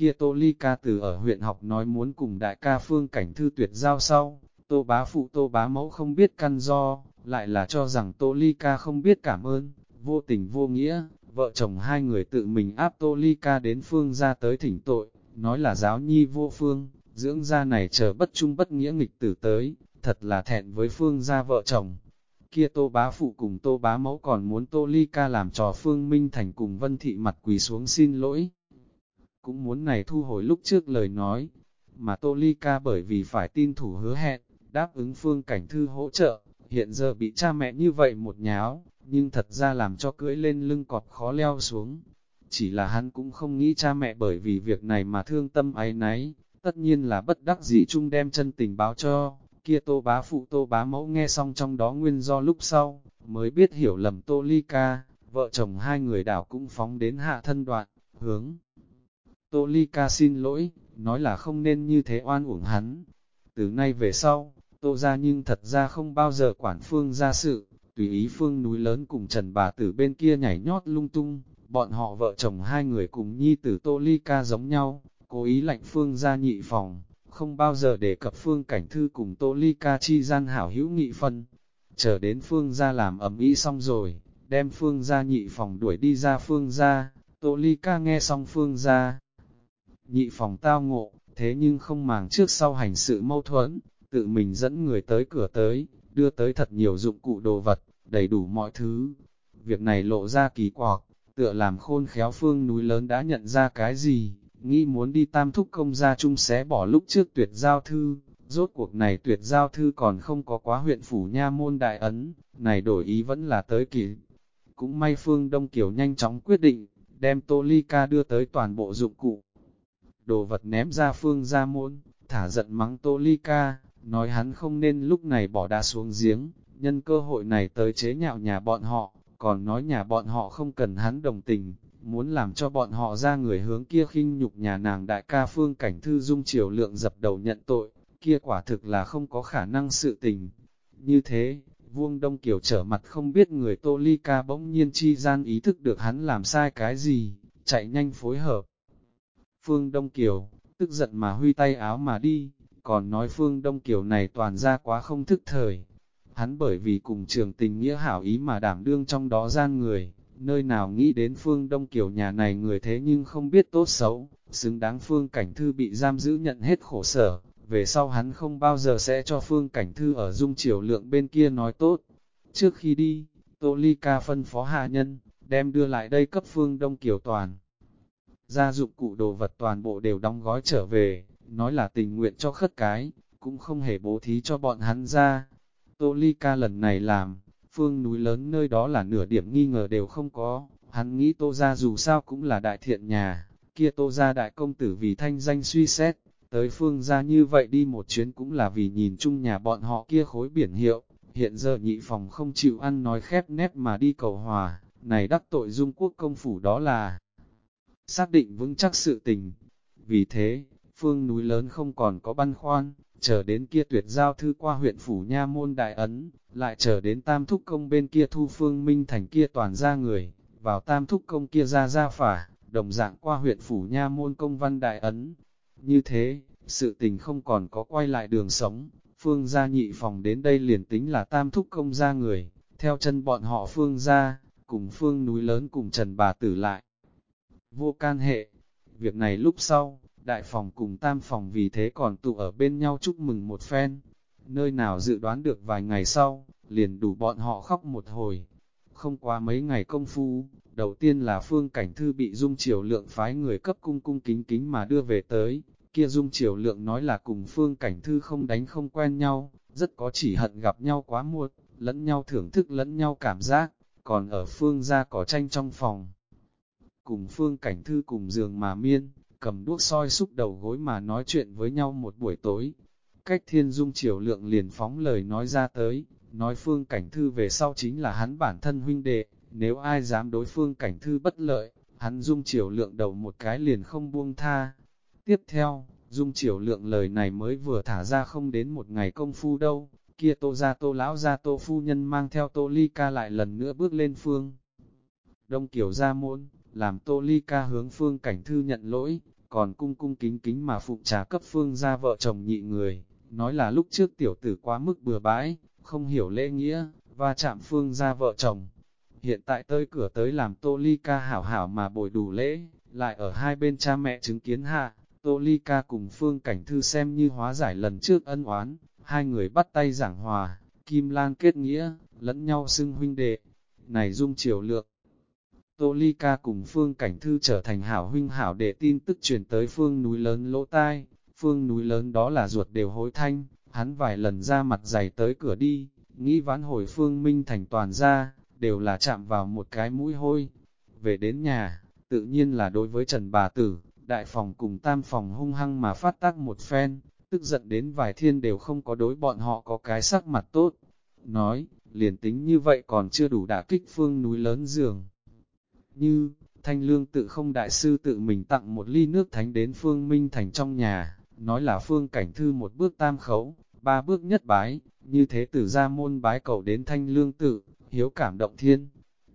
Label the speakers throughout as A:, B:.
A: kia Tô Ly ca từ ở huyện học nói muốn cùng đại ca phương cảnh thư tuyệt giao sau, Tô bá phụ Tô bá mẫu không biết căn do, lại là cho rằng Tô Ly ca không biết cảm ơn, vô tình vô nghĩa, vợ chồng hai người tự mình áp Tô Ly ca đến phương ra tới thỉnh tội, nói là giáo nhi vô phương, dưỡng gia này chờ bất trung bất nghĩa nghịch tử tới, thật là thẹn với phương gia vợ chồng. Kia tô bá phụ cùng tô bá mẫu còn muốn tô ly ca làm trò phương minh thành cùng vân thị mặt quỳ xuống xin lỗi. Cũng muốn này thu hồi lúc trước lời nói, mà tô ly ca bởi vì phải tin thủ hứa hẹn, đáp ứng phương cảnh thư hỗ trợ, hiện giờ bị cha mẹ như vậy một nháo, nhưng thật ra làm cho cưỡi lên lưng cọp khó leo xuống. Chỉ là hắn cũng không nghĩ cha mẹ bởi vì việc này mà thương tâm ái náy, tất nhiên là bất đắc dĩ chung đem chân tình báo cho, kia tô bá phụ tô bá mẫu nghe xong trong đó nguyên do lúc sau, mới biết hiểu lầm tô ly ca, vợ chồng hai người đảo cũng phóng đến hạ thân đoạn, hướng. Tô ly ca xin lỗi, nói là không nên như thế oan uổng hắn. Từ nay về sau, tô ra nhưng thật ra không bao giờ quản phương ra sự, tùy ý phương núi lớn cùng trần bà tử bên kia nhảy nhót lung tung, bọn họ vợ chồng hai người cùng nhi tử tô ly ca giống nhau, cố ý lạnh phương ra nhị phòng, không bao giờ đề cập phương cảnh thư cùng tô ly ca chi gian hảo hữu nghị phân. Chờ đến phương ra làm ẩm ý xong rồi, đem phương ra nhị phòng đuổi đi ra phương ra, tô ly ca nghe xong phương ra. Nhị phòng tao ngộ, thế nhưng không màng trước sau hành sự mâu thuẫn, tự mình dẫn người tới cửa tới, đưa tới thật nhiều dụng cụ đồ vật, đầy đủ mọi thứ. Việc này lộ ra kỳ quặc, tựa làm khôn khéo phương núi lớn đã nhận ra cái gì, nghĩ muốn đi tam thúc công gia chung xé bỏ lúc trước tuyệt giao thư, rốt cuộc này tuyệt giao thư còn không có quá huyện phủ nha môn đại ấn, này đổi ý vẫn là tới kỳ. Cũng may phương Đông Kiều nhanh chóng quyết định, đem tô ly ca đưa tới toàn bộ dụng cụ. Đồ vật ném ra phương ra môn, thả giận mắng tô ly ca, nói hắn không nên lúc này bỏ đá xuống giếng, nhân cơ hội này tới chế nhạo nhà bọn họ, còn nói nhà bọn họ không cần hắn đồng tình, muốn làm cho bọn họ ra người hướng kia khinh nhục nhà nàng đại ca phương cảnh thư dung triều lượng dập đầu nhận tội, kia quả thực là không có khả năng sự tình. Như thế, vuông đông kiều trở mặt không biết người tô ly ca bỗng nhiên chi gian ý thức được hắn làm sai cái gì, chạy nhanh phối hợp. Phương Đông Kiều, tức giận mà huy tay áo mà đi, còn nói Phương Đông Kiều này toàn ra quá không thức thời. Hắn bởi vì cùng trường tình nghĩa hảo ý mà đảm đương trong đó gian người, nơi nào nghĩ đến phương Đông Kiều nhà này người thế nhưng không biết tốt xấu, xứng đáng phương cảnh thư bị giam giữ nhận hết khổ sở, về sau hắn không bao giờ sẽ cho phương cảnh thư ở dung chiều lượng bên kia nói tốt. Trước khi đi, Tô Ly Ca phân phó hạ nhân, đem đưa lại đây cấp phương Đông Kiều toàn. Gia dụng cụ đồ vật toàn bộ đều đóng gói trở về, nói là tình nguyện cho khất cái, cũng không hề bố thí cho bọn hắn ra. Tô Ly Ca lần này làm, phương núi lớn nơi đó là nửa điểm nghi ngờ đều không có, hắn nghĩ tô gia dù sao cũng là đại thiện nhà, kia tô gia đại công tử vì thanh danh suy xét, tới phương gia như vậy đi một chuyến cũng là vì nhìn chung nhà bọn họ kia khối biển hiệu, hiện giờ nhị phòng không chịu ăn nói khép nép mà đi cầu hòa, này đắc tội dung quốc công phủ đó là xác định vững chắc sự tình. Vì thế, phương núi lớn không còn có băn khoan chờ đến kia tuyệt giao thư qua huyện phủ nha môn đại ấn, lại chờ đến tam thúc công bên kia thu phương minh thành kia toàn ra người, vào tam thúc công kia ra ra phả, đồng dạng qua huyện phủ nha môn công văn đại ấn. Như thế, sự tình không còn có quay lại đường sống, phương gia nhị phòng đến đây liền tính là tam thúc công ra người, theo chân bọn họ phương gia, cùng phương núi lớn cùng trần bà tử lại. Vô can hệ, việc này lúc sau, đại phòng cùng tam phòng vì thế còn tụ ở bên nhau chúc mừng một phen. Nơi nào dự đoán được vài ngày sau, liền đủ bọn họ khóc một hồi. Không qua mấy ngày công phu, đầu tiên là phương cảnh thư bị dung triều lượng phái người cấp cung cung kính kính mà đưa về tới. Kia dung triều lượng nói là cùng phương cảnh thư không đánh không quen nhau, rất có chỉ hận gặp nhau quá muộn, lẫn nhau thưởng thức lẫn nhau cảm giác, còn ở phương ra có tranh trong phòng. Cùng phương cảnh thư cùng giường mà miên, cầm đuốc soi xúc đầu gối mà nói chuyện với nhau một buổi tối. Cách thiên dung triều lượng liền phóng lời nói ra tới, nói phương cảnh thư về sau chính là hắn bản thân huynh đệ, nếu ai dám đối phương cảnh thư bất lợi, hắn dung triều lượng đầu một cái liền không buông tha. Tiếp theo, dung triều lượng lời này mới vừa thả ra không đến một ngày công phu đâu, kia tô ra tô lão ra tô phu nhân mang theo tô ly ca lại lần nữa bước lên phương. Đông Kiều ra môn, làm tô ly ca hướng phương cảnh thư nhận lỗi, còn cung cung kính kính mà phụng trà cấp phương ra vợ chồng nhị người, nói là lúc trước tiểu tử quá mức bừa bãi, không hiểu lễ nghĩa, và chạm phương ra vợ chồng. Hiện tại tới cửa tới làm tô ly ca hảo hảo mà bồi đủ lễ, lại ở hai bên cha mẹ chứng kiến hạ, tô ly ca cùng phương cảnh thư xem như hóa giải lần trước ân oán, hai người bắt tay giảng hòa, kim lan kết nghĩa, lẫn nhau xưng huynh đệ, này dung triều lượng. Tô Ly Ca cùng Phương Cảnh Thư trở thành hảo huynh hảo đệ tin tức truyền tới phương núi lớn lỗ tai, phương núi lớn đó là ruột đều hối thanh, hắn vài lần ra mặt dày tới cửa đi, nghĩ vãn hồi phương minh thành toàn ra, đều là chạm vào một cái mũi hôi. Về đến nhà, tự nhiên là đối với Trần Bà Tử, đại phòng cùng tam phòng hung hăng mà phát tác một phen, tức giận đến vài thiên đều không có đối bọn họ có cái sắc mặt tốt. Nói, liền tính như vậy còn chưa đủ đả kích phương núi lớn giường. Như, thanh lương tự không đại sư tự mình tặng một ly nước thánh đến phương minh thành trong nhà, nói là phương cảnh thư một bước tam khấu, ba bước nhất bái, như thế từ ra môn bái cầu đến thanh lương tự, hiếu cảm động thiên.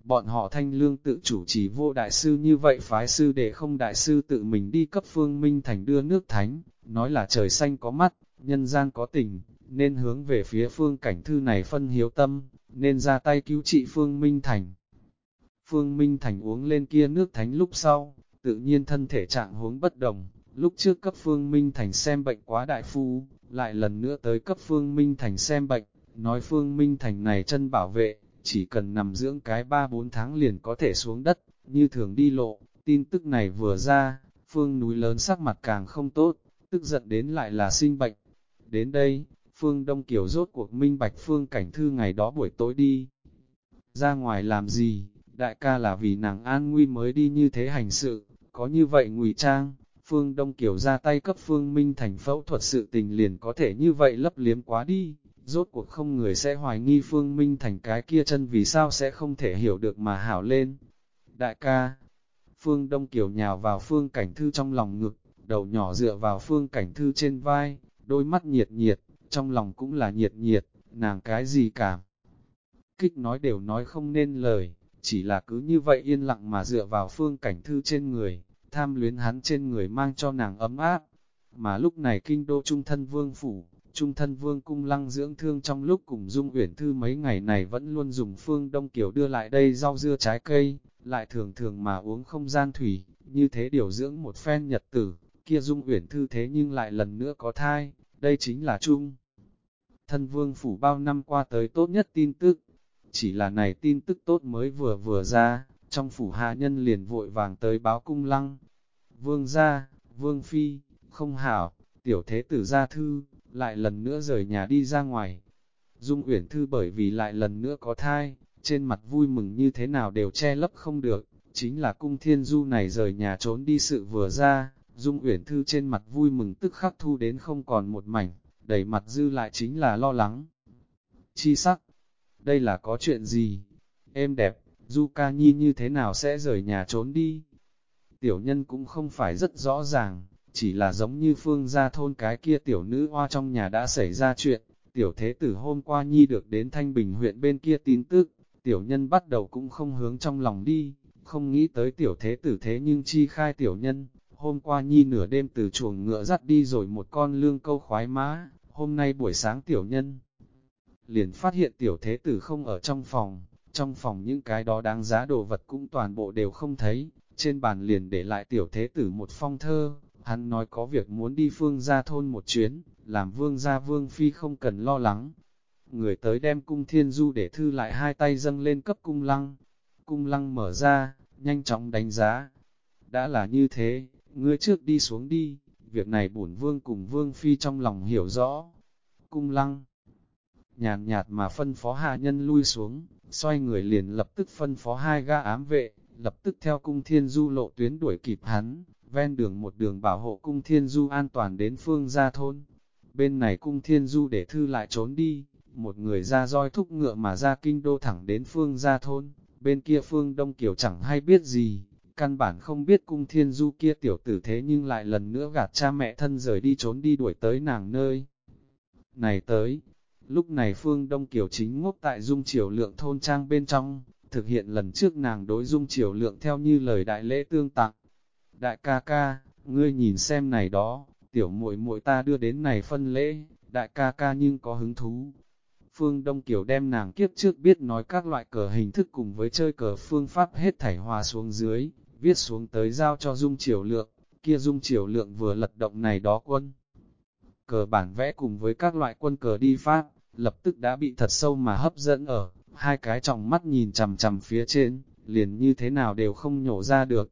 A: Bọn họ thanh lương tự chủ trì vô đại sư như vậy phái sư để không đại sư tự mình đi cấp phương minh thành đưa nước thánh, nói là trời xanh có mắt, nhân gian có tình, nên hướng về phía phương cảnh thư này phân hiếu tâm, nên ra tay cứu trị phương minh thành. Phương Minh Thành uống lên kia nước thánh lúc sau, tự nhiên thân thể trạng huống bất đồng, lúc trước cấp Phương Minh Thành xem bệnh quá đại phu, lại lần nữa tới cấp Phương Minh Thành xem bệnh, nói Phương Minh Thành này chân bảo vệ, chỉ cần nằm dưỡng cái 3-4 tháng liền có thể xuống đất, như thường đi lộ, tin tức này vừa ra, Phương núi lớn sắc mặt càng không tốt, tức giận đến lại là sinh bệnh. Đến đây, Phương Đông Kiều rốt cuộc minh bạch Phương cảnh thư ngày đó buổi tối đi. Ra ngoài làm gì, đại ca là vì nàng an nguy mới đi như thế hành sự, có như vậy ngụy trang, Phương Đông Kiều ra tay cấp Phương Minh Thành phẫu thuật sự tình liền có thể như vậy lấp liếm quá đi, rốt cuộc không người sẽ hoài nghi Phương Minh Thành cái kia chân vì sao sẽ không thể hiểu được mà hảo lên. Đại ca, Phương Đông Kiều nhào vào Phương Cảnh Thư trong lòng ngực, đầu nhỏ dựa vào Phương Cảnh Thư trên vai, đôi mắt nhiệt nhiệt, trong lòng cũng là nhiệt nhiệt, nàng cái gì cảm. Kích nói đều nói không nên lời, chỉ là cứ như vậy yên lặng mà dựa vào phương cảnh thư trên người, tham luyến hắn trên người mang cho nàng ấm áp. Mà lúc này kinh đô trung thân vương phủ, trung thân vương cung lăng dưỡng thương trong lúc cùng dung uyển thư mấy ngày này vẫn luôn dùng phương đông kiểu đưa lại đây rau dưa trái cây, lại thường thường mà uống không gian thủy, như thế điều dưỡng một phen nhật tử, kia dung uyển thư thế nhưng lại lần nữa có thai, đây chính là trung. Thân vương phủ bao năm qua tới tốt nhất tin tức, chỉ là này tin tức tốt mới vừa vừa ra, trong phủ hạ nhân liền vội vàng tới báo cung lăng. Vương gia, vương phi, không hảo, tiểu thế tử gia thư, lại lần nữa rời nhà đi ra ngoài. Dung Uyển Thư bởi vì lại lần nữa có thai, trên mặt vui mừng như thế nào đều che lấp không được, chính là cung thiên du này rời nhà trốn đi sự vừa ra, Dung Uyển Thư trên mặt vui mừng tức khắc thu đến không còn một mảnh, đầy mặt dư lại chính là lo lắng. Chi sắc, đây là có chuyện gì? Em đẹp, Du Ca Nhi như thế nào sẽ rời nhà trốn đi? Tiểu nhân cũng không phải rất rõ ràng, chỉ là giống như phương gia thôn cái kia tiểu nữ hoa trong nhà đã xảy ra chuyện, tiểu thế tử hôm qua Nhi được đến Thanh Bình huyện bên kia tin tức, tiểu nhân bắt đầu cũng không hướng trong lòng đi, không nghĩ tới tiểu thế tử thế nhưng chi khai tiểu nhân, hôm qua Nhi nửa đêm từ chuồng ngựa dắt đi rồi một con lương câu khoái mã, hôm nay buổi sáng tiểu nhân liền phát hiện tiểu thế tử không ở trong phòng, trong phòng những cái đó đáng giá đồ vật cũng toàn bộ đều không thấy, trên bàn liền để lại tiểu thế tử một phong thơ, hắn nói có việc muốn đi phương gia thôn một chuyến, làm vương gia vương phi không cần lo lắng. Người tới đem cung thiên du để thư lại hai tay dâng lên cấp cung lăng, cung lăng mở ra, nhanh chóng đánh giá. Đã là như thế, ngươi trước đi xuống đi, việc này bổn vương cùng vương phi trong lòng hiểu rõ. Cung lăng nhàn nhạt mà phân phó hạ nhân lui xuống, xoay người liền lập tức phân phó hai ga ám vệ, lập tức theo cung thiên du lộ tuyến đuổi kịp hắn, ven đường một đường bảo hộ cung thiên du an toàn đến phương gia thôn. Bên này cung thiên du để thư lại trốn đi, một người ra roi thúc ngựa mà ra kinh đô thẳng đến phương gia thôn, bên kia phương đông kiều chẳng hay biết gì, căn bản không biết cung thiên du kia tiểu tử thế nhưng lại lần nữa gạt cha mẹ thân rời đi trốn đi đuổi tới nàng nơi. Này tới, Lúc này Phương Đông Kiều chính ngốc tại Dung Triều Lượng thôn trang bên trong, thực hiện lần trước nàng đối Dung Triều Lượng theo như lời đại lễ tương tặng. Đại ca ca, ngươi nhìn xem này đó, tiểu muội muội ta đưa đến này phân lễ, đại ca ca nhưng có hứng thú. Phương Đông Kiều đem nàng kiếp trước biết nói các loại cờ hình thức cùng với chơi cờ phương pháp hết thảy hòa xuống dưới, viết xuống tới giao cho Dung Triều Lượng, kia Dung Triều Lượng vừa lật động này đó quân. Cờ bản vẽ cùng với các loại quân cờ đi pháp, lập tức đã bị thật sâu mà hấp dẫn ở, hai cái trọng mắt nhìn chằm chằm phía trên, liền như thế nào đều không nhổ ra được.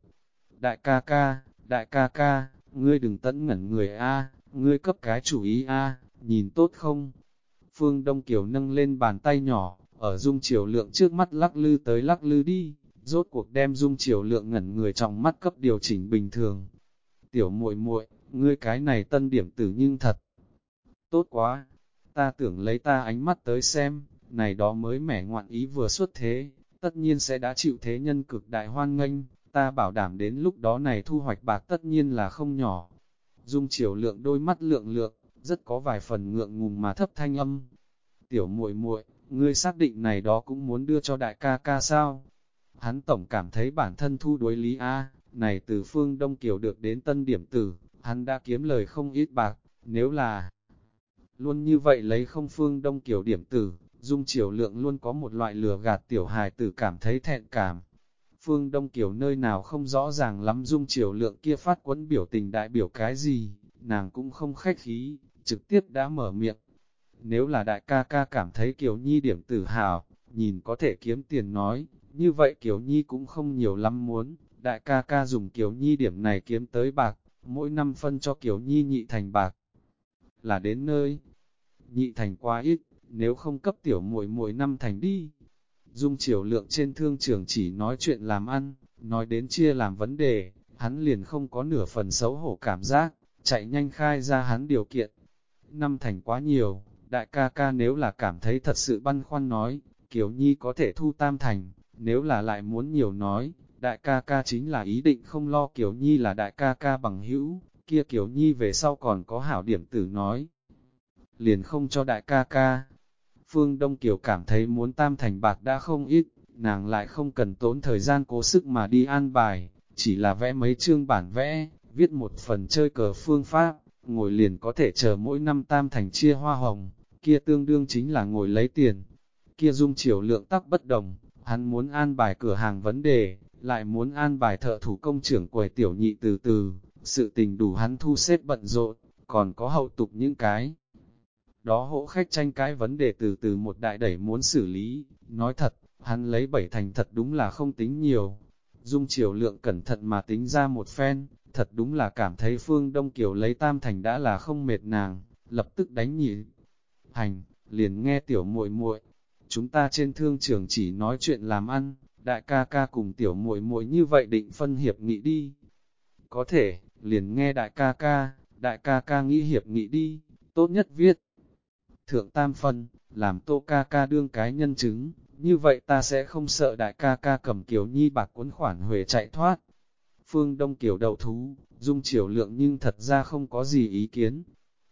A: Đại ca ca, đại ca ca, ngươi đừng tẫn ngẩn người A, ngươi cấp cái chủ ý A, nhìn tốt không? Phương Đông Kiều nâng lên bàn tay nhỏ, ở dung chiều lượng trước mắt lắc lư tới lắc lư đi, rốt cuộc đem dung chiều lượng ngẩn người trong mắt cấp điều chỉnh bình thường. Tiểu muội muội, ngươi cái này tân điểm tử nhưng thật. Tốt quá, ta tưởng lấy ta ánh mắt tới xem, này đó mới mẻ ngoạn ý vừa xuất thế, tất nhiên sẽ đã chịu thế nhân cực đại hoan nghênh, ta bảo đảm đến lúc đó này thu hoạch bạc tất nhiên là không nhỏ. Dung chiều lượng đôi mắt lượng lượng, rất có vài phần ngượng ngùng mà thấp thanh âm. Tiểu muội muội, ngươi xác định này đó cũng muốn đưa cho đại ca ca sao? Hắn tổng cảm thấy bản thân thu đối lý A, này từ phương Đông Kiều được đến tân điểm tử, hắn đã kiếm lời không ít bạc, nếu là luôn như vậy lấy không phương Đông Kiều điểm tử, Dung Triều Lượng luôn có một loại lừa gạt tiểu hài tử cảm thấy thẹn cảm. Phương Đông Kiều nơi nào không rõ ràng lắm Dung Triều Lượng kia phát quấn biểu tình đại biểu cái gì, nàng cũng không khách khí, trực tiếp đã mở miệng. Nếu là đại ca ca cảm thấy Kiều Nhi điểm tử hào, nhìn có thể kiếm tiền nói, như vậy Kiều Nhi cũng không nhiều lắm muốn, đại ca ca dùng Kiều Nhi điểm này kiếm tới bạc, mỗi năm phân cho Kiều Nhi nhị thành bạc. Là đến nơi, nhị thành quá ít, nếu không cấp tiểu muội muội năm thành đi. Dung triều lượng trên thương trường chỉ nói chuyện làm ăn, nói đến chia làm vấn đề, hắn liền không có nửa phần xấu hổ cảm giác, chạy nhanh khai ra hắn điều kiện. Năm thành quá nhiều, đại ca ca nếu là cảm thấy thật sự băn khoăn nói, Kiều Nhi có thể thu tam thành, nếu là lại muốn nhiều nói, đại ca ca chính là ý định không lo Kiều Nhi là đại ca ca bằng hữu, kia Kiều Nhi về sau còn có hảo điểm tử nói. Liền không cho đại ca ca, Phương Đông Kiều cảm thấy muốn tam thành bạc đã không ít, nàng lại không cần tốn thời gian cố sức mà đi an bài, chỉ là vẽ mấy chương bản vẽ, viết một phần chơi cờ phương pháp, ngồi liền có thể chờ mỗi năm tam thành chia hoa hồng, kia tương đương chính là ngồi lấy tiền. Kia dung chiều lượng tắc bất đồng, hắn muốn an bài cửa hàng vấn đề, lại muốn an bài thợ thủ công trưởng quầy tiểu nhị từ từ, sự tình đủ hắn thu xếp bận rộn, còn có hậu tục những cái đó hộ khách tranh cái vấn đề từ từ một đại đẩy muốn xử lý, nói thật, hắn lấy bảy thành thật đúng là không tính nhiều. Dung chiều lượng cẩn thận mà tính ra một phen, thật đúng là cảm thấy phương Đông Kiều lấy tam thành đã là không mệt nàng, lập tức đánh nhị. Hành, liền nghe tiểu muội muội chúng ta trên thương trường chỉ nói chuyện làm ăn, đại ca ca cùng tiểu muội muội như vậy định phân hiệp nghị đi. Có thể, liền nghe đại ca ca, đại ca ca nghĩ hiệp nghị đi, tốt nhất viết thượng tam phân, làm tô ca ca đương cái nhân chứng, như vậy ta sẽ không sợ đại ca ca cầm kiều nhi bạc cuốn khoản huề chạy thoát. Phương Đông Kiều đầu thú, dung chiều lượng nhưng thật ra không có gì ý kiến.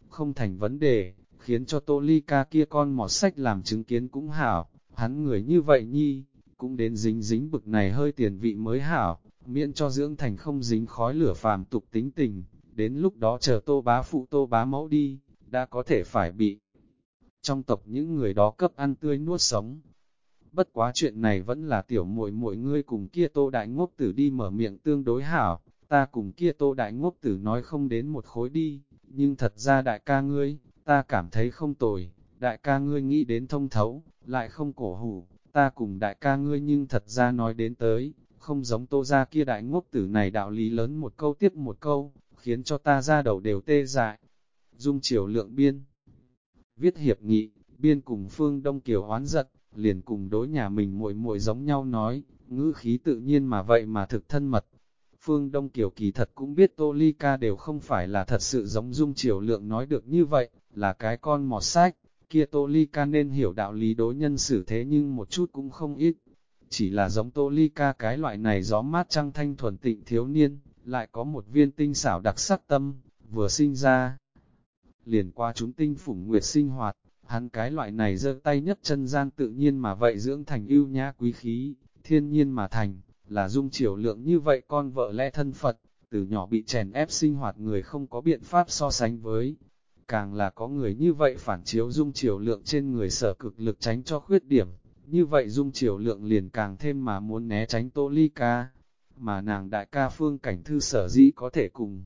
A: Không thành vấn đề, khiến cho tô ly ca kia con mọt sách làm chứng kiến cũng hảo, hắn người như vậy nhi, cũng đến dính dính bực này hơi tiền vị mới hảo, miễn cho dưỡng thành không dính khói lửa phàm tục tính tình, đến lúc đó chờ tô bá phụ tô bá mẫu đi, đã có thể phải bị trong tộc những người đó cấp ăn tươi nuốt sống. Bất quá chuyện này vẫn là tiểu muội muội ngươi cùng kia tô đại ngốc tử đi mở miệng tương đối hảo, ta cùng kia tô đại ngốc tử nói không đến một khối đi, nhưng thật ra đại ca ngươi, ta cảm thấy không tồi, đại ca ngươi nghĩ đến thông thấu, lại không cổ hủ, ta cùng đại ca ngươi nhưng thật ra nói đến tới, không giống tô ra kia đại ngốc tử này đạo lý lớn một câu tiếp một câu, khiến cho ta ra đầu đều tê dại. Dung chiều lượng biên viết hiệp nghị, biên cùng Phương Đông Kiều oán giận, liền cùng đối nhà mình muội muội giống nhau nói, ngữ khí tự nhiên mà vậy mà thực thân mật. Phương Đông Kiều kỳ thật cũng biết Tô Ly Ca đều không phải là thật sự giống Dung Triều Lượng nói được như vậy, là cái con mọt sách, kia Tô Ly Ca nên hiểu đạo lý đối nhân xử thế nhưng một chút cũng không ít. Chỉ là giống Tô Ly Ca cái loại này gió mát trăng thanh thuần tịnh thiếu niên, lại có một viên tinh xảo đặc sắc tâm, vừa sinh ra, liền qua chúng tinh phủng nguyệt sinh hoạt, hắn cái loại này giơ tay nhất chân gian tự nhiên mà vậy dưỡng thành ưu nhã quý khí, thiên nhiên mà thành, là dung chiều lượng như vậy con vợ lẽ thân Phật, từ nhỏ bị chèn ép sinh hoạt người không có biện pháp so sánh với. Càng là có người như vậy phản chiếu dung chiều lượng trên người sở cực lực tránh cho khuyết điểm, như vậy dung chiều lượng liền càng thêm mà muốn né tránh tô ly ca, mà nàng đại ca phương cảnh thư sở dĩ có thể cùng.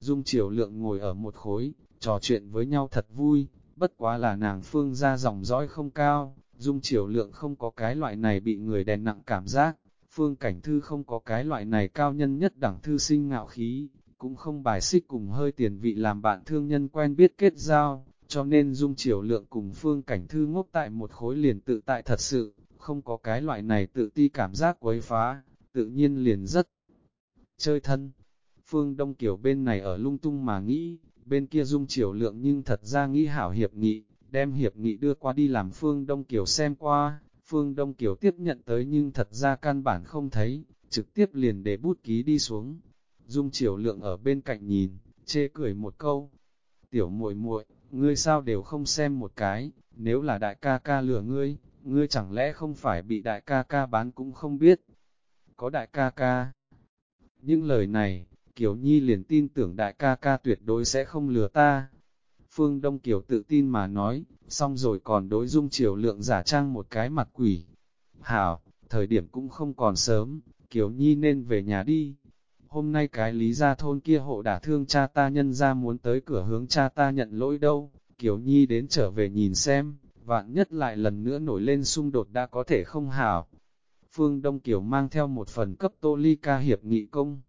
A: Dung chiều lượng ngồi ở một khối, trò chuyện với nhau thật vui, bất quá là nàng phương ra dòng dõi không cao, dung chiều lượng không có cái loại này bị người đèn nặng cảm giác, phương cảnh thư không có cái loại này cao nhân nhất đẳng thư sinh ngạo khí, cũng không bài xích cùng hơi tiền vị làm bạn thương nhân quen biết kết giao, cho nên dung chiều lượng cùng phương cảnh thư ngốc tại một khối liền tự tại thật sự, không có cái loại này tự ti cảm giác quấy phá, tự nhiên liền rất chơi thân. Phương Đông Kiều bên này ở lung tung mà nghĩ, bên kia dung chiều lượng nhưng thật ra nghĩ hảo hiệp nghị, đem hiệp nghị đưa qua đi làm Phương Đông Kiều xem qua, Phương Đông Kiều tiếp nhận tới nhưng thật ra căn bản không thấy, trực tiếp liền để bút ký đi xuống. Dung chiều lượng ở bên cạnh nhìn, chê cười một câu. Tiểu muội muội, ngươi sao đều không xem một cái, nếu là đại ca ca lừa ngươi, ngươi chẳng lẽ không phải bị đại ca ca bán cũng không biết. Có đại ca ca. Những lời này, Kiều Nhi liền tin tưởng đại ca ca tuyệt đối sẽ không lừa ta. Phương Đông Kiều tự tin mà nói, xong rồi còn đối dung chiều lượng giả trang một cái mặt quỷ. Hảo, thời điểm cũng không còn sớm, Kiều Nhi nên về nhà đi. Hôm nay cái lý gia thôn kia hộ đả thương cha ta nhân ra muốn tới cửa hướng cha ta nhận lỗi đâu, Kiều Nhi đến trở về nhìn xem, vạn nhất lại lần nữa nổi lên xung đột đã có thể không hảo. Phương Đông Kiều mang theo một phần cấp tô ly ca hiệp nghị công.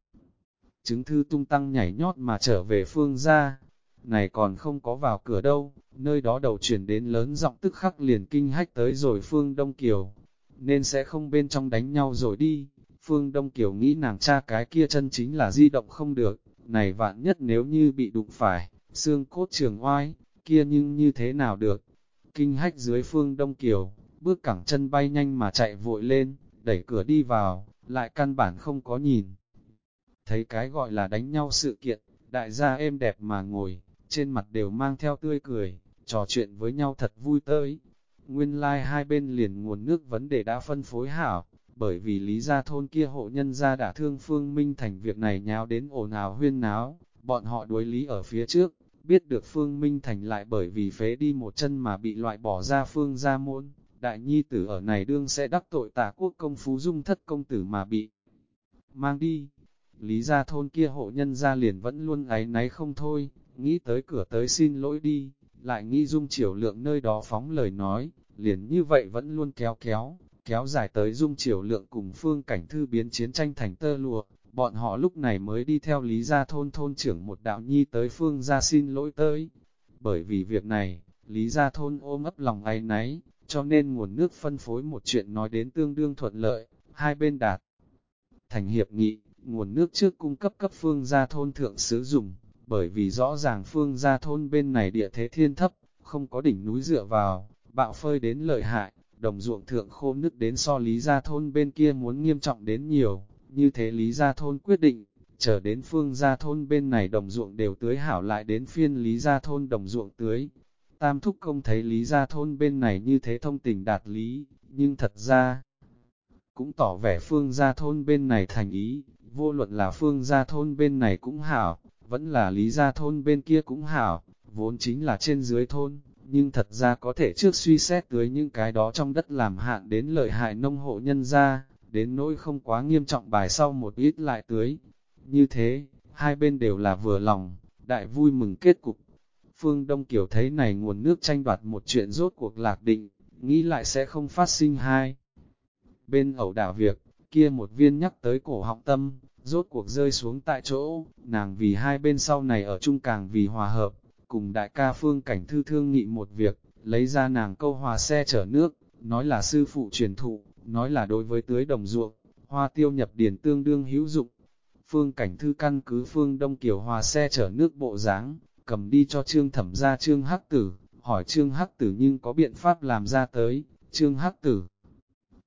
A: Chứng thư tung tăng nhảy nhót mà trở về phương ra, này còn không có vào cửa đâu, nơi đó đầu chuyển đến lớn giọng tức khắc liền kinh hách tới rồi Phương Đông Kiều, nên sẽ không bên trong đánh nhau rồi đi. Phương Đông Kiều nghĩ nàng cha cái kia chân chính là di động không được, này vạn nhất nếu như bị đụng phải, xương cốt trường oai, kia nhưng như thế nào được. Kinh hách dưới Phương Đông Kiều, bước cẳng chân bay nhanh mà chạy vội lên, đẩy cửa đi vào, lại căn bản không có nhìn. Thấy cái gọi là đánh nhau sự kiện, đại gia êm đẹp mà ngồi, trên mặt đều mang theo tươi cười, trò chuyện với nhau thật vui tới. Nguyên lai like hai bên liền nguồn nước vấn đề đã phân phối hảo, bởi vì lý gia thôn kia hộ nhân gia đã thương Phương Minh Thành việc này nháo đến ồn ào huyên náo, bọn họ đuối lý ở phía trước, biết được Phương Minh Thành lại bởi vì phế đi một chân mà bị loại bỏ ra Phương gia môn, đại nhi tử ở này đương sẽ đắc tội tả quốc công phú dung thất công tử mà bị mang đi. Lý gia thôn kia hộ nhân gia liền vẫn luôn ấy náy không thôi, nghĩ tới cửa tới xin lỗi đi, lại nghĩ dung chiều lượng nơi đó phóng lời nói, liền như vậy vẫn luôn kéo kéo, kéo dài tới dung chiều lượng cùng phương cảnh thư biến chiến tranh thành tơ lụa, bọn họ lúc này mới đi theo lý gia thôn thôn trưởng một đạo nhi tới phương gia xin lỗi tới. Bởi vì việc này, lý gia thôn ôm ấp lòng áy náy, cho nên nguồn nước phân phối một chuyện nói đến tương đương thuận lợi, hai bên đạt. Thành hiệp nghị, nguồn nước trước cung cấp cấp phương gia thôn thượng sử dụng, bởi vì rõ ràng phương gia thôn bên này địa thế thiên thấp, không có đỉnh núi dựa vào, bạo phơi đến lợi hại, đồng ruộng thượng khô nước đến so lý gia thôn bên kia muốn nghiêm trọng đến nhiều, như thế lý gia thôn quyết định, chờ đến phương gia thôn bên này đồng ruộng đều tưới hảo lại đến phiên lý gia thôn đồng ruộng tưới. Tam thúc công thấy lý gia thôn bên này như thế thông tình đạt lý, nhưng thật ra cũng tỏ vẻ phương gia thôn bên này thành ý, vô luận là phương gia thôn bên này cũng hảo, vẫn là lý gia thôn bên kia cũng hảo, vốn chính là trên dưới thôn, nhưng thật ra có thể trước suy xét tới những cái đó trong đất làm hạn đến lợi hại nông hộ nhân gia, đến nỗi không quá nghiêm trọng bài sau một ít lại tưới. Như thế, hai bên đều là vừa lòng, đại vui mừng kết cục. Phương Đông Kiều thấy này nguồn nước tranh đoạt một chuyện rốt cuộc lạc định, nghĩ lại sẽ không phát sinh hai. Bên ẩu đảo việc, kia một viên nhắc tới cổ họng tâm, rốt cuộc rơi xuống tại chỗ, nàng vì hai bên sau này ở chung càng vì hòa hợp, cùng đại ca phương cảnh thư thương nghị một việc, lấy ra nàng câu hòa xe chở nước, nói là sư phụ truyền thụ, nói là đối với tưới đồng ruộng, hoa tiêu nhập điển tương đương hữu dụng. Phương cảnh thư căn cứ phương đông kiểu hòa xe chở nước bộ dáng cầm đi cho trương thẩm ra trương hắc tử, hỏi trương hắc tử nhưng có biện pháp làm ra tới, trương hắc tử.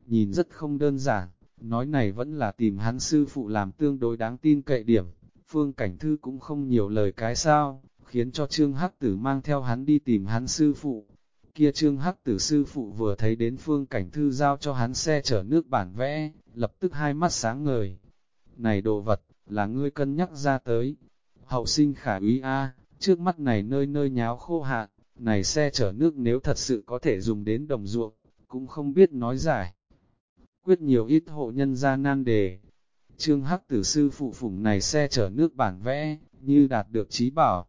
A: Nhìn rất không đơn giản, nói này vẫn là tìm hắn sư phụ làm tương đối đáng tin cậy điểm, phương cảnh thư cũng không nhiều lời cái sao, khiến cho trương hắc tử mang theo hắn đi tìm hắn sư phụ. Kia trương hắc tử sư phụ vừa thấy đến phương cảnh thư giao cho hắn xe chở nước bản vẽ, lập tức hai mắt sáng ngời. Này đồ vật, là ngươi cân nhắc ra tới. Hậu sinh khả úy A, trước mắt này nơi nơi nháo khô hạn, này xe chở nước nếu thật sự có thể dùng đến đồng ruộng, cũng không biết nói giải. Quyết nhiều ít hộ nhân ra nan đề. Trương Hắc tử sư phụ phủng này xe chở nước bản vẽ, như đạt được trí bảo.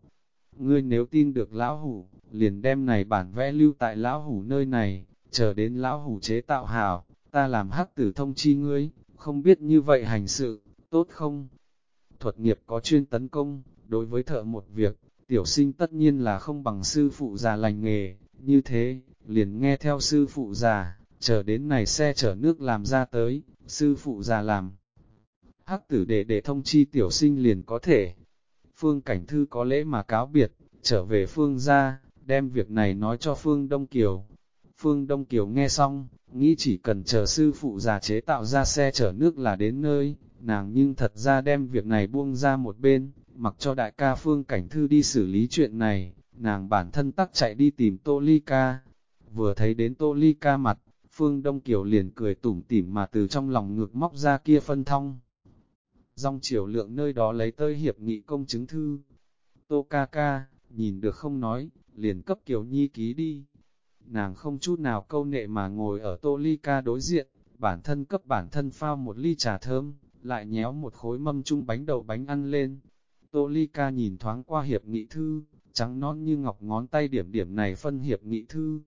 A: Ngươi nếu tin được lão hủ, liền đem này bản vẽ lưu tại lão hủ nơi này, chờ đến lão hủ chế tạo hào, ta làm hắc tử thông chi ngươi, không biết như vậy hành sự, tốt không? Thuật nghiệp có chuyên tấn công, đối với thợ một việc, tiểu sinh tất nhiên là không bằng sư phụ già lành nghề, như thế, liền nghe theo sư phụ già, chờ đến này xe chở nước làm ra tới, sư phụ già làm. Hắc tử để để thông chi tiểu sinh liền có thể. Phương Cảnh Thư có lễ mà cáo biệt, trở về Phương ra, đem việc này nói cho Phương Đông Kiều. Phương Đông Kiều nghe xong, nghĩ chỉ cần chờ sư phụ già chế tạo ra xe chở nước là đến nơi, nàng nhưng thật ra đem việc này buông ra một bên, mặc cho đại ca Phương Cảnh Thư đi xử lý chuyện này, nàng bản thân tắc chạy đi tìm Tô Ly Ca. Vừa thấy đến Tô Ly Ca mặt, Phương Đông Kiều liền cười tủm tỉm mà từ trong lòng ngược móc ra kia phân thông. Dòng chiều lượng nơi đó lấy tơi hiệp nghị công chứng thư. Tô ca ca, nhìn được không nói, liền cấp Kiều Nhi ký đi. Nàng không chút nào câu nệ mà ngồi ở Tô Ly Ca đối diện, bản thân cấp bản thân phao một ly trà thơm, lại nhéo một khối mâm chung bánh đậu bánh ăn lên. Tô Ly Ca nhìn thoáng qua hiệp nghị thư, trắng non như ngọc ngón tay điểm điểm này phân hiệp nghị thư.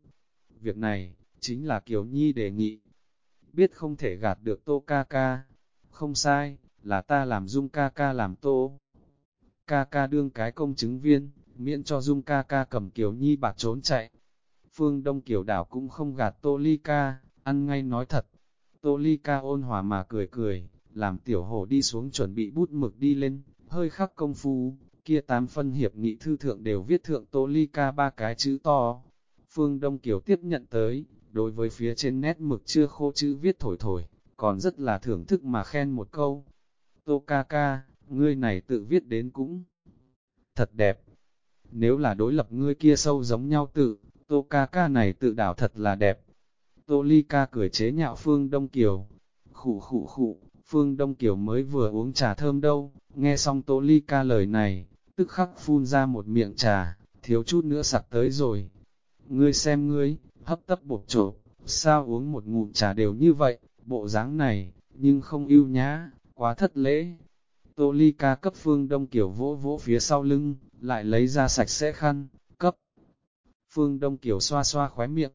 A: Việc này, chính là Kiều Nhi đề nghị. Biết không thể gạt được Tô Ca Ca. Không sai, là ta làm Dung Ca Ca làm Tô. Ca Ca đương cái công chứng viên, miễn cho Dung Ca Ca cầm Kiều Nhi bạc trốn chạy. Phương Đông Kiều Đảo cũng không gạt Tô Ly Ca, ăn ngay nói thật. Tô Ly Ca ôn hòa mà cười cười, làm tiểu hổ đi xuống chuẩn bị bút mực đi lên, hơi khắc công phu, kia tám phân hiệp nghị thư thượng đều viết thượng Tô Ly Ca ba cái chữ to. Phương Đông Kiều tiếp nhận tới, đối với phía trên nét mực chưa khô chữ viết thổi thổi, còn rất là thưởng thức mà khen một câu. Tô ca ca, ngươi này tự viết đến cũng thật đẹp. Nếu là đối lập ngươi kia sâu giống nhau tự, tô ca ca này tự đảo thật là đẹp. Tô ly ca cười chế nhạo Phương Đông Kiều. Khủ khủ khủ, Phương Đông Kiều mới vừa uống trà thơm đâu, nghe xong Tô ly ca lời này, tức khắc phun ra một miệng trà, thiếu chút nữa sặc tới rồi. Ngươi xem ngươi, hấp tấp bột trộm sao uống một ngụm trà đều như vậy, bộ dáng này, nhưng không yêu nhá, quá thất lễ. Tô ly ca cấp phương đông kiểu vỗ vỗ phía sau lưng, lại lấy ra sạch sẽ khăn, cấp. Phương đông kiểu xoa xoa khóe miệng,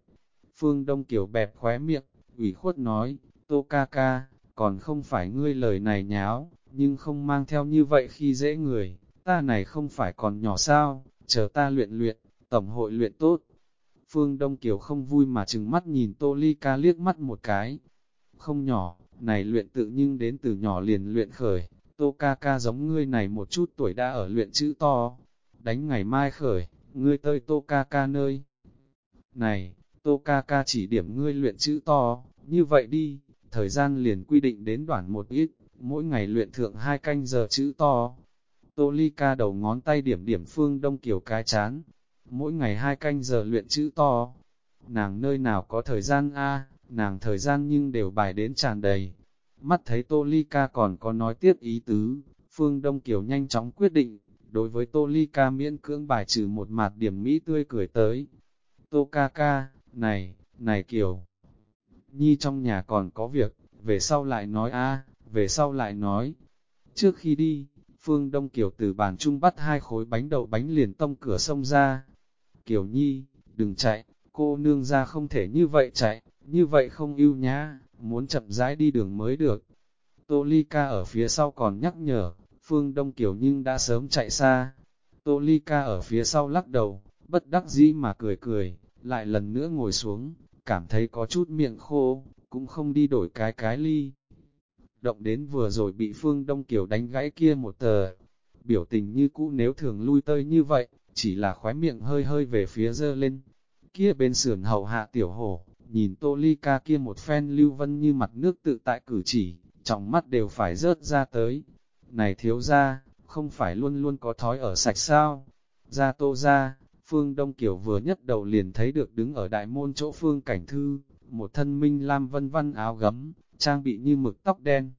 A: phương đông kiểu bẹp khóe miệng, ủy khuất nói, tô ca ca, còn không phải ngươi lời này nháo, nhưng không mang theo như vậy khi dễ người, ta này không phải còn nhỏ sao, chờ ta luyện luyện, tổng hội luyện tốt, Phương Đông Kiều không vui mà chừng mắt nhìn Tô Ly Ca liếc mắt một cái. Không nhỏ, này luyện tự nhưng đến từ nhỏ liền luyện khởi, Tô Ca Ca giống ngươi này một chút tuổi đã ở luyện chữ to. Đánh ngày mai khởi, ngươi tơi Tô Ca Ca nơi. Này, Tô Ca Ca chỉ điểm ngươi luyện chữ to, như vậy đi, thời gian liền quy định đến đoạn một ít, mỗi ngày luyện thượng hai canh giờ chữ to. Tô Ly Ca đầu ngón tay điểm điểm Phương Đông Kiều cái chán, mỗi ngày hai canh giờ luyện chữ to. Nàng nơi nào có thời gian a nàng thời gian nhưng đều bài đến tràn đầy. Mắt thấy Tô Ly Ca còn có nói tiếp ý tứ, Phương Đông Kiều nhanh chóng quyết định, đối với Tô Ly Ca miễn cưỡng bài trừ một mặt điểm mỹ tươi cười tới. Tô Ca Ca, này, này Kiều, Nhi trong nhà còn có việc, về sau lại nói a về sau lại nói. Trước khi đi, Phương Đông Kiều từ bàn trung bắt hai khối bánh đậu bánh liền tông cửa sông ra, Kiều Nhi, đừng chạy, cô nương ra không thể như vậy chạy, như vậy không yêu nhá, muốn chậm rãi đi đường mới được. Tô Ly Ca ở phía sau còn nhắc nhở, Phương Đông Kiều nhưng đã sớm chạy xa. Tô Ly Ca ở phía sau lắc đầu, bất đắc dĩ mà cười cười, lại lần nữa ngồi xuống, cảm thấy có chút miệng khô, cũng không đi đổi cái cái ly. Động đến vừa rồi bị Phương Đông Kiều đánh gãy kia một tờ, biểu tình như cũ nếu thường lui tơi như vậy, chỉ là khóe miệng hơi hơi về phía dơ lên. Kia bên sườn hậu hạ tiểu hổ, nhìn tô ly ca kia một phen lưu vân như mặt nước tự tại cử chỉ, trong mắt đều phải rớt ra tới. Này thiếu ra, không phải luôn luôn có thói ở sạch sao? Ra tô ra, phương Đông Kiều vừa nhất đầu liền thấy được đứng ở đại môn chỗ phương cảnh thư, một thân minh lam vân văn áo gấm, trang bị như mực tóc đen.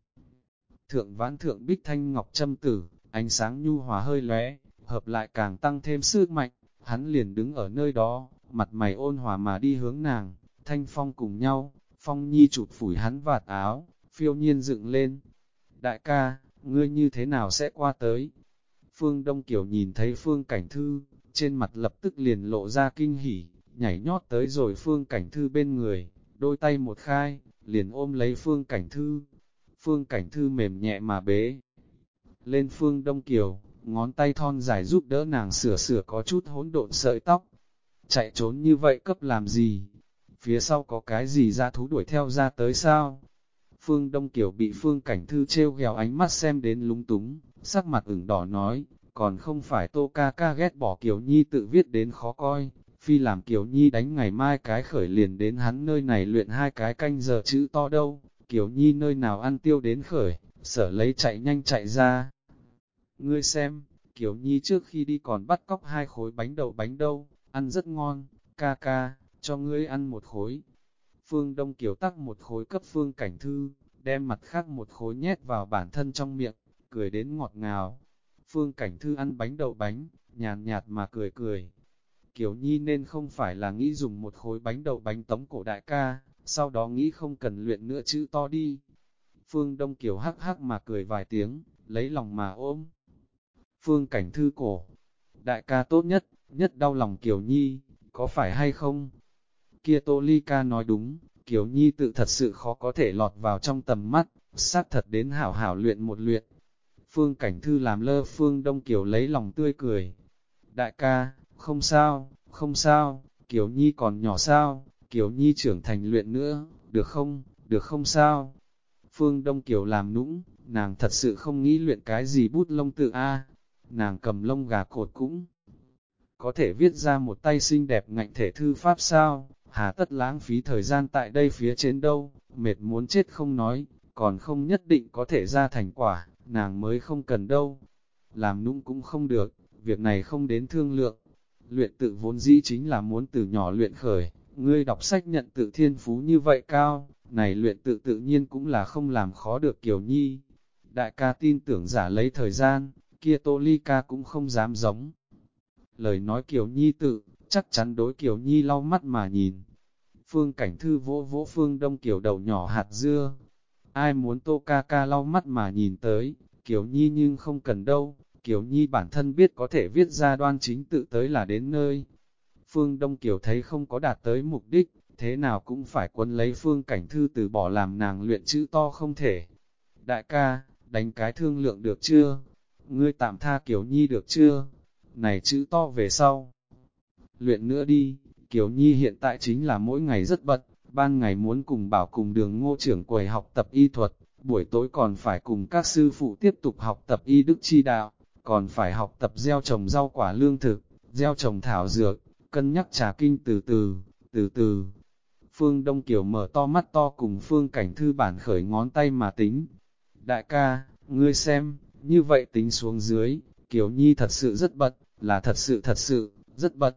A: Thượng vãn thượng bích thanh ngọc châm tử, ánh sáng nhu hòa hơi lóe, hợp lại càng tăng thêm sức mạnh, hắn liền đứng ở nơi đó, mặt mày ôn hòa mà đi hướng nàng, thanh phong cùng nhau, phong nhi chụp phủi hắn vạt áo, phiêu nhiên dựng lên. Đại ca, ngươi như thế nào sẽ qua tới? Phương Đông Kiều nhìn thấy Phương Cảnh Thư, trên mặt lập tức liền lộ ra kinh hỉ, nhảy nhót tới rồi Phương Cảnh Thư bên người, đôi tay một khai, liền ôm lấy Phương Cảnh Thư. Phương Cảnh Thư mềm nhẹ mà bế. Lên Phương Đông Kiều, ngón tay thon dài giúp đỡ nàng sửa sửa có chút hỗn độn sợi tóc. Chạy trốn như vậy cấp làm gì? Phía sau có cái gì ra thú đuổi theo ra tới sao? Phương Đông Kiều bị Phương Cảnh Thư treo gheo ánh mắt xem đến lúng túng, sắc mặt ửng đỏ nói, còn không phải Tô Ca Ca ghét bỏ Kiều Nhi tự viết đến khó coi, phi làm Kiều Nhi đánh ngày mai cái khởi liền đến hắn nơi này luyện hai cái canh giờ chữ to đâu, Kiều Nhi nơi nào ăn tiêu đến khởi, sở lấy chạy nhanh chạy ra. Ngươi xem, Kiều Nhi trước khi đi còn bắt cóc hai khối bánh đậu bánh đâu, ăn rất ngon, ca ca, cho ngươi ăn một khối. Phương Đông Kiều tắc một khối cấp Phương Cảnh Thư, đem mặt khác một khối nhét vào bản thân trong miệng, cười đến ngọt ngào. Phương Cảnh Thư ăn bánh đậu bánh, nhàn nhạt mà cười cười. Kiều Nhi nên không phải là nghĩ dùng một khối bánh đậu bánh tống cổ đại ca, sau đó nghĩ không cần luyện nữa chữ to đi. Phương Đông Kiều hắc hắc mà cười vài tiếng, lấy lòng mà ôm. Phương Cảnh Thư cổ, đại ca tốt nhất, nhất đau lòng Kiều Nhi, có phải hay không? Kia Tô Ly ca nói đúng, Kiều Nhi tự thật sự khó có thể lọt vào trong tầm mắt, xác thật đến hảo hảo luyện một luyện. Phương Cảnh Thư làm lơ Phương Đông Kiều lấy lòng tươi cười. Đại ca, không sao, không sao, Kiều Nhi còn nhỏ sao, Kiều Nhi trưởng thành luyện nữa, được không, được không sao? Phương Đông Kiều làm nũng, nàng thật sự không nghĩ luyện cái gì bút lông tự A, nàng cầm lông gà cột cũng có thể viết ra một tay xinh đẹp ngạnh thể thư pháp sao, hà tất lãng phí thời gian tại đây phía trên đâu, mệt muốn chết không nói, còn không nhất định có thể ra thành quả, nàng mới không cần đâu. Làm nũng cũng không được, việc này không đến thương lượng. Luyện tự vốn dĩ chính là muốn từ nhỏ luyện khởi, ngươi đọc sách nhận tự thiên phú như vậy cao, này luyện tự tự nhiên cũng là không làm khó được Kiều Nhi. Đại ca tin tưởng giả lấy thời gian, kia Tô Ly ca cũng không dám giống. Lời nói Kiều Nhi tự, chắc chắn đối Kiều Nhi lau mắt mà nhìn. Phương Cảnh Thư vỗ vỗ Phương Đông Kiều đầu nhỏ hạt dưa. Ai muốn Tô Ca Ca lau mắt mà nhìn tới, Kiều Nhi nhưng không cần đâu, Kiều Nhi bản thân biết có thể viết ra đoan chính tự tới là đến nơi. Phương Đông Kiều thấy không có đạt tới mục đích, thế nào cũng phải quân lấy Phương Cảnh Thư từ bỏ làm nàng luyện chữ to không thể. Đại ca, đánh cái thương lượng được chưa? Ngươi tạm tha Kiều Nhi được chưa? Này chữ to về sau. Luyện nữa đi, Kiều Nhi hiện tại chính là mỗi ngày rất bận, ban ngày muốn cùng bảo cùng đường ngô trưởng quầy học tập y thuật, buổi tối còn phải cùng các sư phụ tiếp tục học tập y đức chi đạo, còn phải học tập gieo trồng rau quả lương thực, gieo trồng thảo dược, cân nhắc trà kinh từ từ, từ từ. Phương Đông Kiều mở to mắt to cùng Phương Cảnh Thư bản khởi ngón tay mà tính. Đại ca, ngươi xem, như vậy tính xuống dưới, Kiều Nhi thật sự rất bận, là thật sự thật sự, rất bận.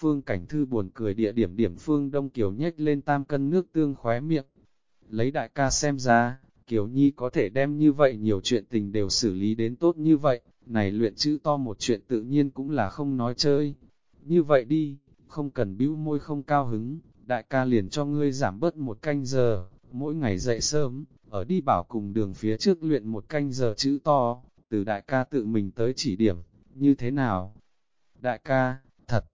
A: Phương Cảnh Thư buồn cười địa điểm điểm Phương Đông Kiều nhếch lên tam cân nước tương khóe miệng. Lấy đại ca xem ra, Kiều Nhi có thể đem như vậy nhiều chuyện tình đều xử lý đến tốt như vậy, này luyện chữ to một chuyện tự nhiên cũng là không nói chơi. Như vậy đi, không cần bĩu môi không cao hứng, đại ca liền cho ngươi giảm bớt một canh giờ, mỗi ngày dậy sớm, ở đi bảo cùng đường phía trước luyện một canh giờ chữ to, từ đại ca tự mình tới chỉ điểm, như thế nào? Đại ca, thật,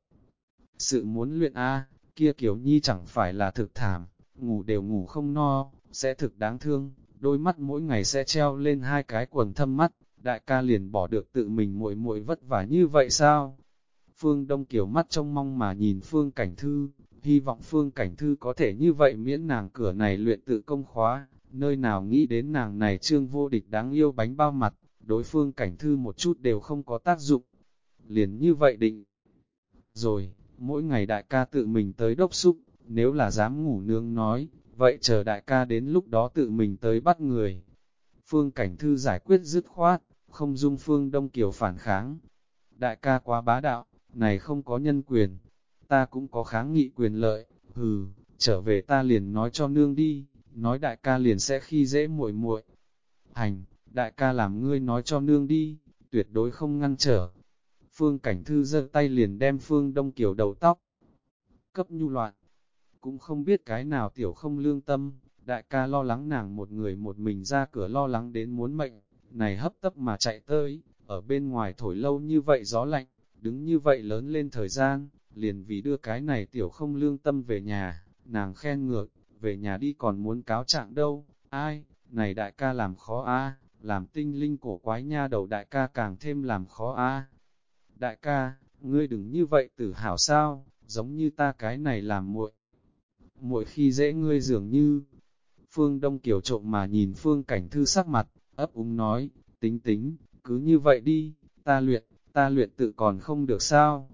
A: sự muốn luyện A, kia kiểu nhi chẳng phải là thực thảm, ngủ đều ngủ không no, sẽ thực đáng thương, đôi mắt mỗi ngày sẽ treo lên hai cái quần thâm mắt, đại ca liền bỏ được tự mình muội muội vất vả như vậy sao? Phương Đông kiểu mắt trông mong mà nhìn Phương Cảnh Thư, hy vọng Phương Cảnh Thư có thể như vậy miễn nàng cửa này luyện tự công khóa, nơi nào nghĩ đến nàng này trương vô địch đáng yêu bánh bao mặt, đối phương Cảnh Thư một chút đều không có tác dụng. Liền như vậy định. Rồi, mỗi ngày đại ca tự mình tới đốc xúc, nếu là dám ngủ nướng nói, vậy chờ đại ca đến lúc đó tự mình tới bắt người. Phương Cảnh Thư giải quyết dứt khoát, không dung Phương Đông Kiều phản kháng. Đại ca quá bá đạo, này không có nhân quyền, ta cũng có kháng nghị quyền lợi, hừ, trở về ta liền nói cho nương đi, nói đại ca liền sẽ khi dễ muội muội. hành, đại ca làm ngươi nói cho nương đi, tuyệt đối không ngăn trở. Phương Cảnh Thư giơ tay liền đem Phương Đông Kiều đầu tóc, cấp nhu loạn. Cũng không biết cái nào tiểu không lương tâm, đại ca lo lắng nàng một người một mình ra cửa lo lắng đến muốn mệnh, này hấp tấp mà chạy tới, ở bên ngoài thổi lâu như vậy gió lạnh, đứng như vậy lớn lên thời gian, liền vì đưa cái này tiểu không lương tâm về nhà, nàng khen ngược, về nhà đi còn muốn cáo trạng đâu, ai, này đại ca làm khó a làm tinh linh cổ quái nha đầu đại ca càng thêm làm khó a Đại ca, ngươi đừng như vậy tự hào sao, giống như ta cái này làm muội muội khi dễ ngươi dường như. Phương Đông Kiều trộm mà nhìn Phương Cảnh Thư sắc mặt, ấp úng nói, tính tính, cứ như vậy đi, ta luyện, ta luyện tự còn không được sao.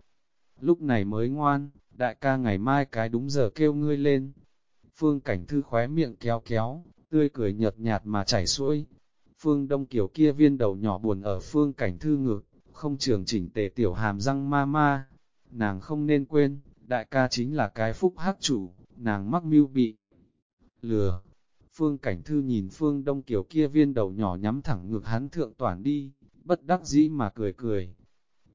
A: Lúc này mới ngoan, đại ca ngày mai cái đúng giờ kêu ngươi lên. Phương Cảnh Thư khóe miệng kéo kéo, tươi cười nhợt nhạt mà chảy xuôi. Phương Đông Kiều kia viên đầu nhỏ buồn ở Phương Cảnh Thư ngực, không trường chỉnh tề tiểu hàm răng ma ma. Nàng không nên quên, đại ca chính là cái phúc hắc chủ, nàng mắc mưu bị lừa. Phương Cảnh Thư nhìn Phương Đông Kiều kia viên đầu nhỏ nhắm thẳng ngực hắn thượng toàn đi, bất đắc dĩ mà cười cười.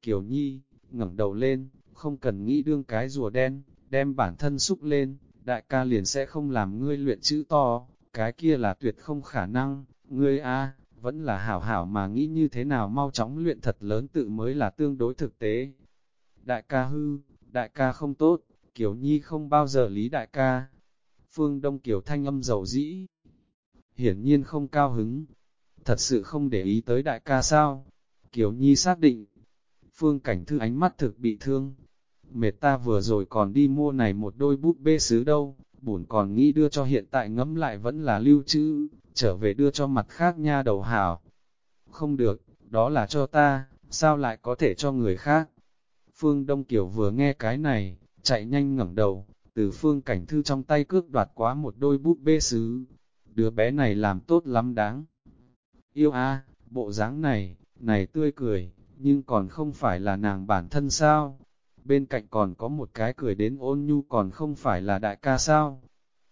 A: Kiều Nhi, ngẩng đầu lên, không cần nghĩ đương cái rùa đen, đem bản thân xúc lên, đại ca liền sẽ không làm ngươi luyện chữ to, cái kia là tuyệt không khả năng, ngươi a vẫn là hảo hảo mà nghĩ như thế nào mau chóng luyện thật lớn tự mới là tương đối thực tế. Đại ca hư, đại ca không tốt, Kiều Nhi không bao giờ lý đại ca. Phương Đông Kiều thanh âm dầu dĩ. Hiển nhiên không cao hứng. Thật sự không để ý tới đại ca sao? Kiều Nhi xác định. Phương Cảnh Thư ánh mắt thực bị thương. Mệt ta vừa rồi còn đi mua này một đôi bút bê sứ đâu. Bổn còn nghĩ đưa cho hiện tại ngẫm lại vẫn là lưu trữ. Trở về đưa cho mặt khác nha đầu hảo. Không được, đó là cho ta, sao lại có thể cho người khác? Phương Đông Kiều vừa nghe cái này, chạy nhanh ngẩng đầu, từ phương cảnh thư trong tay cước đoạt quá một đôi bút bê sứ. Đứa bé này làm tốt lắm đáng. Yêu a bộ dáng này, này tươi cười, nhưng còn không phải là nàng bản thân sao? Bên cạnh còn có một cái cười đến ôn nhu còn không phải là đại ca sao?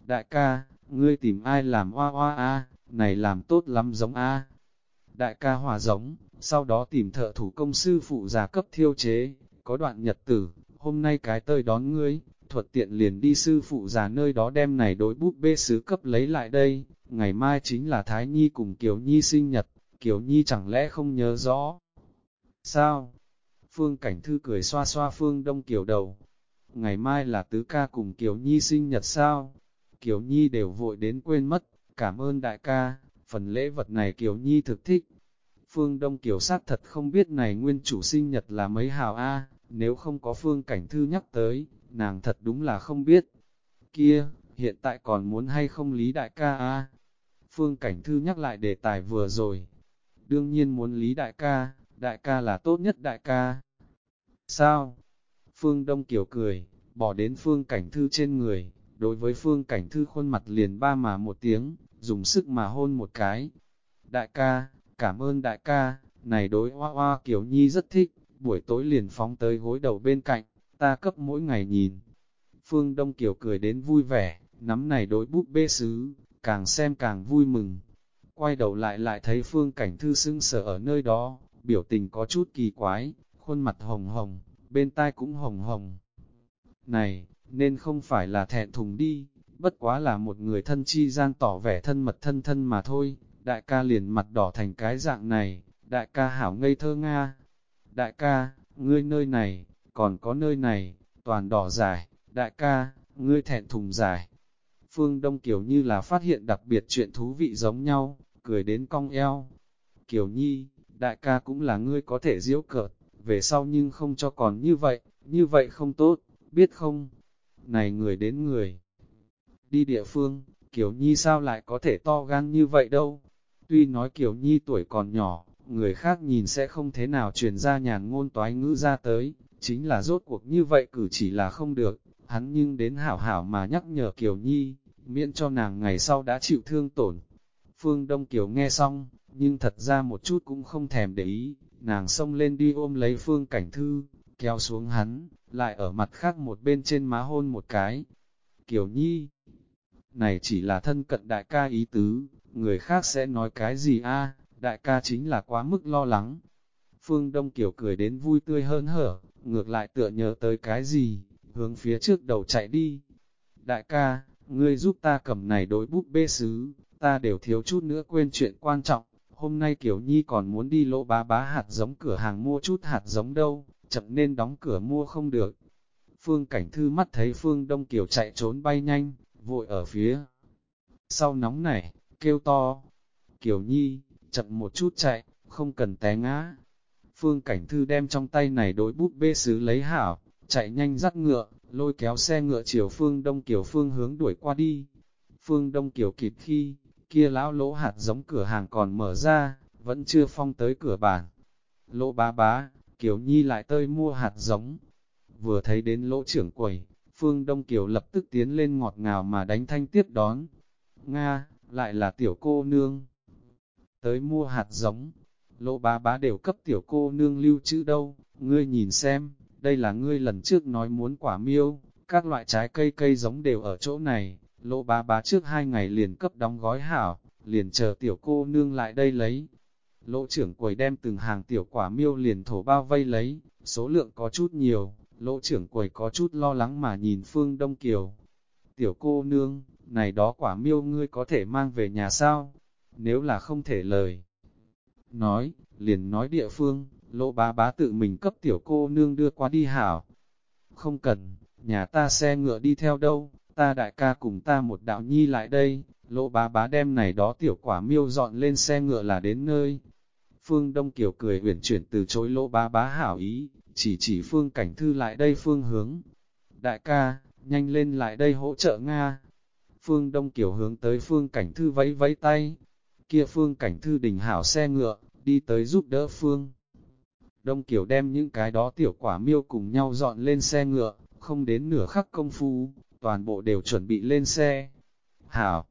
A: Đại ca, ngươi tìm ai làm oa oa a này làm tốt lắm giống a Đại ca hòa giống, sau đó tìm thợ thủ công sư phụ già cấp thiêu chế, có đoạn nhật tử, hôm nay cái tơi đón ngươi, thuật tiện liền đi sư phụ già nơi đó đem này đối bút bê sứ cấp lấy lại đây, ngày mai chính là Thái Nhi cùng Kiều Nhi sinh nhật, Kiều Nhi chẳng lẽ không nhớ rõ? Sao? Phương Cảnh Thư cười xoa xoa Phương Đông Kiều đầu. Ngày mai là tứ ca cùng Kiều Nhi sinh nhật sao? Kiều Nhi đều vội đến quên mất, cảm ơn đại ca, phần lễ vật này Kiều Nhi thực thích. Phương Đông Kiều sát thật không biết này nguyên chủ sinh nhật là mấy hào A, nếu không có phương cảnh thư nhắc tới, nàng thật đúng là không biết. Kia, hiện tại còn muốn hay không lý đại ca a Phương cảnh thư nhắc lại đề tài vừa rồi. Đương nhiên muốn lý đại ca, đại ca là tốt nhất đại ca. Sao? Phương Đông Kiều cười, bỏ đến phương cảnh thư trên người, đối với phương cảnh thư khuôn mặt liền ba mà một tiếng, dùng sức mà hôn một cái. Đại ca, cảm ơn đại ca, này đối hoa hoa Kiều Nhi rất thích buổi tối liền phóng tới gối đầu bên cạnh, ta cấp mỗi ngày nhìn. Phương Đông Kiều cười đến vui vẻ, nắm này đối bút bê sứ, càng xem càng vui mừng. Quay đầu lại lại thấy Phương Cảnh Thư sưng sở ở nơi đó, biểu tình có chút kỳ quái, khuôn mặt hồng hồng, bên tai cũng hồng hồng. Này, nên không phải là thẹn thùng đi, bất quá là một người thân chi gian tỏ vẻ thân mật thân thân mà thôi, đại ca liền mặt đỏ thành cái dạng này, đại ca hảo ngây thơ Nga, đại ca, ngươi nơi này, còn có nơi này, toàn đỏ dài, đại ca, ngươi thẹn thùng dài. Phương Đông Kiều như là phát hiện đặc biệt chuyện thú vị giống nhau, cười đến cong eo. Kiều Nhi, đại ca cũng là ngươi có thể diễu cợt, về sau nhưng không cho còn như vậy, như vậy không tốt, biết không? Này người đến người. Đi địa phương, Kiều Nhi sao lại có thể to gan như vậy đâu? Tuy nói Kiều Nhi tuổi còn nhỏ, người khác nhìn sẽ không thế nào truyền ra nhàn ngôn toái ngữ ra tới, chính là rốt cuộc như vậy cử chỉ là không được, hắn nhưng đến hảo hảo mà nhắc nhở Kiều Nhi, miễn cho nàng ngày sau đã chịu thương tổn. Phương Đông Kiều nghe xong, nhưng thật ra một chút cũng không thèm để ý, nàng xông lên đi ôm lấy Phương Cảnh Thư, kéo xuống hắn, lại ở mặt khác một bên trên má hôn một cái. Kiều Nhi, này chỉ là thân cận đại ca ý tứ, người khác sẽ nói cái gì a đại ca chính là quá mức lo lắng. Phương Đông Kiều cười đến vui tươi hơn hở, ngược lại tựa nhớ tới cái gì, hướng phía trước đầu chạy đi. Đại ca, ngươi giúp ta cầm này đối búp bê sứ, ta đều thiếu chút nữa quên chuyện quan trọng, hôm nay Kiều Nhi còn muốn đi lỗ bá bá hạt giống cửa hàng mua chút hạt giống đâu, chậm nên đóng cửa mua không được. Phương Cảnh Thư mắt thấy Phương Đông Kiều chạy trốn bay nhanh, vội ở phía. Sau nóng này, kêu to, Kiều Nhi, chậm một chút chạy, không cần té ngã. Phương Cảnh Thư đem trong tay này đối búp bê sứ lấy hảo, chạy nhanh dắt ngựa, lôi kéo xe ngựa chiều Phương Đông Kiều Phương hướng đuổi qua đi. Phương Đông Kiều kịp khi, kia lão lỗ hạt giống cửa hàng còn mở ra, vẫn chưa phong tới cửa bản. Lỗ bá bá, Kiều Nhi lại tơi mua hạt giống. Vừa thấy đến lỗ trưởng quầy, Phương Đông Kiều lập tức tiến lên ngọt ngào mà đánh thanh tiếp đón. Nga, lại là tiểu cô nương. Tới mua hạt giống, lỗ bá bá đều cấp tiểu cô nương lưu trữ đâu, ngươi nhìn xem, đây là ngươi lần trước nói muốn quả miêu, các loại trái cây cây giống đều ở chỗ này, lỗ bá bá trước hai ngày liền cấp đóng gói hảo, liền chờ tiểu cô nương lại đây lấy. Lỗ trưởng quầy đem từng hàng tiểu quả miêu liền thổ bao vây lấy, số lượng có chút nhiều, lỗ trưởng quầy có chút lo lắng mà nhìn Phương Đông Kiều. Tiểu cô nương, này đó quả miêu ngươi có thể mang về nhà sao? Nếu là không thể lời. Nói, liền nói địa phương, lỗ bá bá tự mình cấp tiểu cô nương đưa qua đi hảo. Không cần, nhà ta xe ngựa đi theo đâu, ta đại ca cùng ta một đạo nhi lại đây, lỗ bá bá đem này đó tiểu quả miêu dọn lên xe ngựa là đến nơi. Phương Đông Kiều cười uyển chuyển từ chối lỗ bá bá hảo ý, chỉ chỉ Phương Cảnh Thư lại đây phương hướng. Đại ca, nhanh lên lại đây hỗ trợ Nga. Phương Đông Kiều hướng tới Phương Cảnh Thư vẫy vẫy tay. Kia Phương Cảnh Thư đình hảo xe ngựa, đi tới giúp đỡ Phương. Đông Kiều đem những cái đó tiểu quả miêu cùng nhau dọn lên xe ngựa, không đến nửa khắc công phu, toàn bộ đều chuẩn bị lên xe. Hảo!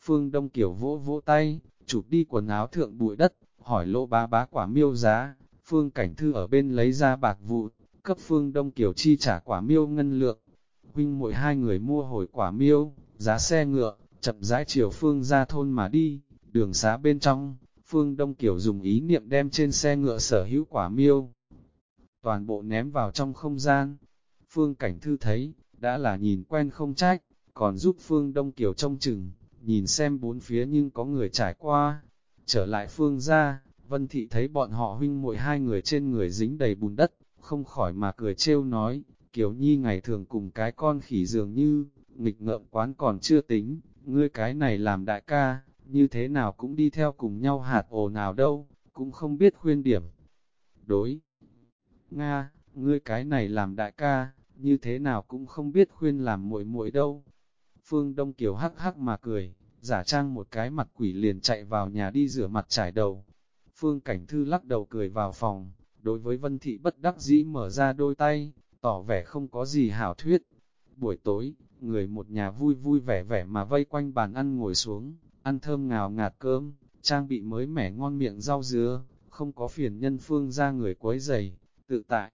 A: Phương Đông Kiều vỗ vỗ tay, chụp đi quần áo thượng bụi đất, hỏi lô bá bá quả miêu giá, Phương Cảnh Thư ở bên lấy ra bạc vụ, cấp Phương Đông Kiều chi trả quả miêu ngân lượng. Huynh mỗi hai người mua hồi quả miêu, giá xe ngựa, chậm rãi chiều Phương ra thôn mà đi, đường xá bên trong, Phương Đông Kiều dùng ý niệm đem trên xe ngựa sở hữu quả miêu. Toàn bộ ném vào trong không gian. Phương Cảnh Thư thấy, đã là nhìn quen không trách, còn giúp Phương Đông Kiều trông chừng, nhìn xem bốn phía nhưng có người trải qua. Trở lại Phương ra, Vân Thị thấy bọn họ huynh muội hai người trên người dính đầy bùn đất, không khỏi mà cười trêu nói, Kiều Nhi ngày thường cùng cái con khỉ dường như, nghịch ngợm quán còn chưa tính, ngươi cái này làm đại ca, như thế nào cũng đi theo cùng nhau hạt ồ nào đâu, cũng không biết khuyên điểm. Đối, Nga, ngươi cái này làm đại ca, như thế nào cũng không biết khuyên làm muội muội đâu. Phương Đông Kiều hắc hắc mà cười, giả trang một cái mặt quỷ liền chạy vào nhà đi rửa mặt trải đầu. Phương Cảnh Thư lắc đầu cười vào phòng, đối với Vân Thị bất đắc dĩ mở ra đôi tay, tỏ vẻ không có gì hảo thuyết. Buổi tối, người một nhà vui vui vẻ vẻ mà vây quanh bàn ăn ngồi xuống, ăn thơm ngào ngạt cơm, trang bị mới mẻ ngon miệng rau dứa, không có phiền nhân phương ra người quấy giày, tự tại.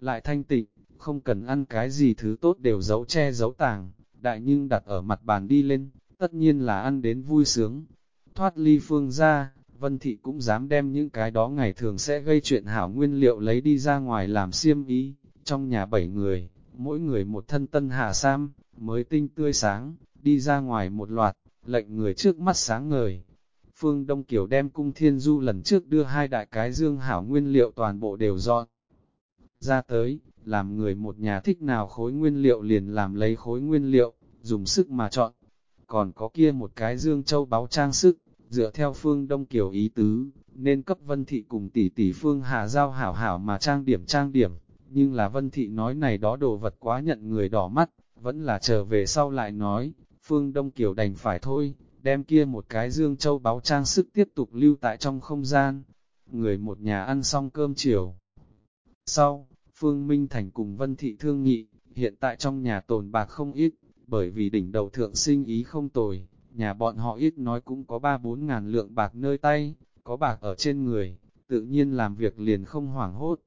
A: Lại thanh tịnh, không cần ăn cái gì thứ tốt đều giấu che giấu tàng, đại nhưng đặt ở mặt bàn đi lên, tất nhiên là ăn đến vui sướng. Thoát ly phương ra, Vân Thị cũng dám đem những cái đó ngày thường sẽ gây chuyện hảo nguyên liệu lấy đi ra ngoài làm xiêm ý, trong nhà bảy người, mỗi người một thân tân hạ sam, mới tinh tươi sáng, đi ra ngoài một loạt, lệnh người trước mắt sáng ngời. Phương Đông Kiều đem cung thiên du lần trước đưa hai đại cái dương hảo nguyên liệu toàn bộ đều dọn. Ra tới, làm người một nhà thích nào khối nguyên liệu liền làm lấy khối nguyên liệu, dùng sức mà chọn. Còn có kia một cái dương châu báo trang sức, dựa theo phương Đông Kiều ý tứ, nên cấp Vân Thị cùng tỷ tỷ phương Hà Giao hảo hảo mà trang điểm trang điểm. Nhưng là Vân Thị nói này đó đồ vật quá nhận người đỏ mắt, vẫn là trở về sau lại nói, phương Đông Kiều đành phải thôi, đem kia một cái dương châu báo trang sức tiếp tục lưu tại trong không gian. Người một nhà ăn xong cơm chiều. Sau, Phương Minh Thành cùng Vân Thị thương nghị, hiện tại trong nhà tồn bạc không ít, bởi vì đỉnh đầu thượng sinh ý không tồi, nhà bọn họ ít nói cũng có 3-4 ngàn lượng bạc nơi tay, có bạc ở trên người, tự nhiên làm việc liền không hoảng hốt.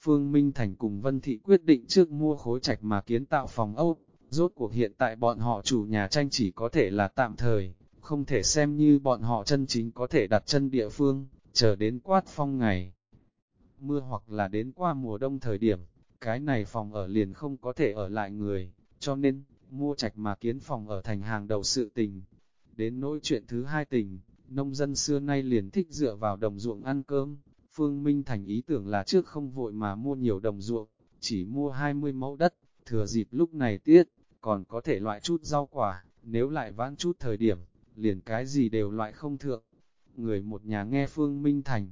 A: Phương Minh Thành cùng Vân Thị quyết định trước mua khối trạch mà kiến tạo phòng ốc, rốt cuộc hiện tại bọn họ chủ nhà tranh chỉ có thể là tạm thời, không thể xem như bọn họ chân chính có thể đặt chân địa phương, chờ đến quát phong ngày. Mưa hoặc là đến qua mùa đông thời điểm, cái này phòng ở liền không có thể ở lại người, cho nên, mua trạch mà kiến phòng ở thành hàng đầu sự tình. Đến nỗi chuyện thứ hai tình, nông dân xưa nay liền thích dựa vào đồng ruộng ăn cơm, Phương Minh Thành ý tưởng là trước không vội mà mua nhiều đồng ruộng, chỉ mua 20 mẫu đất, thừa dịp lúc này tiết, còn có thể loại chút rau quả, nếu lại vãn chút thời điểm, liền cái gì đều loại không thượng. Người một nhà nghe Phương Minh Thành,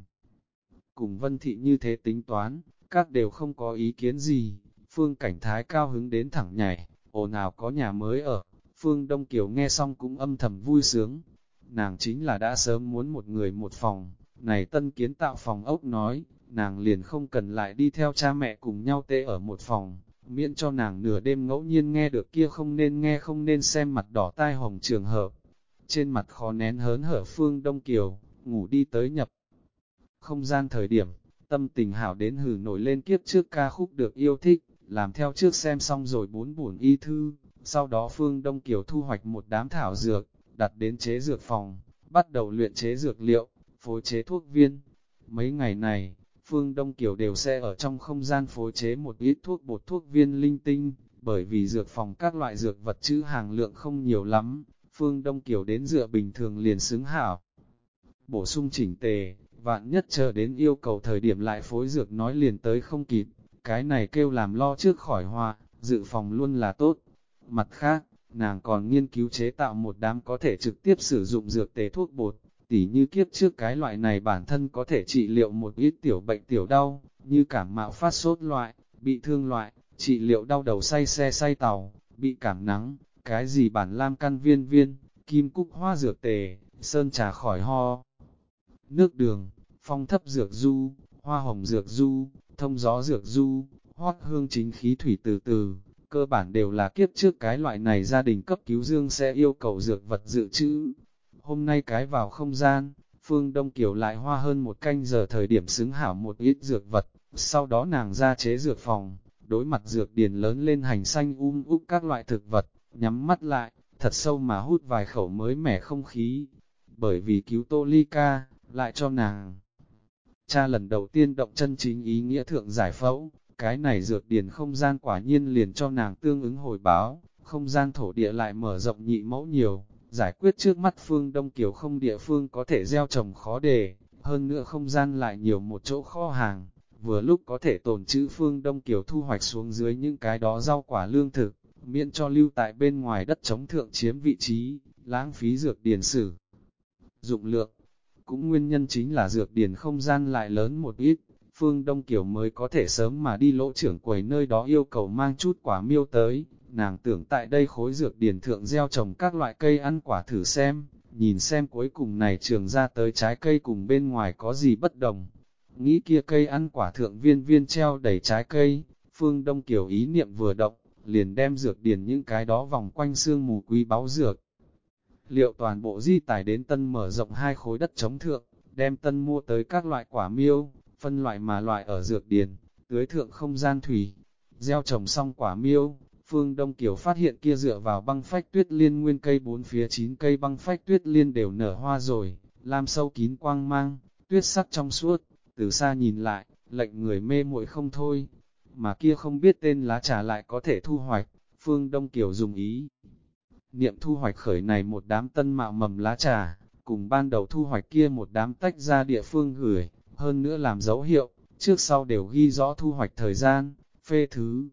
A: cùng Vân Thị như thế tính toán, các đều không có ý kiến gì, Phương Cảnh Thái cao hứng đến thẳng nhảy, ồ nào có nhà mới ở, Phương Đông Kiều nghe xong cũng âm thầm vui sướng, nàng chính là đã sớm muốn một người một phòng, này tân kiến tạo phòng ốc nói, nàng liền không cần lại đi theo cha mẹ cùng nhau tê ở một phòng, miễn cho nàng nửa đêm ngẫu nhiên nghe được kia không nên nghe không nên xem mặt đỏ tai hồng trường hợp. Trên mặt khó nén hớn hở phương Đông Kiều, ngủ đi tới nhập. Không gian thời điểm, tâm tình hảo đến hử nổi lên kiếp trước ca khúc được yêu thích, làm theo trước xem xong rồi bốn buồn y thư, sau đó Phương Đông Kiều thu hoạch một đám thảo dược, đặt đến chế dược phòng, bắt đầu luyện chế dược liệu, phối chế thuốc viên. Mấy ngày này, Phương Đông Kiều đều sẽ ở trong không gian phối chế một ít thuốc bột thuốc viên linh tinh, bởi vì dược phòng các loại dược vật chữ hàng lượng không nhiều lắm, Phương Đông Kiều đến dựa bình thường liền xứng hảo. Bổ sung chỉnh tề, vạn nhất chờ đến yêu cầu thời điểm lại phối dược nói liền tới không kịp, cái này kêu làm lo trước khỏi hoa, dự phòng luôn là tốt. Mặt khác, nàng còn nghiên cứu chế tạo một đám có thể trực tiếp sử dụng dược tề thuốc bột, tỉ như kiếp trước cái loại này bản thân có thể trị liệu một ít tiểu bệnh tiểu đau, như cảm mạo phát sốt loại, bị thương loại, trị liệu đau đầu say xe say tàu, bị cảm nắng, cái gì bản lam căn viên viên, kim cúc hoa dược tề, sơn trà khỏi ho, nước đường, phong thấp dược du, hoa hồng dược du, thông gió dược du, hót hương chính khí thủy từ từ, cơ bản đều là kiếp trước cái loại này gia đình cấp cứu dương sẽ yêu cầu dược vật dự trữ. Hôm nay cái vào không gian, Phương Đông Kiều lại hoa hơn một canh giờ thời điểm xứng hảo một ít dược vật, sau đó nàng ra chế dược phòng, đối mặt dược điền lớn lên hành xanh um úp các loại thực vật, nhắm mắt lại, thật sâu mà hút vài khẩu mới mẻ không khí. Bởi vì cứu Tô Ly Ca, lại cho nàng. Cha lần đầu tiên động chân chính ý nghĩa thượng giải phẫu, cái này dược điền không gian quả nhiên liền cho nàng tương ứng hồi báo, không gian thổ địa lại mở rộng nhị mẫu nhiều, giải quyết trước mắt phương Đông Kiều không địa phương có thể gieo trồng khó đề, hơn nữa không gian lại nhiều một chỗ kho hàng, vừa lúc có thể tồn trữ phương Đông Kiều thu hoạch xuống dưới những cái đó rau quả lương thực, miễn cho lưu tại bên ngoài đất chống thượng chiếm vị trí, lãng phí dược điền sử. Dụng lượng, cũng nguyên nhân chính là dược điền không gian lại lớn một ít, Phương Đông Kiều mới có thể sớm mà đi lỗ trưởng quầy nơi đó yêu cầu mang chút quả miêu tới, nàng tưởng tại đây khối dược điền thượng gieo trồng các loại cây ăn quả thử xem, nhìn xem cuối cùng này trường ra tới trái cây cùng bên ngoài có gì bất đồng. Nghĩ kia cây ăn quả thượng viên viên treo đầy trái cây, Phương Đông Kiều ý niệm vừa động, liền đem dược điền những cái đó vòng quanh xương mù quý báu dược. Liệu toàn bộ di tải đến tân mở rộng hai khối đất chống thượng, đem tân mua tới các loại quả miêu, phân loại mà loại ở dược điền, tưới thượng không gian thủy, gieo trồng xong quả miêu, Phương Đông Kiều phát hiện kia dựa vào băng phách tuyết liên nguyên cây bốn phía chín cây băng phách tuyết liên đều nở hoa rồi, lam sâu kín quang mang, tuyết sắc trong suốt, từ xa nhìn lại, lệnh người mê muội không thôi, mà kia không biết tên lá trà lại có thể thu hoạch, Phương Đông Kiều dùng ý. Niệm thu hoạch khởi này một đám tân mạo mầm lá trà, cùng ban đầu thu hoạch kia một đám tách ra địa phương gửi, hơn nữa làm dấu hiệu, trước sau đều ghi rõ thu hoạch thời gian, phê thứ.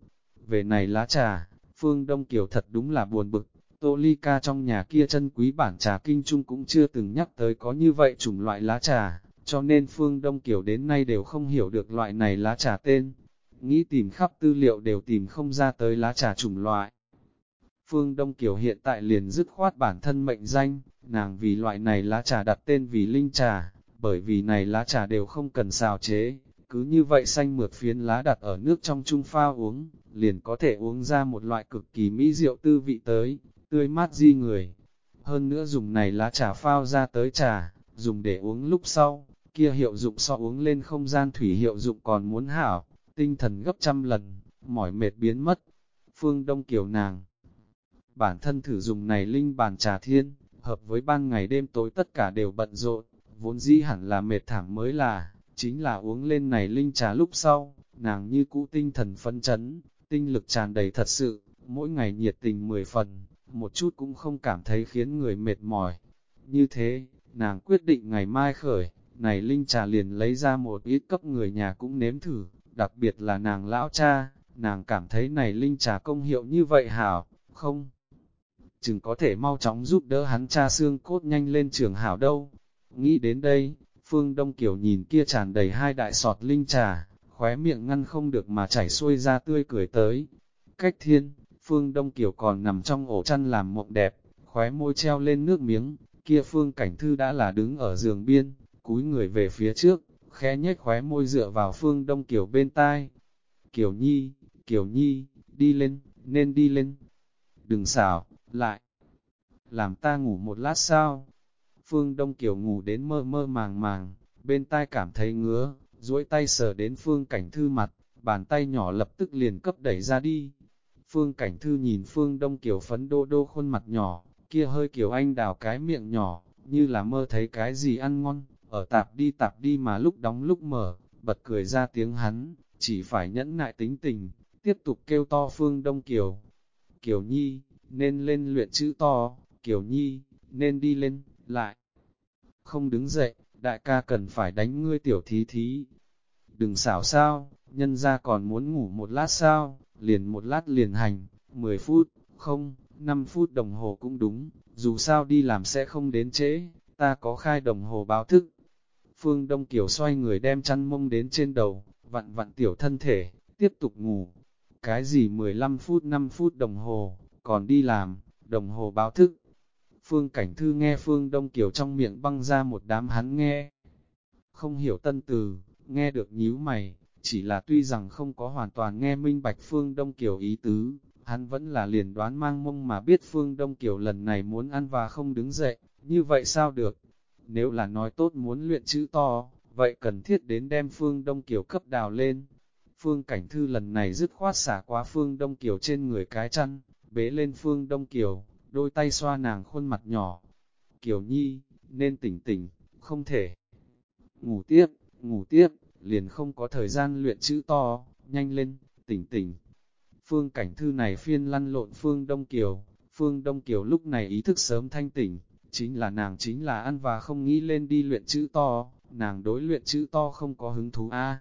A: Về này lá trà, Phương Đông Kiều thật đúng là buồn bực, Tô Ly Ca trong nhà kia chân quý bản trà kinh trung cũng chưa từng nhắc tới có như vậy chủng loại lá trà, cho nên Phương Đông Kiều đến nay đều không hiểu được loại này lá trà tên. Nghĩ tìm khắp tư liệu đều tìm không ra tới lá trà chủng loại. Phương Đông Kiều hiện tại liền dứt khoát bản thân mệnh danh, nàng vì loại này lá trà đặt tên vì linh trà, bởi vì này lá trà đều không cần xào chế, cứ như vậy xanh mượt phiến lá đặt ở nước trong chung pha uống, liền có thể uống ra một loại cực kỳ mỹ rượu tư vị tới, tươi mát di người. Hơn nữa dùng này lá trà phao ra tới trà, dùng để uống lúc sau, kia hiệu dụng so uống lên không gian thủy hiệu dụng còn muốn hảo, tinh thần gấp trăm lần, mỏi mệt biến mất. Phương Đông Kiều nàng Bản thân thử dùng này linh bàn trà thiên, hợp với ban ngày đêm tối tất cả đều bận rộn, vốn dĩ hẳn là mệt thảm mới là, chính là uống lên này linh trà lúc sau, nàng như cũ tinh thần phấn chấn, tinh lực tràn đầy thật sự, mỗi ngày nhiệt tình mười phần, một chút cũng không cảm thấy khiến người mệt mỏi. Như thế, nàng quyết định ngày mai khởi, này linh trà liền lấy ra một ít cấp người nhà cũng nếm thử, đặc biệt là nàng lão cha, nàng cảm thấy này linh trà công hiệu như vậy hảo, không? Chừng có thể mau chóng giúp đỡ hắn cha xương cốt nhanh lên trường hảo đâu. Nghĩ đến đây, Phương Đông Kiều nhìn kia tràn đầy hai đại sọt linh trà, khóe miệng ngăn không được mà chảy xuôi ra tươi cười tới. Cách thiên, Phương Đông Kiều còn nằm trong ổ chăn làm mộng đẹp, khóe môi treo lên nước miếng, kia Phương Cảnh Thư đã là đứng ở giường biên, cúi người về phía trước, khẽ nhếch khóe môi dựa vào Phương Đông Kiều bên tai. Kiều Nhi, Kiều Nhi, đi lên, nên đi lên. Đừng xảo, lại. Làm ta ngủ một lát sao? Phương Đông Kiều ngủ đến mơ mơ màng màng, bên tai cảm thấy ngứa, duỗi tay sờ đến Phương Cảnh Thư mặt, bàn tay nhỏ lập tức liền cấp đẩy ra đi. Phương Cảnh Thư nhìn Phương Đông Kiều phấn đô đô khuôn mặt nhỏ, kia hơi Kiều Anh đào cái miệng nhỏ, như là mơ thấy cái gì ăn ngon, ở tạp đi tạp đi mà lúc đóng lúc mở, bật cười ra tiếng hắn, chỉ phải nhẫn nại tính tình, tiếp tục kêu to Phương Đông Kiều. Kiều Nhi, nên lên luyện chữ to, kiểu Nhi, nên đi lên, lại. Không đứng dậy, đại ca cần phải đánh ngươi tiểu thí thí. Đừng xảo sao, nhân ra còn muốn ngủ một lát sao, liền một lát liền hành, 10 phút, không, 5 phút đồng hồ cũng đúng, dù sao đi làm sẽ không đến trễ, ta có khai đồng hồ báo thức. Phương Đông Kiều xoay người đem chăn mông đến trên đầu, vặn vặn tiểu thân thể, tiếp tục ngủ. Cái gì 15 phút 5 phút đồng hồ, còn đi làm, đồng hồ báo thức. Phương Cảnh Thư nghe Phương Đông Kiều trong miệng băng ra một đám hắn nghe. Không hiểu tân từ, nghe được nhíu mày, chỉ là tuy rằng không có hoàn toàn nghe minh bạch Phương Đông Kiều ý tứ, hắn vẫn là liền đoán mang mông mà biết Phương Đông Kiều lần này muốn ăn và không đứng dậy, như vậy sao được? Nếu là nói tốt muốn luyện chữ to, vậy cần thiết đến đem Phương Đông Kiều cấp đào lên. Phương Cảnh Thư lần này dứt khoát xả qua Phương Đông Kiều trên người cái chăn, bế lên Phương Đông Kiều, đôi tay xoa nàng khuôn mặt nhỏ. Kiều Nhi, nên tỉnh tỉnh, không thể. Ngủ tiếp, ngủ tiếp, liền không có thời gian luyện chữ to, nhanh lên, tỉnh tỉnh. Phương Cảnh Thư này phiên lăn lộn Phương Đông Kiều, Phương Đông Kiều lúc này ý thức sớm thanh tỉnh, chính là nàng chính là ăn và không nghĩ lên đi luyện chữ to, nàng đối luyện chữ to không có hứng thú a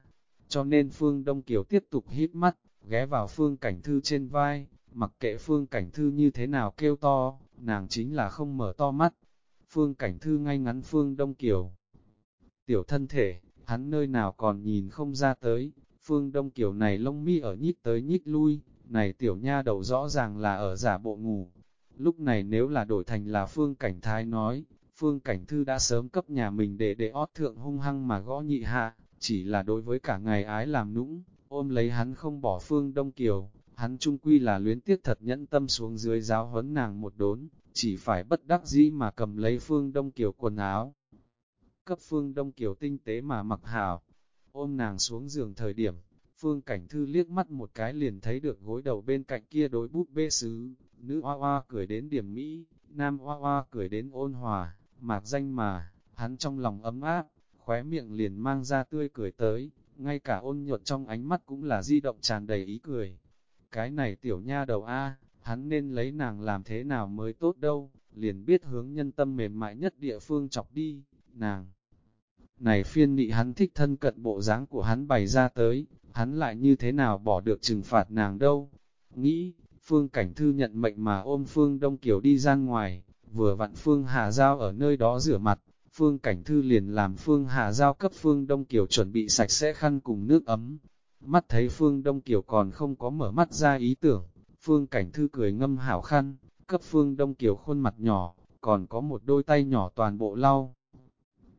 A: Cho nên Phương Đông Kiều tiếp tục hít mắt, ghé vào Phương Cảnh Thư trên vai, mặc kệ Phương Cảnh Thư như thế nào kêu to, nàng chính là không mở to mắt. Phương Cảnh Thư ngay ngắn Phương Đông Kiều. Tiểu thân thể, hắn nơi nào còn nhìn không ra tới, Phương Đông Kiều này lông mi ở nhít tới nhít lui, này tiểu nha đầu rõ ràng là ở giả bộ ngủ, Lúc này nếu là đổi thành là Phương Cảnh Thái nói, Phương Cảnh Thư đã sớm cấp nhà mình để để ót thượng hung hăng mà gõ nhị hạ, chỉ là đối với cả ngày ái làm nũng, ôm lấy hắn không bỏ Phương Đông Kiều, hắn trung quy là luyến tiếc thật nhẫn tâm xuống dưới giáo huấn nàng một đốn, chỉ phải bất đắc dĩ mà cầm lấy Phương Đông Kiều quần áo. Cấp Phương Đông Kiều tinh tế mà mặc hào ôm nàng xuống giường thời điểm, Phương Cảnh Thư liếc mắt một cái liền thấy được gối đầu bên cạnh kia đối búp bê sứ, nữ hoa hoa cười đến điểm mỹ, nam hoa hoa cười đến ôn hòa, mạc danh mà, hắn trong lòng ấm áp, khóe miệng liền mang ra tươi cười tới, ngay cả ôn nhuận trong ánh mắt cũng là di động tràn đầy ý cười. Cái này tiểu nha đầu A, hắn nên lấy nàng làm thế nào mới tốt đâu, liền biết hướng nhân tâm mềm mại nhất địa phương chọc đi, nàng. Này phiên nị hắn thích thân cận bộ dáng của hắn bày ra tới, hắn lại như thế nào bỏ được trừng phạt nàng đâu. Nghĩ, Phương Cảnh Thư nhận mệnh mà ôm Phương Đông Kiều đi ra ngoài, vừa vặn Phương Hà Giao ở nơi đó rửa mặt, Phương Cảnh Thư liền làm Phương Hà Giao cấp Phương Đông Kiều chuẩn bị sạch sẽ khăn cùng nước ấm. Mắt thấy Phương Đông Kiều còn không có mở mắt ra ý tưởng, Phương Cảnh Thư cười ngâm hảo khăn, cấp Phương Đông Kiều khuôn mặt nhỏ, còn có một đôi tay nhỏ toàn bộ lau.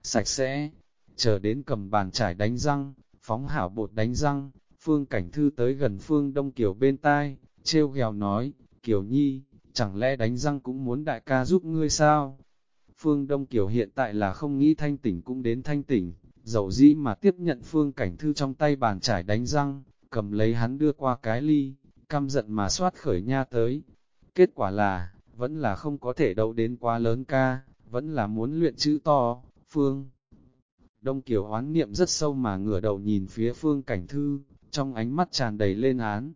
A: Sạch sẽ, chờ đến cầm bàn trải đánh răng, phóng hảo bột đánh răng, Phương Cảnh Thư tới gần Phương Đông Kiều bên tai, trêu ghèo nói, Kiều Nhi, chẳng lẽ đánh răng cũng muốn đại ca giúp ngươi sao? Phương Đông Kiều hiện tại là không nghĩ thanh tỉnh cũng đến thanh tỉnh, dầu dĩ mà tiếp nhận Phương Cảnh Thư trong tay bàn trải đánh răng, cầm lấy hắn đưa qua cái ly, căm giận mà soát khởi nha tới. Kết quả là, vẫn là không có thể đấu đến quá lớn ca, vẫn là muốn luyện chữ to, Phương. Đông Kiều oán niệm rất sâu mà ngửa đầu nhìn phía Phương Cảnh Thư, trong ánh mắt tràn đầy lên án.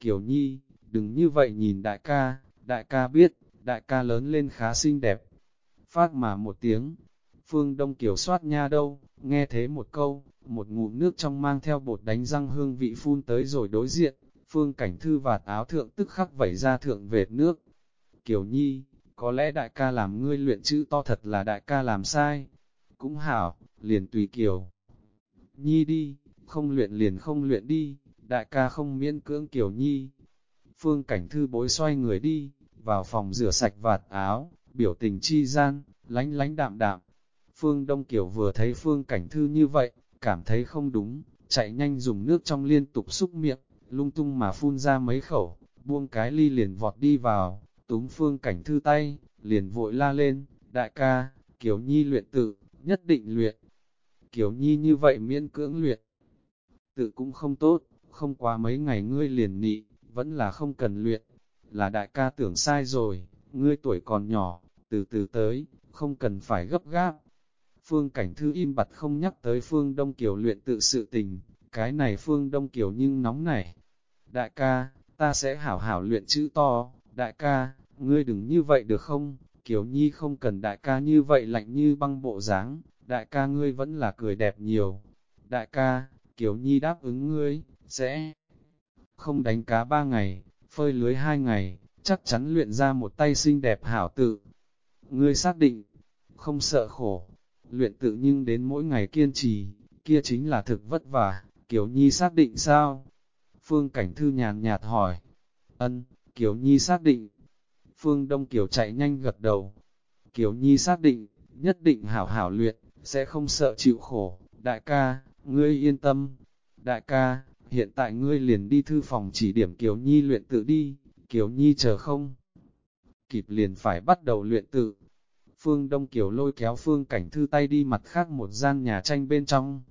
A: Kiều Nhi, đừng như vậy nhìn đại ca, đại ca biết, đại ca lớn lên khá xinh đẹp. Phát mà một tiếng, Phương Đông Kiều soát nha đâu, nghe thế một câu, một ngụm nước trong mang theo bột đánh răng hương vị phun tới rồi đối diện, Phương Cảnh Thư vạt áo thượng tức khắc vẩy ra thượng vệt nước. Kiều Nhi, có lẽ đại ca làm ngươi luyện chữ to thật là đại ca làm sai. Cũng hảo, liền tùy Kiều. Nhi đi, không luyện liền không luyện đi, đại ca không miễn cưỡng Kiều Nhi. Phương Cảnh Thư bối xoay người đi, vào phòng rửa sạch vạt áo, biểu tình chi gian, lánh lánh đạm đạm. Phương Đông Kiều vừa thấy Phương Cảnh Thư như vậy, cảm thấy không đúng, chạy nhanh dùng nước trong liên tục xúc miệng, lung tung mà phun ra mấy khẩu, buông cái ly liền vọt đi vào, túm Phương Cảnh Thư tay, liền vội la lên, đại ca, Kiều Nhi luyện tự, nhất định luyện. Kiều Nhi như vậy miễn cưỡng luyện. Tự cũng không tốt, không qua mấy ngày ngươi liền nị, vẫn là không cần luyện. Là đại ca tưởng sai rồi, ngươi tuổi còn nhỏ, từ từ tới, không cần phải gấp gáp. Phương Cảnh Thư im bặt không nhắc tới Phương Đông Kiều luyện tự sự tình, cái này Phương Đông Kiều nhưng nóng nảy. Đại ca, ta sẽ hảo hảo luyện chữ to, đại ca, ngươi đừng như vậy được không? Kiều Nhi không cần đại ca như vậy lạnh như băng bộ dáng, đại ca ngươi vẫn là cười đẹp nhiều. Đại ca, Kiều Nhi đáp ứng ngươi, sẽ không đánh cá ba ngày, phơi lưới hai ngày, chắc chắn luyện ra một tay xinh đẹp hảo tự. Ngươi xác định, không sợ khổ, luyện tự nhưng đến mỗi ngày kiên trì, kia chính là thực vất vả, Kiều Nhi xác định sao? Phương Cảnh Thư nhàn nhạt hỏi. Ân, Kiều Nhi xác định. Phương Đông Kiều chạy nhanh gật đầu. Kiều Nhi xác định, nhất định hảo hảo luyện, sẽ không sợ chịu khổ. Đại ca, ngươi yên tâm. Đại ca, hiện tại ngươi liền đi thư phòng chỉ điểm Kiều Nhi luyện tự đi. Kiều Nhi chờ không? Kịp liền phải bắt đầu luyện tự. Phương Đông Kiều lôi kéo Phương Cảnh Thư tay đi mặt khác một gian nhà tranh bên trong.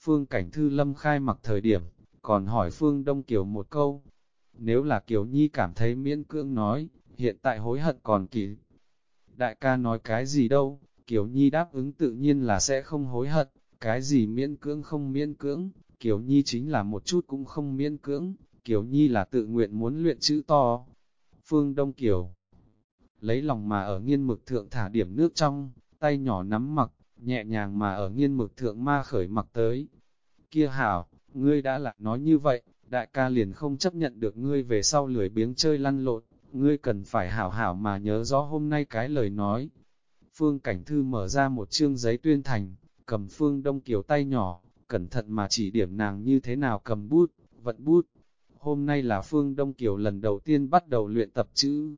A: Phương Cảnh Thư lâm khai mặc thời điểm, còn hỏi Phương Đông Kiều một câu. Nếu là Kiều Nhi cảm thấy miễn cưỡng nói, hiện tại hối hận còn kỹ. Đại ca nói cái gì đâu, Kiều Nhi đáp ứng tự nhiên là sẽ không hối hận, cái gì miễn cưỡng không miễn cưỡng, Kiều Nhi chính là một chút cũng không miễn cưỡng, Kiều Nhi là tự nguyện muốn luyện chữ to. Phương Đông Kiều lấy lòng mà ở nghiên mực thượng thả điểm nước trong, tay nhỏ nắm mặc, nhẹ nhàng mà ở nghiên mực thượng ma khởi mặc tới. Kia hảo, ngươi đã là nói như vậy, đại ca liền không chấp nhận được ngươi về sau lười biếng chơi lăn lộn, ngươi cần phải hảo hảo mà nhớ rõ hôm nay cái lời nói. Phương Cảnh Thư mở ra một chương giấy tuyên thành, cầm Phương Đông Kiều tay nhỏ, cẩn thận mà chỉ điểm nàng như thế nào cầm bút, vận bút. Hôm nay là Phương Đông Kiều lần đầu tiên bắt đầu luyện tập chữ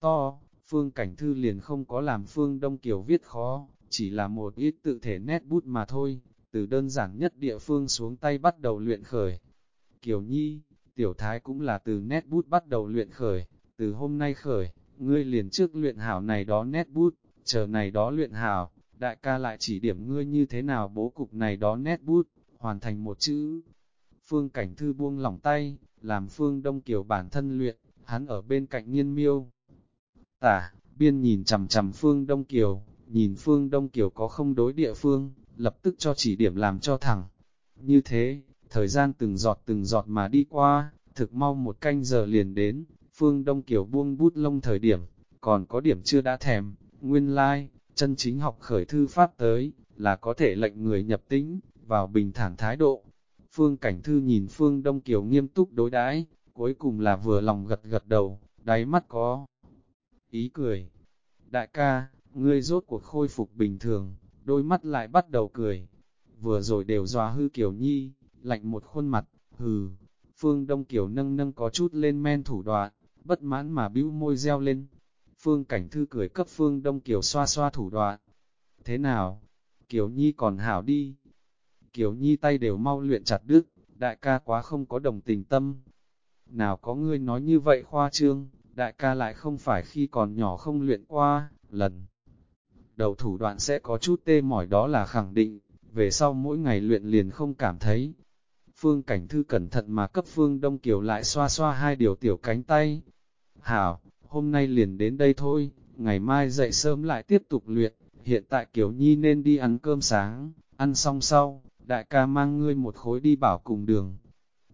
A: to, Phương Cảnh Thư liền không có làm Phương Đông Kiều viết khó, chỉ là một ít tự thể nét bút mà thôi, từ đơn giản nhất địa phương xuống tay bắt đầu luyện khởi. Kiều Nhi, Tiểu Thái cũng là từ nét bút bắt đầu luyện khởi, từ hôm nay khởi, ngươi liền trước luyện hảo này đó nét bút, chờ này đó luyện hảo, đại ca lại chỉ điểm ngươi như thế nào bố cục này đó nét bút, hoàn thành một chữ. Phương Cảnh Thư buông lỏng tay, làm Phương Đông Kiều bản thân luyện, hắn ở bên cạnh nghiên miêu. Tả, biên nhìn chằm chằm Phương Đông Kiều, nhìn Phương Đông Kiều có không đối địa phương, lập tức cho chỉ điểm làm cho thẳng. Như thế, thời gian từng giọt từng giọt mà đi qua, thực mau một canh giờ liền đến, Phương Đông Kiều buông bút lông thời điểm, còn có điểm chưa đã thèm, nguyên lai, like, chân chính học khởi thư pháp tới, là có thể lệnh người nhập tĩnh, vào bình thản thái độ. Phương Cảnh Thư nhìn Phương Đông Kiều nghiêm túc đối đãi, cuối cùng là vừa lòng gật gật đầu, đáy mắt có ý cười. Đại ca, ngươi rốt cuộc khôi phục bình thường, đôi mắt lại bắt đầu cười. Vừa rồi đều dòa hư Kiều Nhi, lạnh một khuôn mặt, hừ. Phương Đông Kiều nâng nâng có chút lên men thủ đoạn, bất mãn mà bĩu môi reo lên. Phương Cảnh Thư cười cấp Phương Đông Kiều xoa xoa thủ đoạn. Thế nào? Kiều Nhi còn hảo đi. Kiều Nhi tay đều mau luyện chặt đứt, đại ca quá không có đồng tình tâm. Nào có ngươi nói như vậy khoa trương, đại ca lại không phải khi còn nhỏ không luyện qua, lần đầu thủ đoạn sẽ có chút tê mỏi đó là khẳng định, về sau mỗi ngày luyện liền không cảm thấy. Phương Cảnh Thư cẩn thận mà cấp Phương Đông Kiều lại xoa xoa hai điều tiểu cánh tay. Hảo, hôm nay liền đến đây thôi, ngày mai dậy sớm lại tiếp tục luyện, hiện tại Kiều Nhi nên đi ăn cơm sáng, ăn xong sau, đại ca mang ngươi một khối đi bảo cùng đường.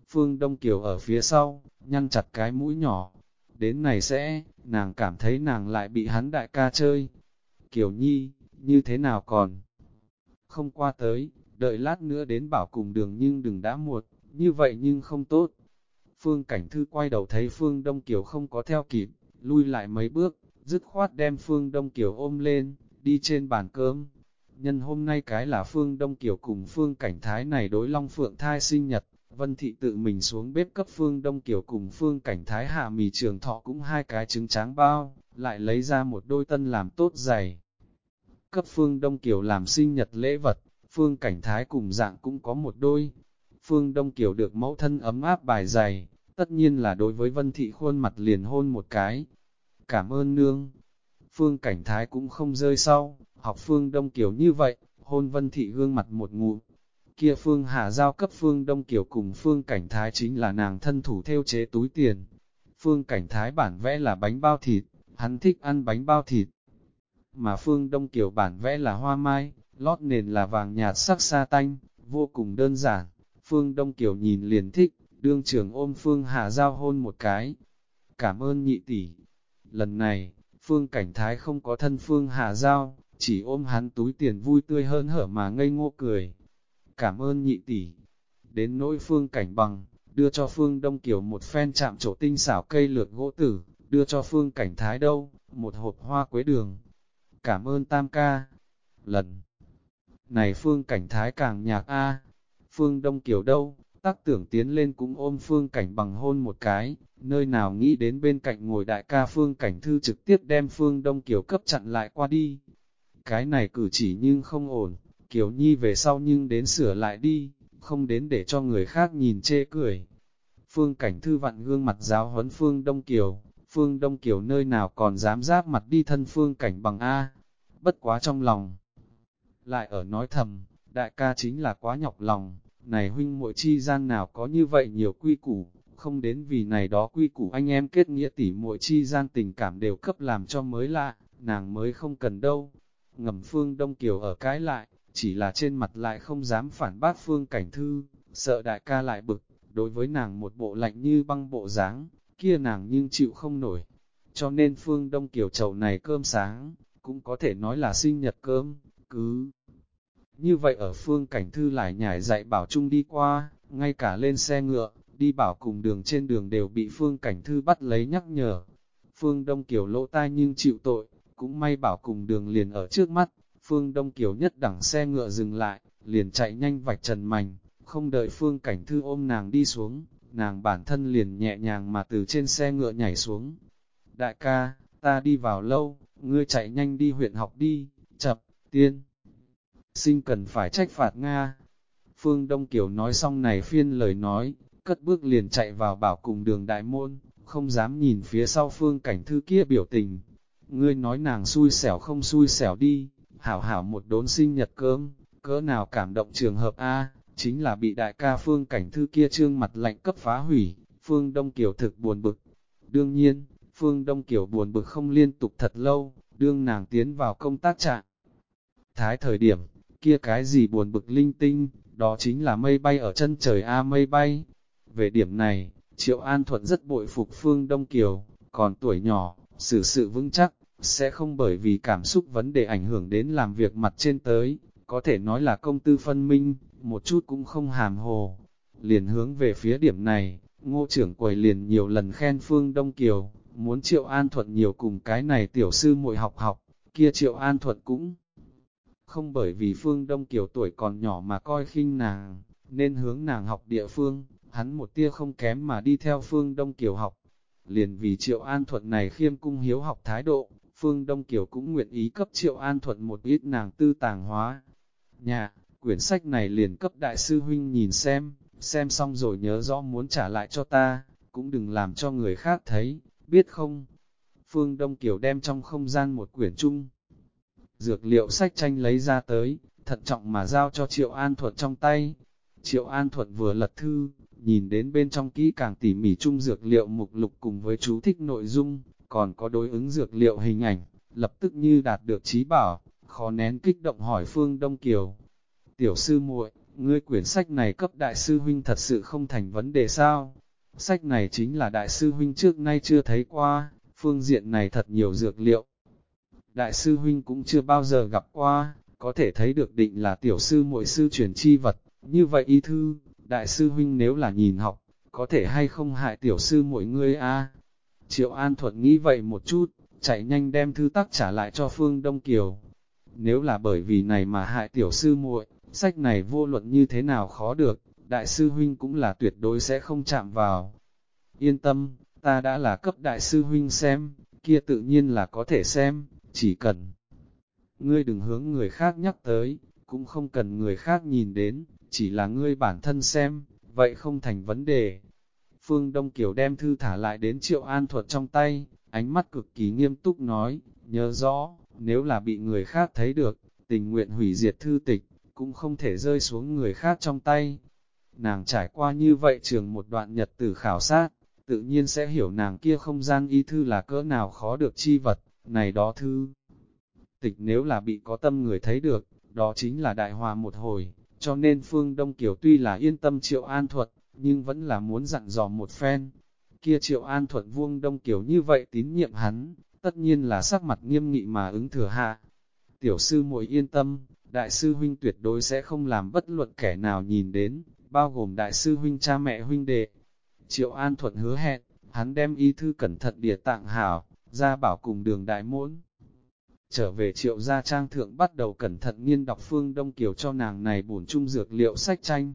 A: Phương Đông Kiều ở phía sau, nhăn chặt cái mũi nhỏ, đến này sẽ, nàng cảm thấy nàng lại bị hắn đại ca chơi. Kiều Nhi, như thế nào còn? Không qua tới, đợi lát nữa đến bảo cùng đường nhưng đừng đã muộn, như vậy nhưng không tốt. Phương Cảnh Thư quay đầu thấy Phương Đông Kiều không có theo kịp, lui lại mấy bước, dứt khoát đem Phương Đông Kiều ôm lên, đi trên bàn cơm. Nhân hôm nay cái là Phương Đông Kiều cùng Phương Cảnh Thái này đối Long Phượng thai sinh nhật, Vân Thị tự mình xuống bếp cấp Phương Đông Kiều cùng Phương Cảnh Thái Hà mì trường thọ cũng hai cái trứng tráng bao, lại lấy ra một đôi tân làm tốt dày. Cấp Phương Đông Kiều làm sinh nhật lễ vật, Phương Cảnh Thái cùng dạng cũng có một đôi. Phương Đông Kiều được mẫu thân ấm áp bài dày, tất nhiên là đối với Vân Thị khuôn mặt liền hôn một cái. Cảm ơn nương. Phương Cảnh Thái cũng không rơi sau, học Phương Đông Kiều như vậy, hôn Vân Thị gương mặt một ngụm, Kia Phương Hà giao cấp Phương Đông Kiều cùng Phương Cảnh Thái chính là nàng thân thủ theo chế túi tiền. Phương Cảnh Thái bản vẽ là bánh bao thịt, hắn thích ăn bánh bao thịt. Mà Phương Đông Kiều bản vẽ là hoa mai, lót nền là vàng nhạt sắc sa tanh, vô cùng đơn giản. Phương Đông Kiều nhìn liền thích, đương trưởng ôm Phương Hà Giao hôn một cái. Cảm ơn nhị tỷ. Lần này, Phương Cảnh Thái không có thân Phương Hà Giao, chỉ ôm hắn túi tiền vui tươi hơn hở mà ngây ngô cười. Cảm ơn nhị tỷ. Đến nỗi Phương Cảnh bằng, đưa cho Phương Đông Kiều một phen chạm chỗ tinh xảo cây lược gỗ tử, đưa cho Phương Cảnh Thái đâu, một hộp hoa quế đường. Cảm ơn Tam ca. Lần này Phương Cảnh Thái càng nhạc A. Phương Đông Kiều đâu, tác tưởng tiến lên cũng ôm Phương Cảnh bằng hôn một cái, nơi nào nghĩ đến bên cạnh ngồi đại ca Phương Cảnh Thư trực tiếp đem Phương Đông Kiều cấp chặn lại qua đi. Cái này cử chỉ nhưng không ổn, Kiều Nhi về sau nhưng đến sửa lại đi, không đến để cho người khác nhìn chê cười. Phương Cảnh Thư vặn gương mặt giáo huấn Phương Đông Kiều, Phương Đông Kiều nơi nào còn dám giáp mặt đi thân Phương Cảnh bằng A, bất quá trong lòng lại ở nói thầm, đại ca chính là quá nhọc lòng, này huynh muội chi gian nào có như vậy nhiều quy củ, không đến vì này đó quy củ anh em kết nghĩa tỉ muội chi gian tình cảm đều cấp làm cho mới lạ, nàng mới không cần đâu. Ngầm phương Đông Kiều ở cái lại, chỉ là trên mặt lại không dám phản bác phương cảnh thư, sợ đại ca lại bực, đối với nàng một bộ lạnh như băng bộ dáng kia nàng nhưng chịu không nổi. Cho nên phương Đông Kiều chầu này cơm sáng, cũng có thể nói là sinh nhật cơm, cứ như vậy ở phương cảnh thư lại nhảy dạy bảo chung đi qua, ngay cả lên xe ngựa, đi bảo cùng đường trên đường đều bị phương cảnh thư bắt lấy nhắc nhở. Phương Đông Kiều lỗ tai nhưng chịu tội, cũng may bảo cùng đường liền ở trước mắt, Phương Đông Kiều nhất đẳng xe ngựa dừng lại, liền chạy nhanh vạch trần mảnh, không đợi Phương Cảnh Thư ôm nàng đi xuống, nàng bản thân liền nhẹ nhàng mà từ trên xe ngựa nhảy xuống. Đại ca, ta đi vào lâu, ngươi chạy nhanh đi huyện học đi, chập, tiên sinh cần phải trách phạt Nga. Phương Đông Kiều nói xong này phiên lời nói, cất bước liền chạy vào bảo cùng đường đại môn, không dám nhìn phía sau phương cảnh thư kia biểu tình. Ngươi nói nàng xui xẻo không xui xẻo đi, hảo hảo một đốn sinh nhật cơm, cỡ nào cảm động trường hợp A, chính là bị đại ca phương cảnh thư kia trương mặt lạnh cấp phá hủy, phương Đông Kiều thực buồn bực. Đương nhiên, phương Đông Kiều buồn bực không liên tục thật lâu, đương nàng tiến vào công tác trạng. Thái thời điểm, kia cái gì buồn bực linh tinh, đó chính là mây bay ở chân trời A mây bay. Về điểm này, Triệu An Thuận rất bội phục Phương Đông Kiều, còn tuổi nhỏ, xử sự vững chắc, sẽ không bởi vì cảm xúc vấn đề ảnh hưởng đến làm việc mặt trên tới, có thể nói là công tư phân minh, một chút cũng không hàm hồ. Liền hướng về phía điểm này, ngô trưởng quầy liền nhiều lần khen Phương Đông Kiều, muốn Triệu An Thuận nhiều cùng cái này tiểu sư muội học học, kia Triệu An Thuận cũng không bởi vì phương Đông Kiều tuổi còn nhỏ mà coi khinh nàng, nên hướng nàng học địa phương, hắn một tia không kém mà đi theo phương Đông Kiều học. Liền vì Triệu An Thuận này khiêm cung hiếu học thái độ, phương Đông Kiều cũng nguyện ý cấp Triệu An Thuận một ít nàng tư tàng hóa. Nhà, quyển sách này liền cấp đại sư huynh nhìn xem, xem xong rồi nhớ rõ muốn trả lại cho ta, cũng đừng làm cho người khác thấy, biết không? Phương Đông Kiều đem trong không gian một quyển chung, dược liệu sách tranh lấy ra tới, thận trọng mà giao cho Triệu An Thuật trong tay. Triệu An Thuật vừa lật thư, nhìn đến bên trong kỹ càng tỉ mỉ chung dược liệu mục lục cùng với chú thích nội dung, còn có đối ứng dược liệu hình ảnh, lập tức như đạt được trí bảo, khó nén kích động hỏi Phương Đông Kiều. Tiểu sư muội, ngươi quyển sách này cấp đại sư huynh thật sự không thành vấn đề sao? Sách này chính là đại sư huynh trước nay chưa thấy qua, phương diện này thật nhiều dược liệu. Đại sư huynh cũng chưa bao giờ gặp qua, có thể thấy được định là tiểu sư muội sư truyền chi vật, như vậy y thư, đại sư huynh nếu là nhìn học, có thể hay không hại tiểu sư muội ngươi a Triệu An Thuận nghĩ vậy một chút, chạy nhanh đem thư tắc trả lại cho Phương Đông Kiều. Nếu là bởi vì này mà hại tiểu sư muội, sách này vô luận như thế nào khó được, đại sư huynh cũng là tuyệt đối sẽ không chạm vào. Yên tâm, ta đã là cấp đại sư huynh xem, kia tự nhiên là có thể xem, chỉ cần. Ngươi đừng hướng người khác nhắc tới, cũng không cần người khác nhìn đến, chỉ là ngươi bản thân xem, vậy không thành vấn đề. Phương Đông Kiều đem thư thả lại đến Triệu An Thuật trong tay, ánh mắt cực kỳ nghiêm túc nói, nhớ rõ, nếu là bị người khác thấy được, tình nguyện hủy diệt thư tịch, cũng không thể rơi xuống người khác trong tay. Nàng trải qua như vậy trường một đoạn nhật tử khảo sát, tự nhiên sẽ hiểu nàng kia không gian y thư là cỡ nào khó được chi vật, này đó thư. Tịch nếu là bị có tâm người thấy được, đó chính là đại hòa một hồi, cho nên Phương Đông Kiều tuy là yên tâm Triệu An Thuật, nhưng vẫn là muốn dặn dò một phen. Kia Triệu An thuận vuông Đông Kiều như vậy tín nhiệm hắn, tất nhiên là sắc mặt nghiêm nghị mà ứng thừa hạ. Tiểu sư muội yên tâm, đại sư huynh tuyệt đối sẽ không làm bất luận kẻ nào nhìn đến, bao gồm đại sư huynh cha mẹ huynh đệ. Triệu An Thuận hứa hẹn, hắn đem y thư cẩn thận địa tạng hảo, ra bảo cùng đường đại môn. Trở về triệu gia trang thượng bắt đầu cẩn thận nghiên đọc Phương Đông Kiều cho nàng này bổn trung dược liệu sách tranh.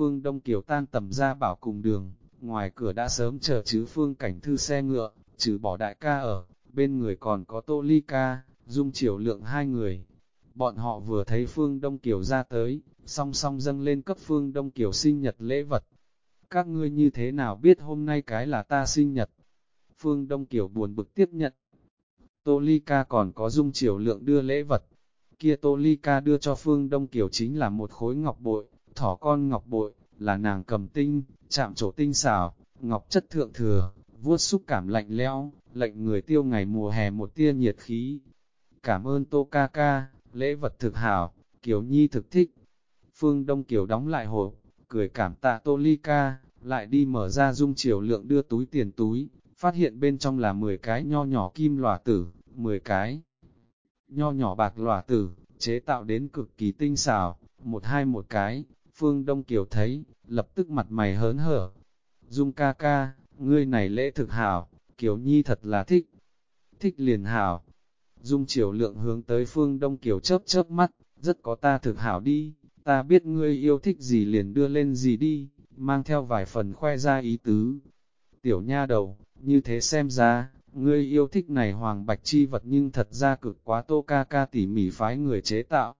A: Phương Đông Kiều tan tầm ra bảo cùng đường, ngoài cửa đã sớm chờ chứ Phương cảnh thư xe ngựa, trừ bỏ đại ca ở, bên người còn có Tô Ly ca, dung chiều lượng hai người. Bọn họ vừa thấy Phương Đông Kiều ra tới, song song dâng lên cấp Phương Đông Kiều sinh nhật lễ vật. Các ngươi như thế nào biết hôm nay cái là ta sinh nhật? Phương Đông Kiều buồn bực tiếp nhận. Tô Ly Ca còn có dung chiều lượng đưa lễ vật. Kia Tô Ly Ca đưa cho Phương Đông Kiều chính là một khối ngọc bội, thỏ con ngọc bội, là nàng cầm tinh, chạm chỗ tinh xảo, ngọc chất thượng thừa, vuốt xúc cảm lạnh lẽo, lệnh người tiêu ngày mùa hè một tia nhiệt khí. Cảm ơn Tô Ca Ca, lễ vật thực hảo, Kiều Nhi thực thích. Phương Đông Kiều đóng lại hộp, cười cảm tạ Tô Ly Ca, lại đi mở ra dung chiều lượng đưa túi tiền túi, phát hiện bên trong là 10 cái nho nhỏ kim lòa tử, 10 cái nho nhỏ bạc lòa tử, chế tạo đến cực kỳ tinh xảo, một hai một cái, Phương Đông Kiều thấy, lập tức mặt mày hớn hở. Dung ca ca, ngươi này lễ thực hảo, Kiều Nhi thật là thích. Thích liền hảo. Dung chiều lượng hướng tới Phương Đông Kiều chớp chớp mắt, rất có ta thực hảo đi, ta biết ngươi yêu thích gì liền đưa lên gì đi, mang theo vài phần khoe ra ý tứ. Tiểu nha đầu, như thế xem ra, ngươi yêu thích này hoàng bạch chi vật nhưng thật ra cực quá tô ca ca tỉ mỉ phái người chế tạo.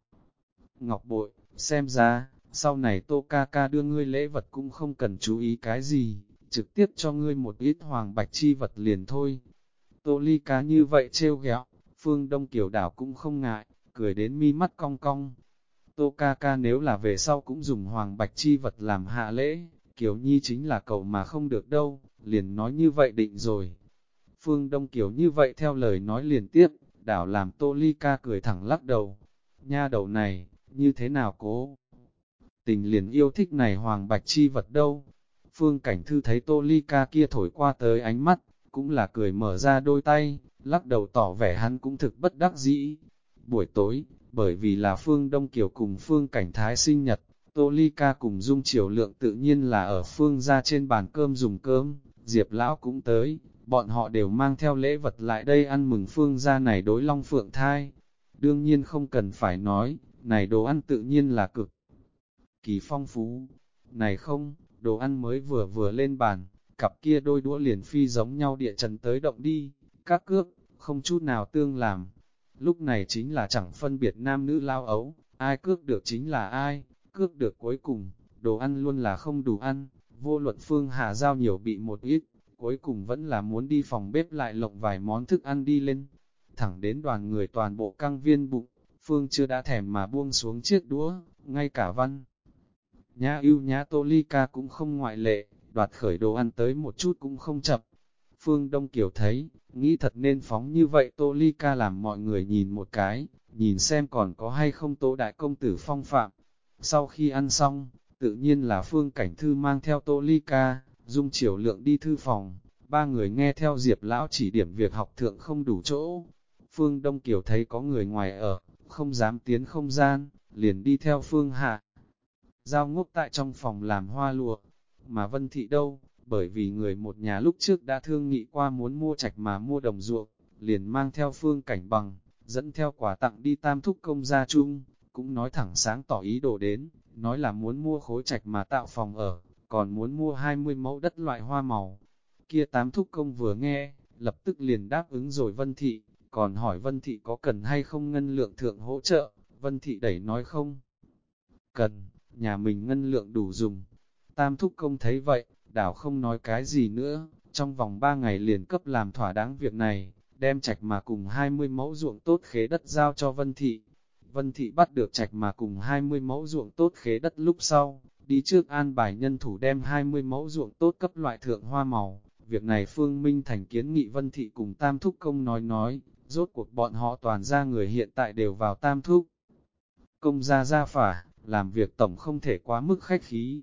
A: Ngọc bội, xem ra, sau này tô ca ca đưa ngươi lễ vật cũng không cần chú ý cái gì, trực tiếp cho ngươi một ít hoàng bạch chi vật liền thôi. Tô ly cá như vậy trêu ghẹo, phương đông kiểu đảo cũng không ngại, cười đến mi mắt cong cong. Tô ca ca nếu là về sau cũng dùng hoàng bạch chi vật làm hạ lễ, Kiều Nhi chính là cậu mà không được đâu, liền nói như vậy định rồi. Phương Đông Kiều như vậy theo lời nói liền tiếp, đảo làm Tô Ly ca cười thẳng lắc đầu. Nha đầu này, như thế nào cố? Tình liền yêu thích này hoàng bạch chi vật đâu? Phương Cảnh Thư thấy Tô Ly ca kia thổi qua tới ánh mắt, cũng là cười mở ra đôi tay, lắc đầu tỏ vẻ hắn cũng thực bất đắc dĩ. Buổi tối, bởi vì là Phương Đông Kiều cùng Phương Cảnh Thái sinh nhật, Tô Ly Ca cùng Dung Triều Lượng tự nhiên là ở Phương ra trên bàn cơm dùng cơm, Diệp Lão cũng tới, bọn họ đều mang theo lễ vật lại đây ăn mừng Phương ra này đối long phượng thai. Đương nhiên không cần phải nói, này đồ ăn tự nhiên là cực kỳ phong phú. Này không, đồ ăn mới vừa vừa lên bàn, cặp kia đôi đũa liền phi giống nhau địa trần tới động đi, các cước, không chút nào tương làm. Lúc này chính là chẳng phân biệt nam nữ lao ấu, ai cước được chính là ai, cước được cuối cùng, đồ ăn luôn là không đủ ăn, vô luận phương hà giao nhiều bị một ít, cuối cùng vẫn là muốn đi phòng bếp lại lộng vài món thức ăn đi lên. Thẳng đến đoàn người toàn bộ căng viên bụng, phương chưa đã thèm mà buông xuống chiếc đũa, ngay cả văn. Nhã ưu nhã tô ly ca cũng không ngoại lệ, đoạt khởi đồ ăn tới một chút cũng không chậm. Phương Đông Kiều thấy, nghĩ thật nên phóng như vậy Tô Ly Ca làm mọi người nhìn một cái, nhìn xem còn có hay không tố Đại Công Tử phong phạm. Sau khi ăn xong, tự nhiên là Phương Cảnh Thư mang theo Tô Ly Ca, Dung chiều Lượng đi thư phòng, ba người nghe theo Diệp Lão chỉ điểm việc học thượng không đủ chỗ. Phương Đông Kiều thấy có người ngoài ở, không dám tiến không gian, liền đi theo Phương Hạ. Giao ngốc tại trong phòng làm hoa lụa, mà Vân Thị đâu, bởi vì người một nhà lúc trước đã thương nghị qua muốn mua trạch mà mua đồng ruộng, liền mang theo Phương Cảnh Bằng, dẫn theo quà tặng đi tam thúc công gia chung, cũng nói thẳng sáng tỏ ý đồ đến, nói là muốn mua khối trạch mà tạo phòng ở, còn muốn mua 20 mẫu đất loại hoa màu. Kia tám thúc công vừa nghe, lập tức liền đáp ứng rồi Vân Thị, còn hỏi Vân Thị có cần hay không ngân lượng thượng hỗ trợ, Vân Thị đẩy nói không. Cần, nhà mình ngân lượng đủ dùng. Tam thúc công thấy vậy, đảo không nói cái gì nữa, trong vòng 3 ngày liền cấp làm thỏa đáng việc này, đem trạch mà cùng 20 mẫu ruộng tốt khế đất giao cho Vân Thị. Vân Thị bắt được trạch mà cùng 20 mẫu ruộng tốt khế đất lúc sau, đi trước an bài nhân thủ đem 20 mẫu ruộng tốt cấp loại thượng hoa màu. Việc này Phương Minh Thành kiến nghị Vân Thị cùng Tam Thúc Công nói nói, rốt cuộc bọn họ toàn ra người hiện tại đều vào Tam Thúc. Công gia gia phả, làm việc tổng không thể quá mức khách khí.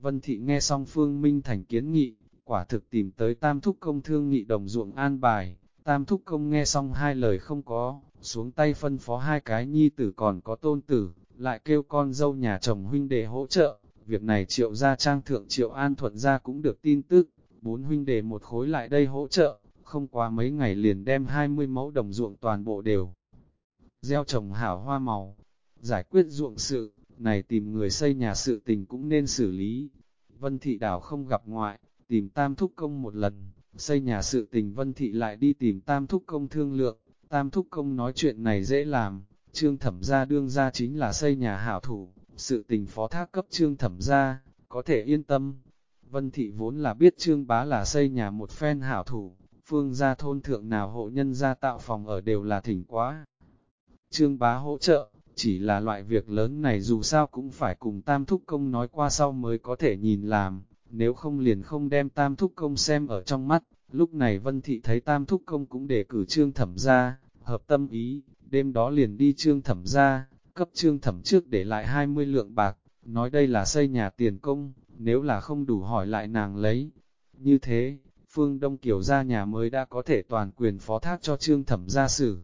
A: Vân Thị nghe xong Phương Minh Thành kiến nghị, quả thực tìm tới Tam Thúc Công thương nghị đồng ruộng an bài. Tam Thúc Công nghe xong hai lời không có, xuống tay phân phó hai cái nhi tử còn có tôn tử, lại kêu con dâu nhà chồng huynh đệ hỗ trợ. Việc này triệu gia trang thượng triệu an thuận gia cũng được tin tức, bốn huynh đệ một khối lại đây hỗ trợ, không qua mấy ngày liền đem 20 mẫu đồng ruộng toàn bộ đều. Gieo trồng hảo hoa màu, giải quyết ruộng sự, này tìm người xây nhà sự tình cũng nên xử lý. Vân Thị đảo không gặp ngoại, tìm Tam Thúc Công một lần, xây nhà sự tình Vân Thị lại đi tìm Tam Thúc Công thương lượng, Tam Thúc Công nói chuyện này dễ làm, Trương Thẩm gia đương gia chính là xây nhà hảo thủ, sự tình phó thác cấp Trương Thẩm gia, có thể yên tâm. Vân Thị vốn là biết Trương Bá là xây nhà một phen hảo thủ, phương gia thôn thượng nào hộ nhân gia tạo phòng ở đều là thỉnh quá. Trương Bá hỗ trợ, chỉ là loại việc lớn này dù sao cũng phải cùng Tam Thúc Công nói qua sau mới có thể nhìn làm, nếu không liền không đem Tam Thúc Công xem ở trong mắt. Lúc này Vân Thị thấy Tam Thúc Công cũng để cử Trương Thẩm ra, hợp tâm ý, đêm đó liền đi Trương Thẩm ra, cấp Trương Thẩm trước để lại 20 lượng bạc, nói đây là xây nhà tiền công, nếu là không đủ hỏi lại nàng lấy. Như thế, Phương Đông Kiều ra nhà mới đã có thể toàn quyền phó thác cho Trương Thẩm gia xử.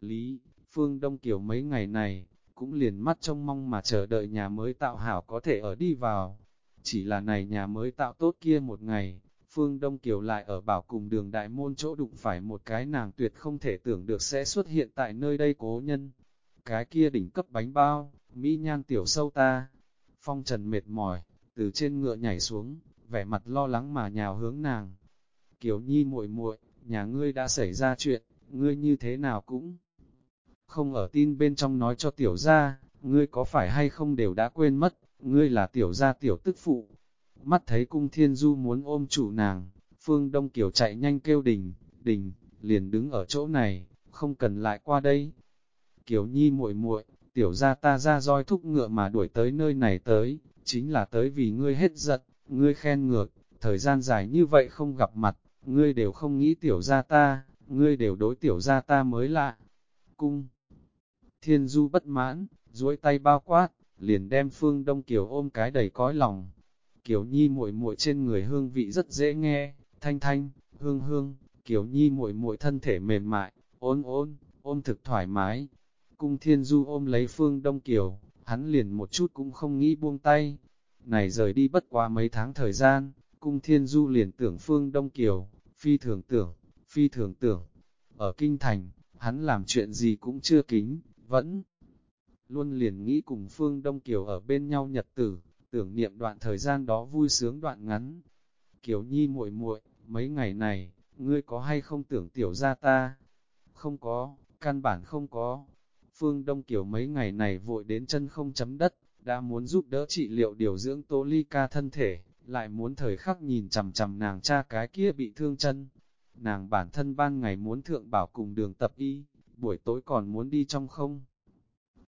A: Lý, Phương Đông Kiều mấy ngày này, cũng liền mắt trông mong mà chờ đợi nhà mới tạo hảo có thể ở đi vào. Chỉ là này nhà mới tạo tốt kia một ngày, Phương Đông Kiều lại ở bảo cùng đường đại môn chỗ đụng phải một cái nàng tuyệt không thể tưởng được sẽ xuất hiện tại nơi đây cố nhân. Cái kia đỉnh cấp bánh bao, mỹ nhan tiểu sâu ta. Phong trần mệt mỏi, từ trên ngựa nhảy xuống, vẻ mặt lo lắng mà nhào hướng nàng. Kiều Nhi muội muội, nhà ngươi đã xảy ra chuyện, ngươi như thế nào cũng không ở tin bên trong nói cho tiểu gia, ngươi có phải hay không đều đã quên mất, ngươi là tiểu gia tiểu tức phụ. Mắt thấy cung thiên du muốn ôm chủ nàng, phương đông kiều chạy nhanh kêu đình, đình, liền đứng ở chỗ này, không cần lại qua đây. Kiều nhi muội muội, tiểu gia ta ra roi thúc ngựa mà đuổi tới nơi này tới, chính là tới vì ngươi hết giận, ngươi khen ngược, thời gian dài như vậy không gặp mặt, ngươi đều không nghĩ tiểu gia ta, ngươi đều đối tiểu gia ta mới lạ. Cung Thiên Du bất mãn, duỗi tay bao quát, liền đem Phương Đông Kiều ôm cái đầy cõi lòng. Kiều Nhi muội muội trên người hương vị rất dễ nghe, thanh thanh, hương hương, Kiều Nhi muội muội thân thể mềm mại, ôn ôn, ôm thực thoải mái. Cung Thiên Du ôm lấy Phương Đông Kiều, hắn liền một chút cũng không nghĩ buông tay. Này rời đi bất quá mấy tháng thời gian, Cung Thiên Du liền tưởng Phương Đông Kiều, phi thường tưởng, phi thường tưởng. Ở Kinh Thành, hắn làm chuyện gì cũng chưa kính, vẫn luôn liền nghĩ cùng Phương Đông Kiều ở bên nhau nhật tử, tưởng niệm đoạn thời gian đó vui sướng đoạn ngắn. Kiều Nhi muội muội, mấy ngày này, ngươi có hay không tưởng tiểu ra ta? Không có, căn bản không có. Phương Đông Kiều mấy ngày này vội đến chân không chấm đất, đã muốn giúp đỡ trị liệu điều dưỡng Tô Ly ca thân thể, lại muốn thời khắc nhìn chằm chằm nàng cha cái kia bị thương chân. Nàng bản thân ban ngày muốn thượng bảo cùng đường tập y, buổi tối còn muốn đi trong không.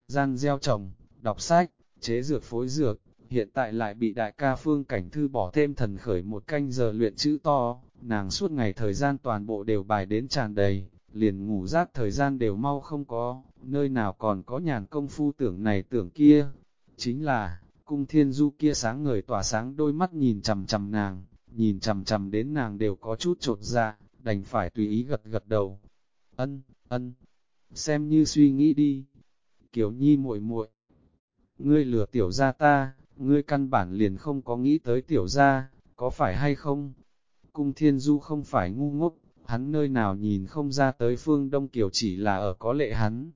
A: Gian gieo trồng, đọc sách, chế dược phối dược, hiện tại lại bị đại ca phương cảnh thư bỏ thêm thần khởi một canh giờ luyện chữ to, nàng suốt ngày thời gian toàn bộ đều bài đến tràn đầy, liền ngủ rác thời gian đều mau không có, nơi nào còn có nhàn công phu tưởng này tưởng kia. Chính là, cung thiên du kia sáng ngời tỏa sáng đôi mắt nhìn chầm chầm nàng, nhìn chầm chầm đến nàng đều có chút trột ra, đành phải tùy ý gật gật đầu. Ân, ân, xem như suy nghĩ đi. Kiều Nhi muội muội, ngươi lừa tiểu gia ta, ngươi căn bản liền không có nghĩ tới tiểu gia, có phải hay không? Cung Thiên Du không phải ngu ngốc, hắn nơi nào nhìn không ra tới phương Đông Kiều chỉ là ở có lệ hắn.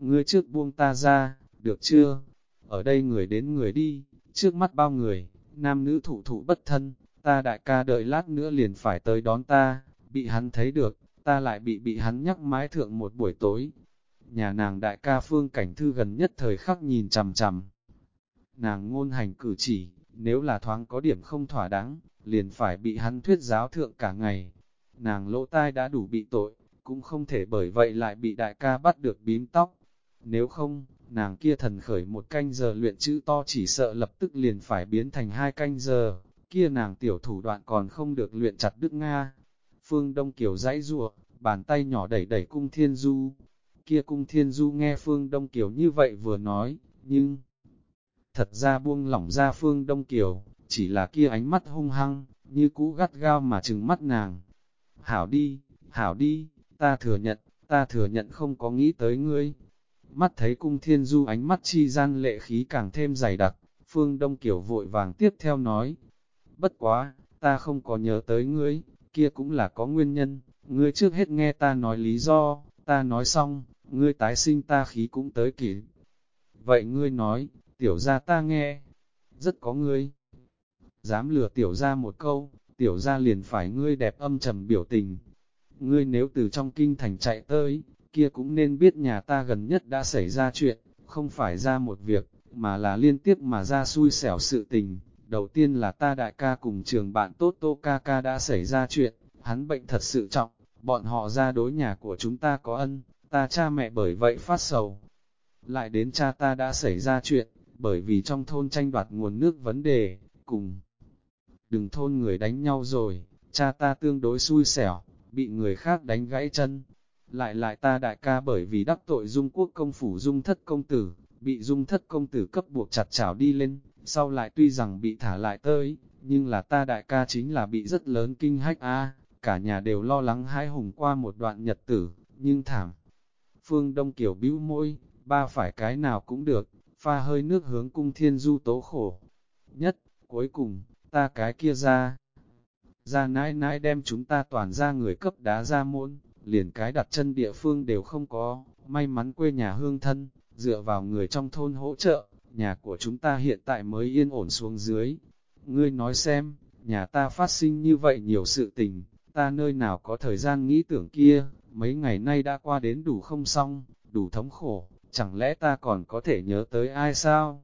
A: Ngươi trước buông ta ra, được chưa? Ở đây người đến người đi, trước mắt bao người, nam nữ thủ thủ bất thân, ta đại ca đợi lát nữa liền phải tới đón ta, bị hắn thấy được, ta lại bị bị hắn nhắc mái thượng một buổi tối. Nhà nàng đại ca phương cảnh thư gần nhất thời khắc nhìn chằm chằm. Nàng ngôn hành cử chỉ, nếu là thoáng có điểm không thỏa đáng, liền phải bị hắn thuyết giáo thượng cả ngày. Nàng lỗ tai đã đủ bị tội, cũng không thể bởi vậy lại bị đại ca bắt được bím tóc. Nếu không, nàng kia thần khởi một canh giờ luyện chữ to chỉ sợ lập tức liền phải biến thành hai canh giờ, kia nàng tiểu thủ đoạn còn không được luyện chặt Đức Nga. Phương Đông Kiều dãy rùa, bàn tay nhỏ đẩy đẩy cung thiên du. Kia cung thiên du nghe Phương Đông Kiều như vậy vừa nói, nhưng thật ra buông lỏng ra Phương Đông Kiều, chỉ là kia ánh mắt hung hăng, như cũ gắt gao mà trừng mắt nàng. Hảo đi, hảo đi, ta thừa nhận, ta thừa nhận không có nghĩ tới ngươi. Mắt thấy cung thiên du ánh mắt chi gian lệ khí càng thêm dày đặc, Phương Đông Kiều vội vàng tiếp theo nói. Bất quá, ta không có nhớ tới ngươi, kia cũng là có nguyên nhân, ngươi trước hết nghe ta nói lý do, ta nói xong, ngươi tái sinh ta khí cũng tới kỷ. Vậy ngươi nói, tiểu ra ta nghe, rất có ngươi. Dám lừa tiểu ra một câu, tiểu ra liền phải ngươi đẹp âm trầm biểu tình. Ngươi nếu từ trong kinh thành chạy tới, kia cũng nên biết nhà ta gần nhất đã xảy ra chuyện, không phải ra một việc, mà là liên tiếp mà ra xui xẻo sự tình. Đầu tiên là ta đại ca cùng trường bạn tốt Tô Ca Ca đã xảy ra chuyện, hắn bệnh thật sự trọng, bọn họ ra đối nhà của chúng ta có ân, ta cha mẹ bởi vậy phát sầu. Lại đến cha ta đã xảy ra chuyện, bởi vì trong thôn tranh đoạt nguồn nước vấn đề, cùng đừng thôn người đánh nhau rồi, cha ta tương đối xui xẻo, bị người khác đánh gãy chân. Lại lại ta đại ca bởi vì đắc tội dung quốc công phủ dung thất công tử, bị dung thất công tử cấp buộc chặt chảo đi lên, sau lại tuy rằng bị thả lại tới, nhưng là ta đại ca chính là bị rất lớn kinh hách a cả nhà đều lo lắng hãi hùng qua một đoạn nhật tử, nhưng thảm. Phương Đông Kiều bĩu môi, ba phải cái nào cũng được, pha hơi nước hướng cung thiên du tố khổ. Nhất, cuối cùng, ta cái kia ra. Ra nãi nãi đem chúng ta toàn ra người cấp đá ra môn, liền cái đặt chân địa phương đều không có, may mắn quê nhà hương thân, dựa vào người trong thôn hỗ trợ, nhà của chúng ta hiện tại mới yên ổn xuống dưới. Ngươi nói xem, nhà ta phát sinh như vậy nhiều sự tình, ta nơi nào có thời gian nghĩ tưởng kia, mấy ngày nay đã qua đến đủ không xong, đủ thống khổ, chẳng lẽ ta còn có thể nhớ tới ai sao?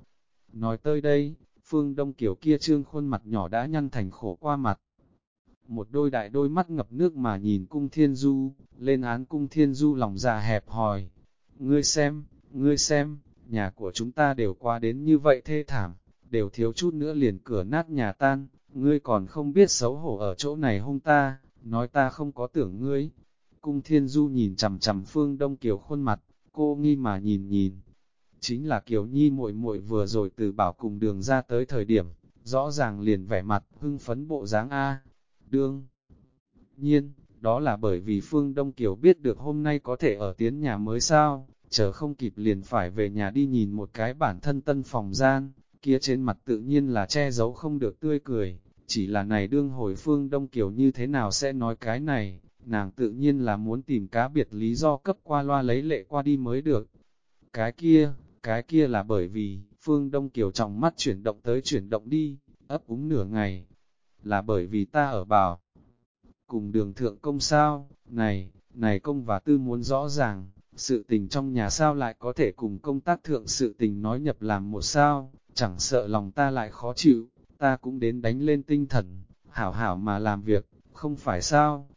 A: Nói tới đây, phương đông kiểu kia trương khuôn mặt nhỏ đã nhăn thành khổ qua mặt. Một đôi đại đôi mắt ngập nước mà nhìn cung thiên du, lên án cung thiên du lòng già hẹp hòi. Ngươi xem, ngươi xem, nhà của chúng ta đều qua đến như vậy thê thảm, đều thiếu chút nữa liền cửa nát nhà tan, ngươi còn không biết xấu hổ ở chỗ này hung ta, nói ta không có tưởng ngươi. Cung thiên du nhìn chằm chằm phương đông kiều khuôn mặt, cô nghi mà nhìn nhìn. Chính là Kiều Nhi muội muội vừa rồi từ bảo cùng đường ra tới thời điểm, rõ ràng liền vẻ mặt hưng phấn bộ dáng A. Đương nhiên, đó là bởi vì Phương Đông Kiều biết được hôm nay có thể ở tiến nhà mới sao, chờ không kịp liền phải về nhà đi nhìn một cái bản thân tân phòng gian, kia trên mặt tự nhiên là che giấu không được tươi cười, chỉ là này đương hồi Phương Đông Kiều như thế nào sẽ nói cái này, nàng tự nhiên là muốn tìm cá biệt lý do cấp qua loa lấy lệ qua đi mới được. Cái kia, cái kia là bởi vì, Phương Đông Kiều trọng mắt chuyển động tới chuyển động đi, ấp úng nửa ngày, là bởi vì ta ở bảo. Cùng đường thượng công sao, này, này công và tư muốn rõ ràng, sự tình trong nhà sao lại có thể cùng công tác thượng sự tình nói nhập làm một sao, chẳng sợ lòng ta lại khó chịu, ta cũng đến đánh lên tinh thần, hảo hảo mà làm việc, không phải sao.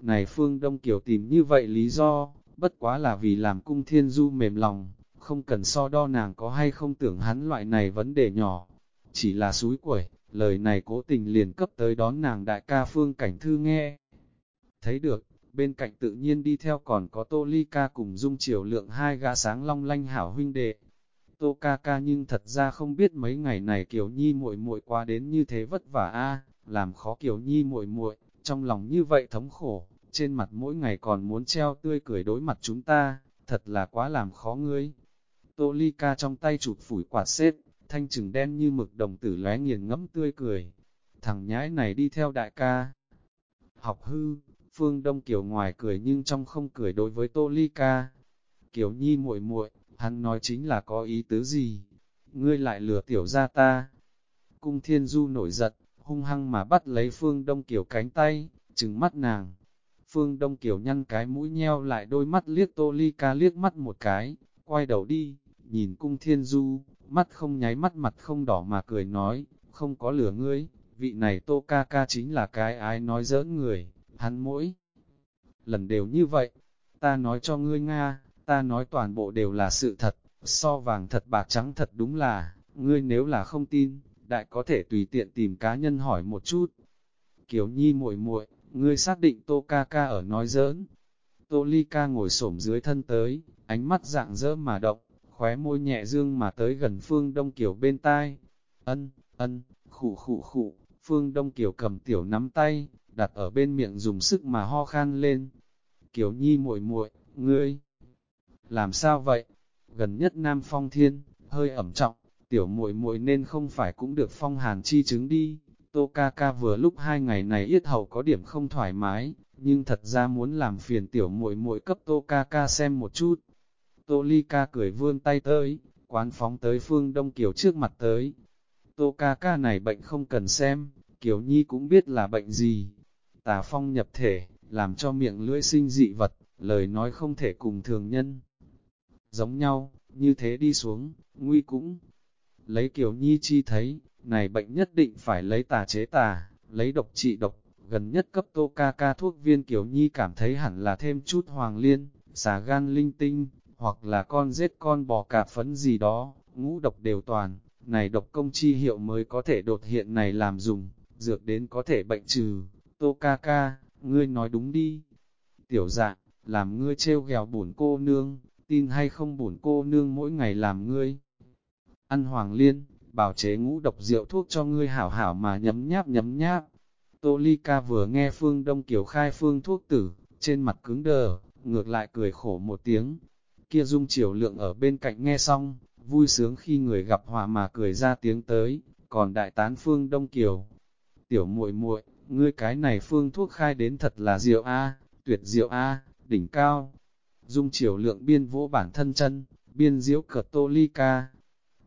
A: Này Phương Đông Kiều tìm như vậy lý do, bất quá là vì làm cung thiên du mềm lòng, không cần so đo nàng có hay không tưởng hắn loại này vấn đề nhỏ, chỉ là suối quẩy, lời này cố tình liền cấp tới đón nàng đại ca phương cảnh thư nghe. Thấy được, bên cạnh tự nhiên đi theo còn có tô ly ca cùng dung chiều lượng hai gã sáng long lanh hảo huynh đệ. Tô ca ca nhưng thật ra không biết mấy ngày này Kiều Nhi muội muội qua đến như thế vất vả a, làm khó Kiều Nhi muội muội, trong lòng như vậy thống khổ, trên mặt mỗi ngày còn muốn treo tươi cười đối mặt chúng ta, thật là quá làm khó ngươi. Tô ly ca trong tay chụp phủi quạt xếp, thanh trừng đen như mực đồng tử lóe nghiền ngẫm tươi cười. Thằng nhãi này đi theo đại ca. Học hư, Phương Đông Kiều ngoài cười nhưng trong không cười đối với Tô Ly ca. Kiều Nhi muội muội, hắn nói chính là có ý tứ gì? Ngươi lại lừa tiểu ra ta. Cung Thiên Du nổi giận, hung hăng mà bắt lấy Phương Đông Kiều cánh tay, trừng mắt nàng. Phương Đông Kiều nhăn cái mũi nheo lại đôi mắt liếc Tô Ly ca liếc mắt một cái, quay đầu đi, nhìn Cung Thiên Du, mắt không nháy mắt mặt không đỏ mà cười nói, không có lửa ngươi, vị này Tô ca ca chính là cái ai nói giỡn người, hắn mỗi lần đều như vậy, ta nói cho ngươi Nga, ta nói toàn bộ đều là sự thật, so vàng thật bạc trắng thật đúng là, ngươi nếu là không tin, đại có thể tùy tiện tìm cá nhân hỏi một chút. Kiều Nhi muội muội, ngươi xác định Tô ca ca ở nói giỡn. Tô Ly ca ngồi xổm dưới thân tới, ánh mắt dạng dỡ mà động, khóe môi nhẹ dương mà tới gần Phương Đông Kiều bên tai. Ân, ân, khụ khụ khụ, Phương Đông Kiều cầm tiểu nắm tay, đặt ở bên miệng dùng sức mà ho khan lên. Kiều Nhi muội muội, ngươi làm sao vậy? Gần nhất Nam Phong Thiên, hơi ẩm trọng, tiểu muội muội nên không phải cũng được phong hàn chi chứng đi. Tô ca ca vừa lúc hai ngày này yết hầu có điểm không thoải mái, nhưng thật ra muốn làm phiền tiểu muội muội cấp Tô ca ca xem một chút. Tô ly ca cười vươn tay tới, quán phóng tới phương Đông Kiều trước mặt tới. Tô ca ca này bệnh không cần xem, Kiều Nhi cũng biết là bệnh gì. Tà phong nhập thể, làm cho miệng lưỡi sinh dị vật, lời nói không thể cùng thường nhân. Giống nhau, như thế đi xuống, nguy cũng. Lấy Kiều Nhi chi thấy, này bệnh nhất định phải lấy tà chế tà, lấy độc trị độc, gần nhất cấp tô ca ca thuốc viên Kiều Nhi cảm thấy hẳn là thêm chút hoàng liên, xà gan linh tinh, hoặc là con giết con bò cạp phấn gì đó, ngũ độc đều toàn, này độc công chi hiệu mới có thể đột hiện này làm dùng, dược đến có thể bệnh trừ, tô ca ca, ngươi nói đúng đi. Tiểu dạng, làm ngươi treo ghèo bổn cô nương, tin hay không bổn cô nương mỗi ngày làm ngươi. Ăn hoàng liên, bảo chế ngũ độc rượu thuốc cho ngươi hảo hảo mà nhấm nháp nhấm nháp. Tô Ly Ca vừa nghe Phương Đông Kiều khai phương thuốc tử, trên mặt cứng đờ, ngược lại cười khổ một tiếng. Kia dung chiều lượng ở bên cạnh nghe xong, vui sướng khi người gặp hòa mà cười ra tiếng tới, còn đại tán Phương Đông Kiều. Tiểu muội muội, ngươi cái này phương thuốc khai đến thật là diệu A, tuyệt diệu A, đỉnh cao. Dung chiều lượng biên vỗ bản thân chân, biên diễu cợt tô ly ca.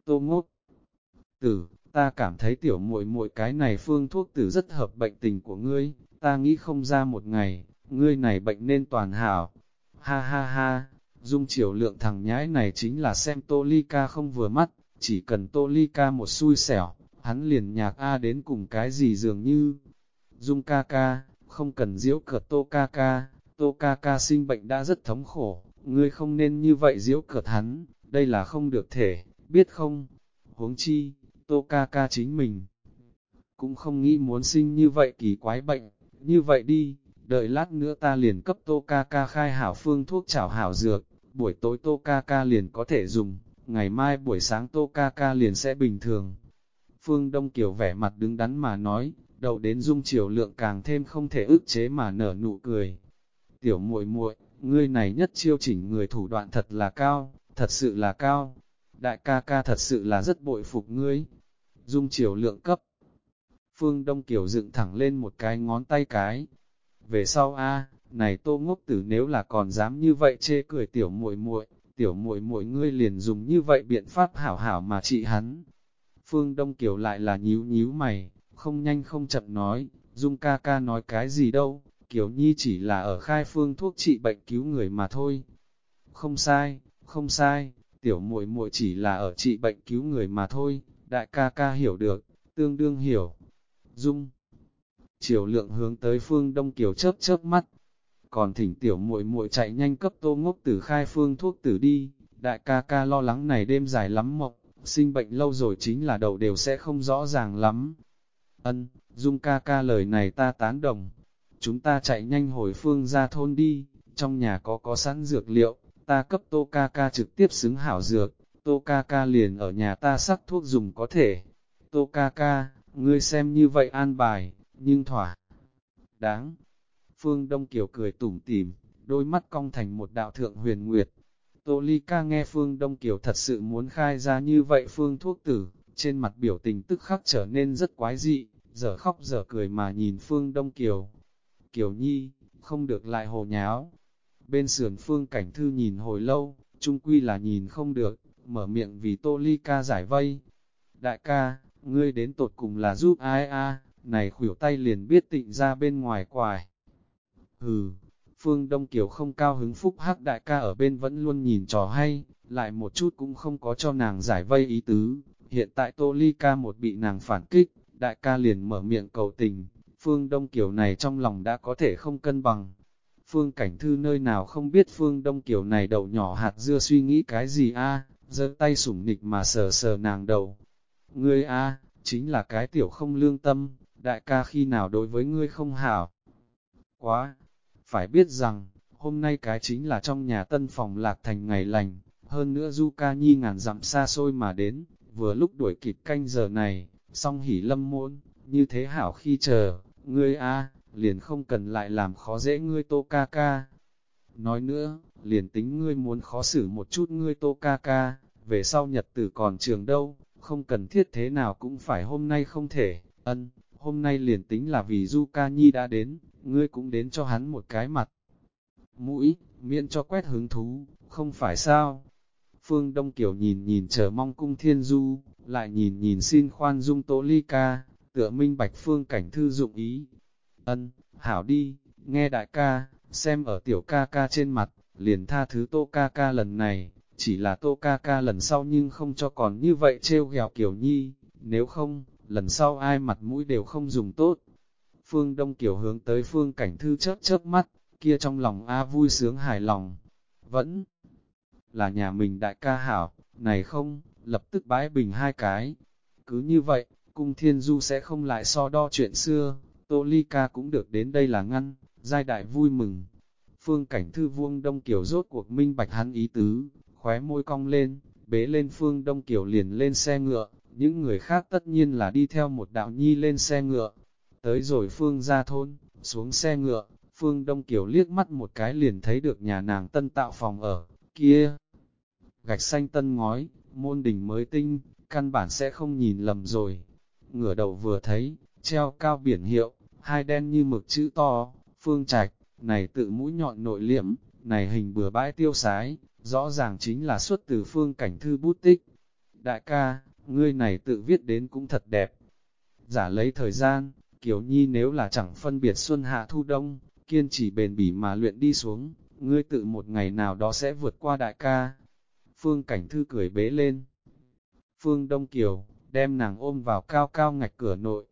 A: Tô ngốc, tử, ta cảm thấy tiểu muội muội cái này phương thuốc tử rất hợp bệnh tình của ngươi, ta nghĩ không ra một ngày, ngươi này bệnh nên toàn hảo. Ha ha ha, dung chiều lượng thằng nhãi này chính là xem tô ly ca không vừa mắt, chỉ cần tô ly ca một xui xẻo, hắn liền nhạc A đến cùng cái gì dường như. Dung ca ca, không cần diễu cợt tô ca ca, tô ca ca sinh bệnh đã rất thống khổ, ngươi không nên như vậy diễu cợt hắn, đây là không được thể, biết không? Huống chi, Tô ca ca chính mình. Cũng không nghĩ muốn sinh như vậy kỳ quái bệnh, như vậy đi, đợi lát nữa ta liền cấp tô ca ca khai hảo phương thuốc chảo hảo dược, buổi tối tô ca ca liền có thể dùng, ngày mai buổi sáng tô ca ca liền sẽ bình thường. Phương Đông Kiều vẻ mặt đứng đắn mà nói, đầu đến dung chiều lượng càng thêm không thể ức chế mà nở nụ cười. Tiểu muội muội, ngươi này nhất chiêu chỉnh người thủ đoạn thật là cao, thật sự là cao. Đại ca ca thật sự là rất bội phục ngươi, dung chiều lượng cấp. Phương Đông Kiều dựng thẳng lên một cái ngón tay cái. Về sau a, này tô ngốc tử nếu là còn dám như vậy chê cười tiểu muội muội, tiểu muội muội ngươi liền dùng như vậy biện pháp hảo hảo mà trị hắn. Phương Đông Kiều lại là nhíu nhíu mày, không nhanh không chậm nói, Dung ca ca nói cái gì đâu, Kiều Nhi chỉ là ở khai phương thuốc trị bệnh cứu người mà thôi. Không sai, không sai, tiểu muội muội chỉ là ở trị bệnh cứu người mà thôi, đại ca ca hiểu được, tương đương hiểu. Dung Chiều lượng hướng tới phương Đông Kiều chớp chớp mắt, còn thỉnh tiểu muội muội chạy nhanh cấp tô ngốc tử khai phương thuốc tử đi, đại ca ca lo lắng này đêm dài lắm mộng, sinh bệnh lâu rồi chính là đầu đều sẽ không rõ ràng lắm. Ân, Dung ca ca lời này ta tán đồng. Chúng ta chạy nhanh hồi phương ra thôn đi, trong nhà có có sẵn dược liệu, ta cấp tô ca ca trực tiếp xứng hảo dược, tô ca ca liền ở nhà ta sắc thuốc dùng có thể. Tô ca ca, ngươi xem như vậy an bài, nhưng thỏa. Đáng. Phương Đông Kiều cười tủm tỉm, đôi mắt cong thành một đạo thượng huyền nguyệt. Tô Ly ca nghe Phương Đông Kiều thật sự muốn khai ra như vậy Phương thuốc tử, trên mặt biểu tình tức khắc trở nên rất quái dị, giờ khóc giờ cười mà nhìn Phương Đông Kiều. Kiều Nhi, không được lại hồ nháo. Bên sườn Phương Cảnh Thư nhìn hồi lâu, trung quy là nhìn không được, mở miệng vì Tô Ly ca giải vây. Đại ca, ngươi đến tột cùng là giúp ai a này khủyểu tay liền biết tịnh ra bên ngoài quài. Hừ, Phương Đông Kiều không cao hứng phúc hắc đại ca ở bên vẫn luôn nhìn trò hay, lại một chút cũng không có cho nàng giải vây ý tứ. Hiện tại Tô Ly ca một bị nàng phản kích, đại ca liền mở miệng cầu tình, Phương Đông Kiều này trong lòng đã có thể không cân bằng. Phương Cảnh Thư nơi nào không biết Phương Đông Kiều này đầu nhỏ hạt dưa suy nghĩ cái gì a giơ tay sủng nịch mà sờ sờ nàng đầu. Ngươi a chính là cái tiểu không lương tâm, đại ca khi nào đối với ngươi không hảo. Quá, phải biết rằng, hôm nay cái chính là trong nhà tân phòng lạc thành ngày lành, hơn nữa Du Ca Nhi ngàn dặm xa xôi mà đến, vừa lúc đuổi kịp canh giờ này, song hỉ lâm muộn, như thế hảo khi chờ, ngươi a liền không cần lại làm khó dễ ngươi tô ca ca. Nói nữa, liền tính ngươi muốn khó xử một chút ngươi tô ca ca, về sau nhật tử còn trường đâu, không cần thiết thế nào cũng phải hôm nay không thể, ân, hôm nay liền tính là vì Du Ca Nhi đã đến, ngươi cũng đến cho hắn một cái mặt. Mũi, miễn cho quét hứng thú, không phải sao? Phương Đông Kiều nhìn nhìn chờ mong cung thiên du, lại nhìn nhìn xin khoan dung tố ly ca, tựa minh bạch phương cảnh thư dụng ý. Ân, hảo đi, nghe đại ca, xem ở tiểu ca ca trên mặt, liền tha thứ tô ca ca lần này, chỉ là tô ca ca lần sau nhưng không cho còn như vậy trêu ghẹo kiểu nhi, nếu không, lần sau ai mặt mũi đều không dùng tốt. Phương Đông Kiều hướng tới phương cảnh thư chớp chớp mắt, kia trong lòng A vui sướng hài lòng, vẫn là nhà mình đại ca hảo, này không, lập tức bãi bình hai cái. Cứ như vậy, cung thiên du sẽ không lại so đo chuyện xưa, Tô Ly ca cũng được đến đây là ngăn, giai đại vui mừng. Phương cảnh thư vuông đông kiểu rốt cuộc minh bạch hắn ý tứ, khóe môi cong lên, bế lên phương đông kiểu liền lên xe ngựa, những người khác tất nhiên là đi theo một đạo nhi lên xe ngựa. Tới rồi phương ra thôn, xuống xe ngựa, phương đông kiểu liếc mắt một cái liền thấy được nhà nàng tân tạo phòng ở, kia. Gạch xanh tân ngói, môn đỉnh mới tinh, căn bản sẽ không nhìn lầm rồi. Ngửa đầu vừa thấy, treo cao biển hiệu, hai đen như mực chữ to, phương trạch, này tự mũi nhọn nội liễm, này hình bừa bãi tiêu sái, rõ ràng chính là xuất từ phương cảnh thư bút tích. Đại ca, ngươi này tự viết đến cũng thật đẹp. Giả lấy thời gian, Kiều Nhi nếu là chẳng phân biệt xuân hạ thu đông, kiên trì bền bỉ mà luyện đi xuống, ngươi tự một ngày nào đó sẽ vượt qua đại ca. Phương Cảnh Thư cười bế lên. Phương Đông Kiều, đem nàng ôm vào cao cao ngạch cửa nội.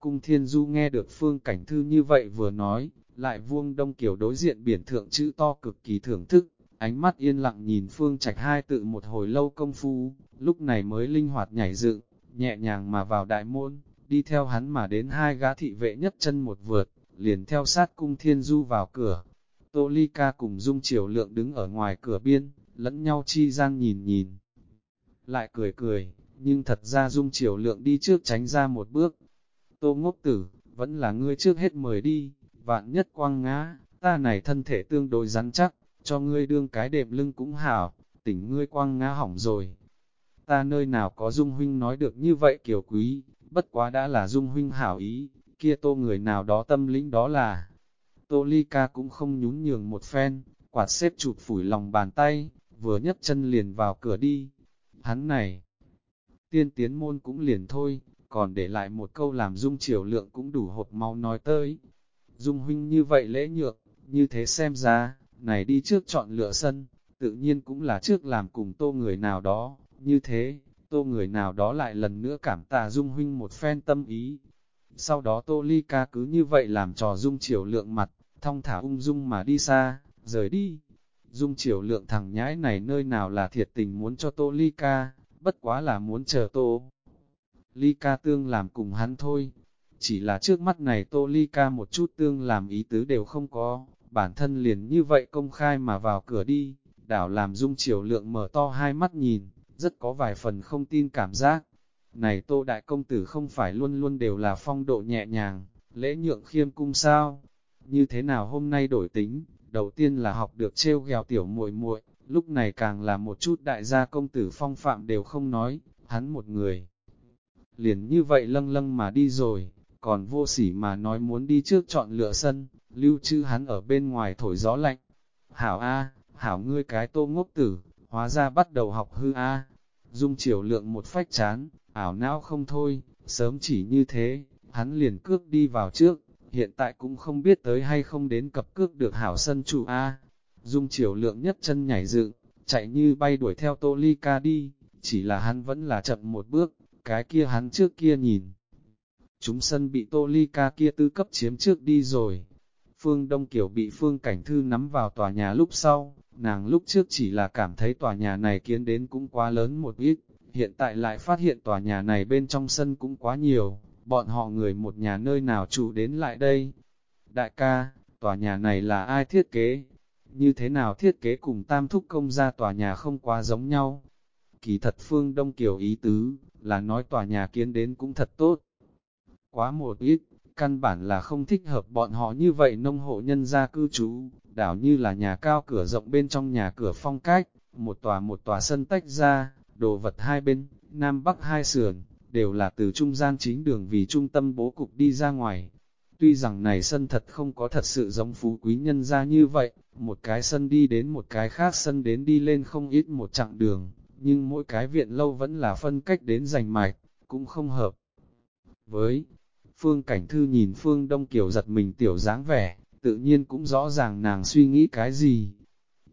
A: Cung Thiên Du nghe được Phương Cảnh Thư như vậy vừa nói, lại vuông Đông Kiều đối diện biển thượng chữ to cực kỳ thưởng thức, ánh mắt yên lặng nhìn Phương Trạch hai tự một hồi lâu công phu, lúc này mới linh hoạt nhảy dựng, nhẹ nhàng mà vào đại môn, đi theo hắn mà đến hai gã thị vệ nhất chân một vượt, liền theo sát cung Thiên Du vào cửa. Tô Ly Ca cùng Dung Triều Lượng đứng ở ngoài cửa biên, lẫn nhau chi gian nhìn nhìn. Lại cười cười, nhưng thật ra Dung Triều Lượng đi trước tránh ra một bước. Tô ngốc tử, vẫn là ngươi trước hết mời đi, vạn nhất quang ngã, ta này thân thể tương đối rắn chắc, cho ngươi đương cái đệm lưng cũng hảo, tỉnh ngươi quang ngã hỏng rồi. Ta nơi nào có Dung Huynh nói được như vậy kiểu quý, bất quá đã là Dung Huynh hảo ý, kia tô người nào đó tâm lĩnh đó là. Tô Ly Ca cũng không nhún nhường một phen, quạt xếp chụp phủi lòng bàn tay, vừa nhấc chân liền vào cửa đi. Hắn này, tiên tiến môn cũng liền thôi, còn để lại một câu làm dung triều lượng cũng đủ hột mau nói tới. Dung huynh như vậy lễ nhượng, như thế xem ra, này đi trước chọn lựa sân, tự nhiên cũng là trước làm cùng tô người nào đó, như thế, tô người nào đó lại lần nữa cảm tạ dung huynh một phen tâm ý. Sau đó tô ly ca cứ như vậy làm trò dung triều lượng mặt, thong thả ung dung mà đi xa, rời đi. Dung chiều lượng thằng nhãi này nơi nào là thiệt tình muốn cho Tô Ly Ca, bất quá là muốn chờ Tô. Ly Ca tương làm cùng hắn thôi. chỉ là trước mắt này Tô Ly Ca một chút tương làm ý tứ đều không có, bản thân liền như vậy công khai mà vào cửa đi, đảo làm dung chiều lượng mở to hai mắt nhìn, rất có vài phần không tin cảm giác. Này Tô Đại Công Tử không phải luôn luôn đều là phong độ nhẹ nhàng, lễ nhượng khiêm cung sao? Như thế nào hôm nay đổi tính, đầu tiên là học được trêu ghèo tiểu muội muội, lúc này càng là một chút đại gia công tử phong phạm đều không nói, hắn một người. Liền như vậy lâng lâng mà đi rồi, còn vô sỉ mà nói muốn đi trước chọn lựa sân, lưu trữ hắn ở bên ngoài thổi gió lạnh. Hảo A, hảo ngươi cái tô ngốc tử, hóa ra bắt đầu học hư A. Dung chiều lượng một phách chán, ảo não không thôi, sớm chỉ như thế, hắn liền cước đi vào trước, hiện tại cũng không biết tới hay không đến cập cước được hảo sân chủ A. Dung chiều lượng nhất chân nhảy dựng, chạy như bay đuổi theo tô ly ca đi, chỉ là hắn vẫn là chậm một bước, cái kia hắn trước kia nhìn. Chúng sân bị tô ly ca kia tư cấp chiếm trước đi rồi. Phương Đông Kiều bị Phương Cảnh Thư nắm vào tòa nhà lúc sau, nàng lúc trước chỉ là cảm thấy tòa nhà này kiến đến cũng quá lớn một ít, hiện tại lại phát hiện tòa nhà này bên trong sân cũng quá nhiều, bọn họ người một nhà nơi nào trụ đến lại đây. Đại ca, tòa nhà này là ai thiết kế? Như thế nào thiết kế cùng tam thúc công ra tòa nhà không quá giống nhau? Kỳ thật phương Đông Kiều ý tứ, là nói tòa nhà kiến đến cũng thật tốt. Quá một ít, căn bản là không thích hợp bọn họ như vậy nông hộ nhân gia cư trú, đảo như là nhà cao cửa rộng bên trong nhà cửa phong cách, một tòa một tòa sân tách ra, đồ vật hai bên, nam bắc hai sườn, đều là từ trung gian chính đường vì trung tâm bố cục đi ra ngoài. Tuy rằng này sân thật không có thật sự giống phú quý nhân ra như vậy, một cái sân đi đến một cái khác sân đến đi lên không ít một chặng đường, nhưng mỗi cái viện lâu vẫn là phân cách đến giành mạch, cũng không hợp. Với Phương Cảnh Thư nhìn Phương Đông Kiều giật mình tiểu dáng vẻ, tự nhiên cũng rõ ràng nàng suy nghĩ cái gì.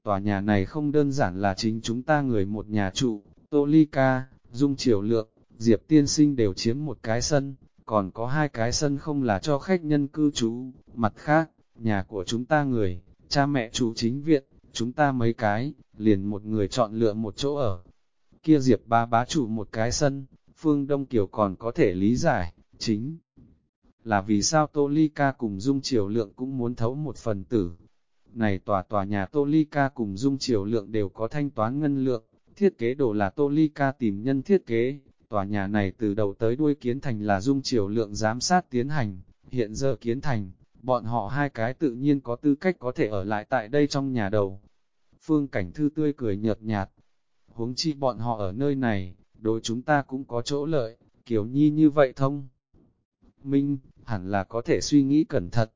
A: Tòa nhà này không đơn giản là chính chúng ta người một nhà trụ, Tô Ly Ca, Dung Triều Lượng, Diệp Tiên Sinh đều chiếm một cái sân, còn có hai cái sân không là cho khách nhân cư trú. Mặt khác, nhà của chúng ta người, cha mẹ chủ chính viện, chúng ta mấy cái, liền một người chọn lựa một chỗ ở. Kia Diệp ba bá chủ một cái sân, Phương Đông Kiều còn có thể lý giải, chính là vì sao Tô Ly Ca cùng Dung Triều Lượng cũng muốn thấu một phần tử. Này tòa tòa nhà Tô Ly Ca cùng Dung Triều Lượng đều có thanh toán ngân lượng, thiết kế đồ là Tô Ly Ca tìm nhân thiết kế, tòa nhà này từ đầu tới đuôi kiến thành là Dung chiều Lượng giám sát tiến hành, hiện giờ kiến thành, bọn họ hai cái tự nhiên có tư cách có thể ở lại tại đây trong nhà đầu. Phương Cảnh Thư tươi cười nhợt nhạt, huống chi bọn họ ở nơi này, đối chúng ta cũng có chỗ lợi, kiểu nhi như vậy thông. Minh, hẳn là có thể suy nghĩ cẩn thận.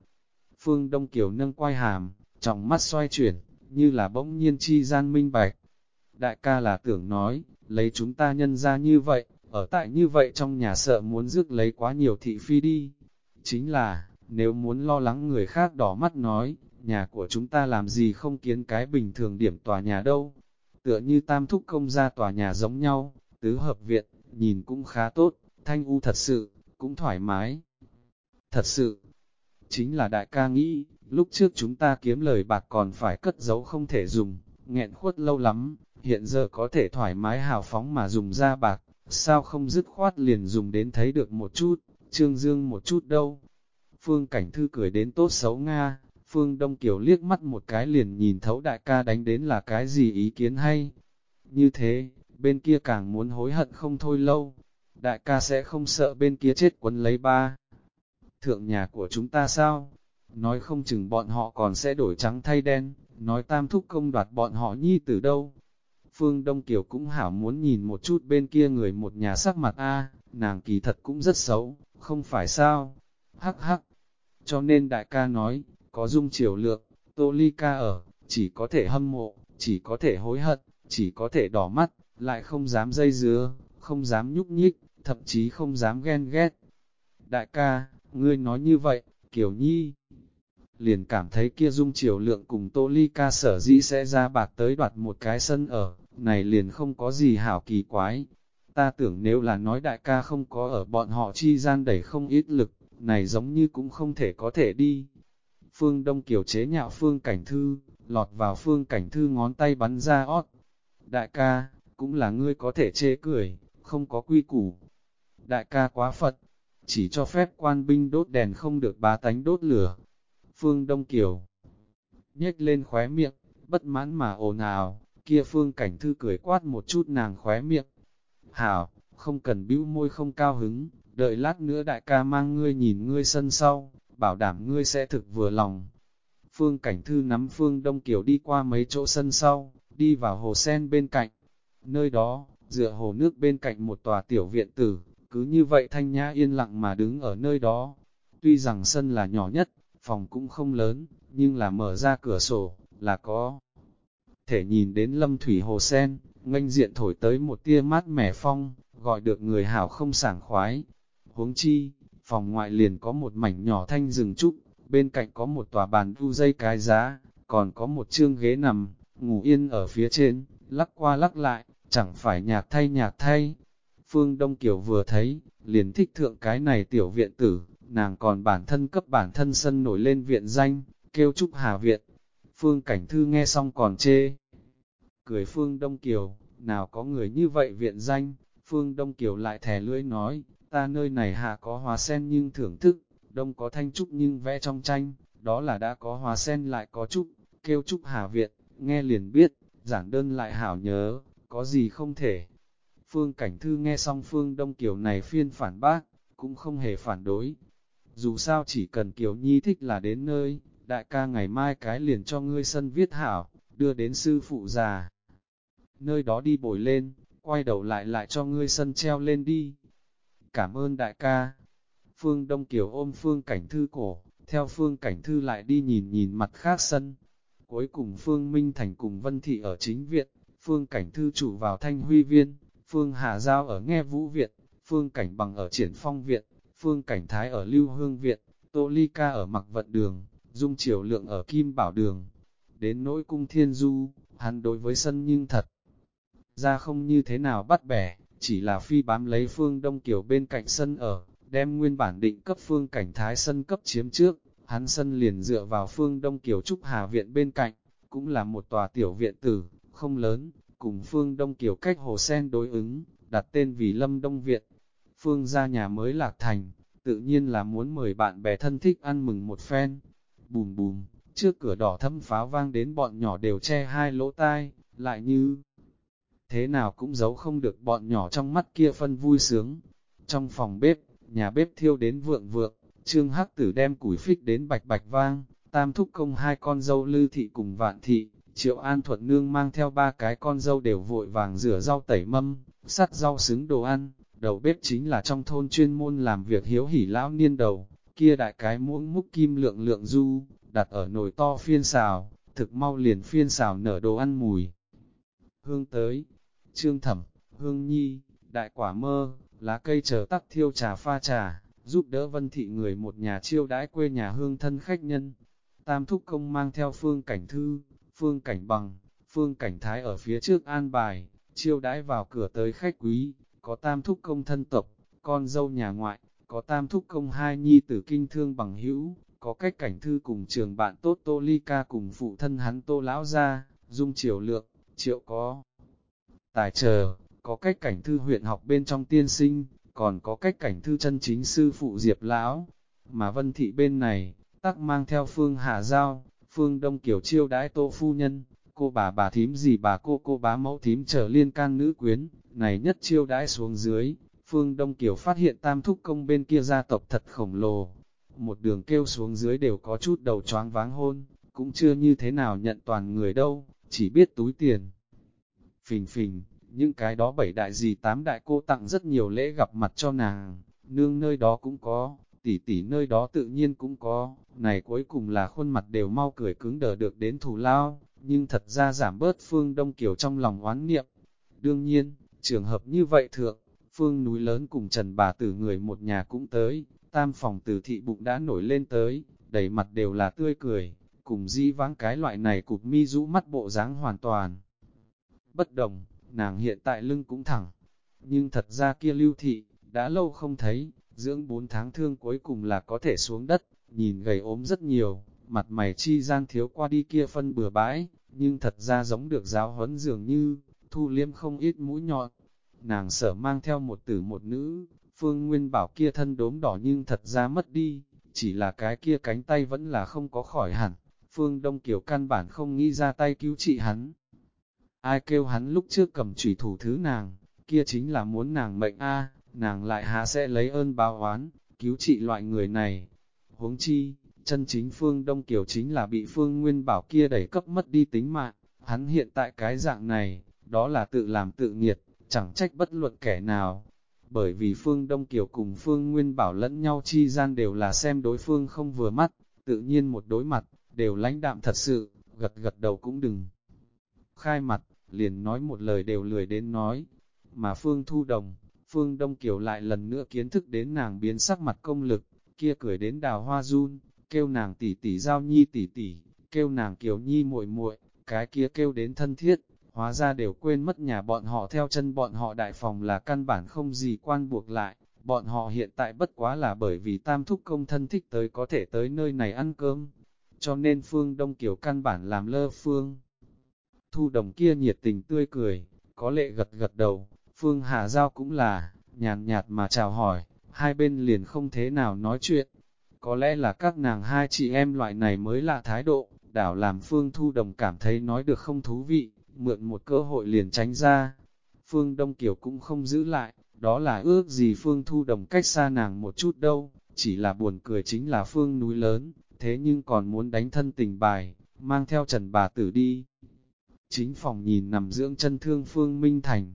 A: Phương Đông Kiều nâng quay hàm, trong mắt xoay chuyển, như là bỗng nhiên chi gian minh bạch. Đại ca là tưởng nói, lấy chúng ta nhân ra như vậy, ở tại như vậy trong nhà sợ muốn rước lấy quá nhiều thị phi đi. Chính là, nếu muốn lo lắng người khác đỏ mắt nói, nhà của chúng ta làm gì không kiến cái bình thường điểm tòa nhà đâu. Tựa như tam thúc công ra tòa nhà giống nhau, tứ hợp viện, nhìn cũng khá tốt, thanh u thật sự, cũng thoải mái. Thật sự, chính là đại ca nghĩ, lúc trước chúng ta kiếm lời bạc còn phải cất giấu không thể dùng, nghẹn khuất lâu lắm, hiện giờ có thể thoải mái hào phóng mà dùng ra bạc, sao không dứt khoát liền dùng đến thấy được một chút, trương dương một chút đâu. Phương Cảnh Thư cười đến tốt xấu Nga, Phương Đông Kiều liếc mắt một cái liền nhìn thấu đại ca đánh đến là cái gì ý kiến hay. Như thế, bên kia càng muốn hối hận không thôi lâu, đại ca sẽ không sợ bên kia chết quấn lấy ba. Thượng nhà của chúng ta sao? Nói không chừng bọn họ còn sẽ đổi trắng thay đen, nói tam thúc công đoạt bọn họ nhi từ đâu. Phương Đông Kiều cũng hảo muốn nhìn một chút bên kia người một nhà sắc mặt a nàng kỳ thật cũng rất xấu, không phải sao? Hắc hắc. Cho nên đại ca nói, có dung chiều lượng, tô ly ca ở, chỉ có thể hâm mộ, chỉ có thể hối hận, chỉ có thể đỏ mắt, lại không dám dây dứa, không dám nhúc nhích, thậm chí không dám ghen ghét. Đại ca, ngươi nói như vậy, Kiều Nhi liền cảm thấy kia dung chiều lượng cùng Tô Ly ca sở dĩ sẽ ra bạc tới đoạt một cái sân ở, này liền không có gì hảo kỳ quái. Ta tưởng nếu là nói đại ca không có ở bọn họ chi gian đẩy không ít lực, này giống như cũng không thể có thể đi. Phương Đông Kiều chế nhạo Phương Cảnh Thư, lọt vào Phương Cảnh Thư ngón tay bắn ra ót. Đại ca, cũng là ngươi có thể chê cười, không có quy củ. Đại ca quá Phật, chỉ cho phép quan binh đốt đèn không được bá tánh đốt lửa. Phương Đông Kiều nhếch lên khóe miệng, bất mãn mà ồn ào, kia Phương Cảnh Thư cười quát một chút nàng khóe miệng. Hảo, không cần bĩu môi không cao hứng, đợi lát nữa đại ca mang ngươi nhìn ngươi sân sau, bảo đảm ngươi sẽ thực vừa lòng. Phương Cảnh Thư nắm Phương Đông Kiều đi qua mấy chỗ sân sau, đi vào hồ sen bên cạnh. Nơi đó, dựa hồ nước bên cạnh một tòa tiểu viện tử, cứ như vậy thanh nhã yên lặng mà đứng ở nơi đó. Tuy rằng sân là nhỏ nhất, phòng cũng không lớn, nhưng là mở ra cửa sổ, là có. Thể nhìn đến lâm thủy hồ sen, nganh diện thổi tới một tia mát mẻ phong, gọi được người hảo không sảng khoái. Huống chi, phòng ngoại liền có một mảnh nhỏ thanh rừng trúc, bên cạnh có một tòa bàn đu dây cái giá, còn có một chương ghế nằm, ngủ yên ở phía trên, lắc qua lắc lại, chẳng phải nhạc thay nhạc thay. Phương Đông Kiều vừa thấy, liền thích thượng cái này tiểu viện tử, nàng còn bản thân cấp bản thân sân nổi lên viện danh, kêu Trúc Hà Viện. Phương Cảnh Thư nghe xong còn chê. Cười Phương Đông Kiều, nào có người như vậy viện danh, Phương Đông Kiều lại thẻ lưỡi nói, ta nơi này hạ có hoa sen nhưng thưởng thức, đông có thanh trúc nhưng vẽ trong tranh, đó là đã có hoa sen lại có trúc, kêu Trúc Hà Viện, nghe liền biết, giảng đơn lại hảo nhớ, có gì không thể. Phương Cảnh Thư nghe xong Phương Đông Kiều này phiên phản bác, cũng không hề phản đối. Dù sao chỉ cần Kiều Nhi thích là đến nơi, đại ca ngày mai cái liền cho ngươi sân viết hảo, đưa đến sư phụ già. Nơi đó đi bồi lên, quay đầu lại lại cho ngươi sân treo lên đi. Cảm ơn đại ca. Phương Đông Kiều ôm Phương Cảnh Thư cổ, theo Phương Cảnh Thư lại đi nhìn nhìn mặt khác sân. Cuối cùng Phương Minh Thành cùng Vân Thị ở chính viện, Phương Cảnh Thư chủ vào Thanh Huy Viên, Phương Hà Giao ở Nghe Vũ Viện, Phương Cảnh Bằng ở Triển Phong Viện, Phương Cảnh Thái ở Lưu Hương Viện, Tô Ly Ca ở Mặc Vận Đường, Dung Triều Lượng ở Kim Bảo Đường. Đến nỗi cung thiên du, hắn đối với sân nhưng thật. Ra không như thế nào bắt bẻ, chỉ là phi bám lấy phương Đông Kiều bên cạnh sân ở, đem nguyên bản định cấp phương cảnh thái sân cấp chiếm trước, hắn sân liền dựa vào phương Đông Kiều Trúc Hà Viện bên cạnh, cũng là một tòa tiểu viện tử, không lớn, cùng phương Đông Kiều cách hồ sen đối ứng, đặt tên vì Lâm Đông Viện. Phương ra nhà mới lạc thành, tự nhiên là muốn mời bạn bè thân thích ăn mừng một phen, bùm bùm, trước cửa đỏ thâm pháo vang đến bọn nhỏ đều che hai lỗ tai, lại như thế nào cũng giấu không được bọn nhỏ trong mắt kia phân vui sướng. Trong phòng bếp, nhà bếp thiêu đến vượng vượng, trương hắc tử đem củi phích đến bạch bạch vang, tam thúc công hai con dâu lư thị cùng vạn thị, triệu an thuận nương mang theo ba cái con dâu đều vội vàng rửa rau tẩy mâm, sắt rau xứng đồ ăn, đầu bếp chính là trong thôn chuyên môn làm việc hiếu hỉ lão niên đầu, kia đại cái muỗng múc kim lượng lượng du, đặt ở nồi to phiên xào, thực mau liền phiên xào nở đồ ăn mùi. Hương tới, trương thẩm, hương nhi, đại quả mơ, lá cây chờ tắc thiêu trà pha trà, giúp đỡ vân thị người một nhà chiêu đãi quê nhà hương thân khách nhân. Tam thúc công mang theo phương cảnh thư, phương cảnh bằng, phương cảnh thái ở phía trước an bài, chiêu đãi vào cửa tới khách quý, có tam thúc công thân tộc, con dâu nhà ngoại, có tam thúc công hai nhi tử kinh thương bằng hữu, có cách cảnh thư cùng trường bạn tốt Tô Ly Ca cùng phụ thân hắn Tô Lão Gia, dung triều lượng, triệu có. Tài chờ, có cách cảnh thư huyện học bên trong tiên sinh, còn có cách cảnh thư chân chính sư phụ Diệp Lão, mà vân thị bên này, tắc mang theo phương Hà Giao, phương Đông Kiều chiêu đãi Tô Phu Nhân, cô bà bà thím gì bà cô cô bá mẫu thím trở liên can nữ quyến, này nhất chiêu đãi xuống dưới, Phương Đông Kiều phát hiện tam thúc công bên kia gia tộc thật khổng lồ. Một đường kêu xuống dưới đều có chút đầu choáng váng hôn, cũng chưa như thế nào nhận toàn người đâu, chỉ biết túi tiền. Phình phình, những cái đó bảy đại gì tám đại cô tặng rất nhiều lễ gặp mặt cho nàng, nương nơi đó cũng có, tỷ tỷ nơi đó tự nhiên cũng có, này cuối cùng là khuôn mặt đều mau cười cứng đờ được đến thù lao, nhưng thật ra giảm bớt Phương Đông Kiều trong lòng oán niệm. Đương nhiên, trường hợp như vậy thượng, phương núi lớn cùng trần bà tử người một nhà cũng tới, tam phòng tử thị bụng đã nổi lên tới, đầy mặt đều là tươi cười, cùng di vãng cái loại này cụp mi rũ mắt bộ dáng hoàn toàn. Bất đồng, nàng hiện tại lưng cũng thẳng, nhưng thật ra kia lưu thị, đã lâu không thấy, dưỡng 4 tháng thương cuối cùng là có thể xuống đất, nhìn gầy ốm rất nhiều, mặt mày chi gian thiếu qua đi kia phân bừa bãi, nhưng thật ra giống được giáo huấn dường như, thu liêm không ít mũi nhọn, nàng sở mang theo một tử một nữ, Phương Nguyên bảo kia thân đốm đỏ nhưng thật ra mất đi, chỉ là cái kia cánh tay vẫn là không có khỏi hẳn. Phương Đông Kiều căn bản không nghĩ ra tay cứu trị hắn. Ai kêu hắn lúc trước cầm chủy thủ thứ nàng, kia chính là muốn nàng mệnh a, nàng lại há sẽ lấy ơn báo oán, cứu trị loại người này. Huống chi, chân chính Phương Đông Kiều chính là bị Phương Nguyên Bảo kia đẩy cấp mất đi tính mạng, hắn hiện tại cái dạng này, đó là tự làm tự nghiệt, chẳng trách bất luận kẻ nào. Bởi vì Phương Đông Kiều cùng Phương Nguyên Bảo lẫn nhau chi gian đều là xem đối phương không vừa mắt, tự nhiên một đối mặt, đều lãnh đạm thật sự, gật gật đầu cũng đừng. Khai mặt, liền nói một lời đều lười đến nói, mà Phương Thu Đồng, Phương Đông Kiều lại lần nữa kiến thức đến nàng biến sắc mặt công lực, kia cười đến đào hoa run, kêu nàng tỷ tỷ giao nhi tỷ tỷ, kêu nàng Kiều nhi muội muội, cái kia kêu đến thân thiết, hóa ra đều quên mất nhà bọn họ. Theo chân bọn họ đại phòng là căn bản không gì quan buộc lại, bọn họ hiện tại bất quá là bởi vì tam thúc công thân thích tới có thể tới nơi này ăn cơm, cho nên Phương Đông Kiều căn bản làm lơ Phương. Thu đồng kia nhiệt tình tươi cười, có lệ gật gật đầu, Phương Hà Giao cũng là, nhàn nhạt mà chào hỏi, hai bên liền không thế nào nói chuyện. Có lẽ là các nàng hai chị em loại này mới là thái độ, đảo làm Phương Thu Đồng cảm thấy nói được không thú vị, mượn một cơ hội liền tránh ra. Phương Đông Kiều cũng không giữ lại, đó là ước gì Phương Thu Đồng cách xa nàng một chút đâu, chỉ là buồn cười chính là Phương núi lớn, thế nhưng còn muốn đánh thân tình bài, mang theo trần bà tử đi. Chính phòng nhìn nằm dưỡng chân thương Phương Minh Thành,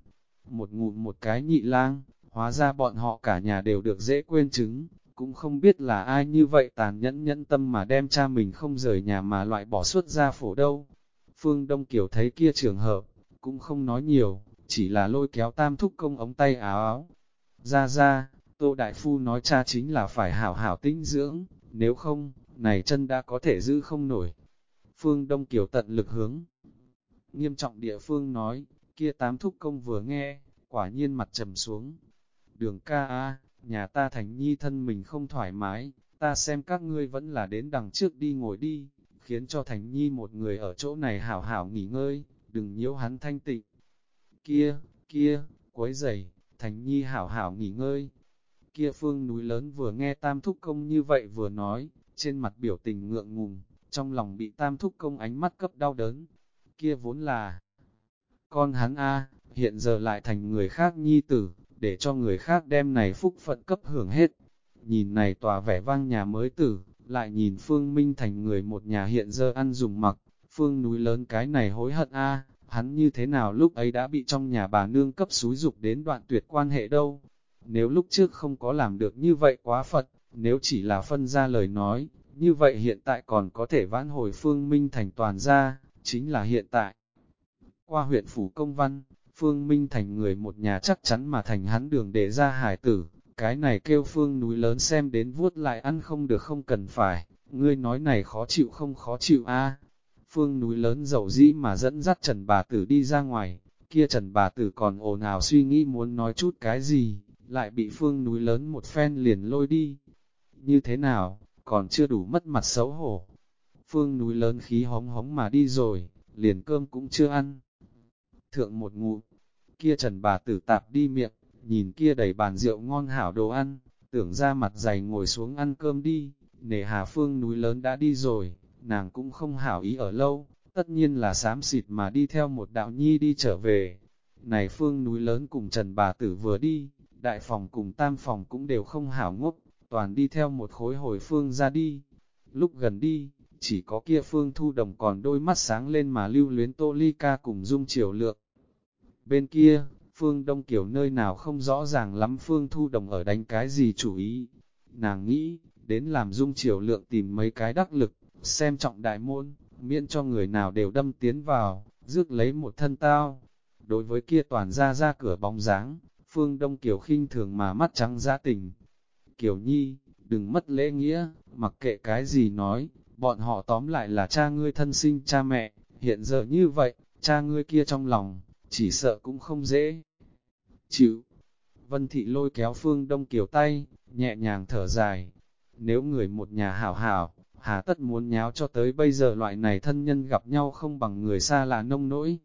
A: một ngụm một cái nhị lang, hóa ra bọn họ cả nhà đều được dễ quên chứng, cũng không biết là ai như vậy tàn nhẫn nhẫn tâm mà đem cha mình không rời nhà mà loại bỏ xuất ra phổ đâu. Phương Đông Kiều thấy kia trường hợp, cũng không nói nhiều, chỉ là lôi kéo tam thúc công ống tay áo áo. Ra ra, Tô Đại Phu nói cha chính là phải hảo hảo tinh dưỡng, nếu không, này chân đã có thể giữ không nổi. Phương Đông Kiều tận lực hướng. Nghiêm trọng địa phương nói, kia tám thúc công vừa nghe, quả nhiên mặt trầm xuống. Đường ca a, nhà ta thành nhi thân mình không thoải mái, ta xem các ngươi vẫn là đến đằng trước đi ngồi đi, khiến cho thành nhi một người ở chỗ này hảo hảo nghỉ ngơi, đừng nhiễu hắn thanh tịnh. Kia, kia, quấy giày, thành nhi hảo hảo nghỉ ngơi. Kia phương núi lớn vừa nghe tam thúc công như vậy vừa nói, trên mặt biểu tình ngượng ngùng, trong lòng bị tam thúc công ánh mắt cấp đau đớn. Kia vốn là con hắn A, hiện giờ lại thành người khác nhi tử, để cho người khác đem này phúc phận cấp hưởng hết. Nhìn này tòa vẻ vang nhà mới tử, lại nhìn Phương Minh thành người một nhà hiện giờ ăn dùng mặc, Phương núi lớn cái này hối hận a hắn như thế nào lúc ấy đã bị trong nhà bà nương cấp xúi dục đến đoạn tuyệt quan hệ đâu. Nếu lúc trước không có làm được như vậy quá Phật, nếu chỉ là phân ra lời nói, như vậy hiện tại còn có thể vãn hồi Phương Minh thành toàn ra, chính là hiện tại. Qua huyện Phủ Công Văn, Phương Minh thành người một nhà chắc chắn mà thành hắn đường để ra hải tử, cái này kêu Phương núi lớn xem đến vuốt lại ăn không được không cần phải, ngươi nói này khó chịu không khó chịu a Phương núi lớn dầu dĩ mà dẫn dắt Trần bà tử đi ra ngoài, kia Trần bà tử còn ồn ào suy nghĩ muốn nói chút cái gì, lại bị Phương núi lớn một phen liền lôi đi. Như thế nào, còn chưa đủ mất mặt xấu hổ. Phương núi lớn khí hóng hóng mà đi rồi, liền cơm cũng chưa ăn. Thượng một ngụ, kia trần bà tử tạp đi miệng, nhìn kia đầy bàn rượu ngon hảo đồ ăn, tưởng ra mặt dày ngồi xuống ăn cơm đi, nể hà phương núi lớn đã đi rồi, nàng cũng không hảo ý ở lâu, tất nhiên là xám xịt mà đi theo một đạo nhi đi trở về. Này phương núi lớn cùng trần bà tử vừa đi, đại phòng cùng tam phòng cũng đều không hảo ngốc, toàn đi theo một khối hồi phương ra đi. Lúc gần đi, chỉ có kia phương thu đồng còn đôi mắt sáng lên mà lưu luyến tô ly ca cùng dung chiều lượng. Bên kia, phương đông Kiều nơi nào không rõ ràng lắm phương thu đồng ở đánh cái gì chủ ý. Nàng nghĩ, đến làm dung chiều lượng tìm mấy cái đắc lực, xem trọng đại môn, miễn cho người nào đều đâm tiến vào, rước lấy một thân tao. Đối với kia toàn ra ra cửa bóng dáng, phương đông Kiều khinh thường mà mắt trắng ra tình. Kiều nhi, đừng mất lễ nghĩa, mặc kệ cái gì nói, bọn họ tóm lại là cha ngươi thân sinh cha mẹ, hiện giờ như vậy, cha ngươi kia trong lòng, chỉ sợ cũng không dễ. Chịu, Vân Thị lôi kéo Phương Đông Kiều tay, nhẹ nhàng thở dài, nếu người một nhà hảo hảo, hà tất muốn nháo cho tới bây giờ loại này thân nhân gặp nhau không bằng người xa là nông nỗi.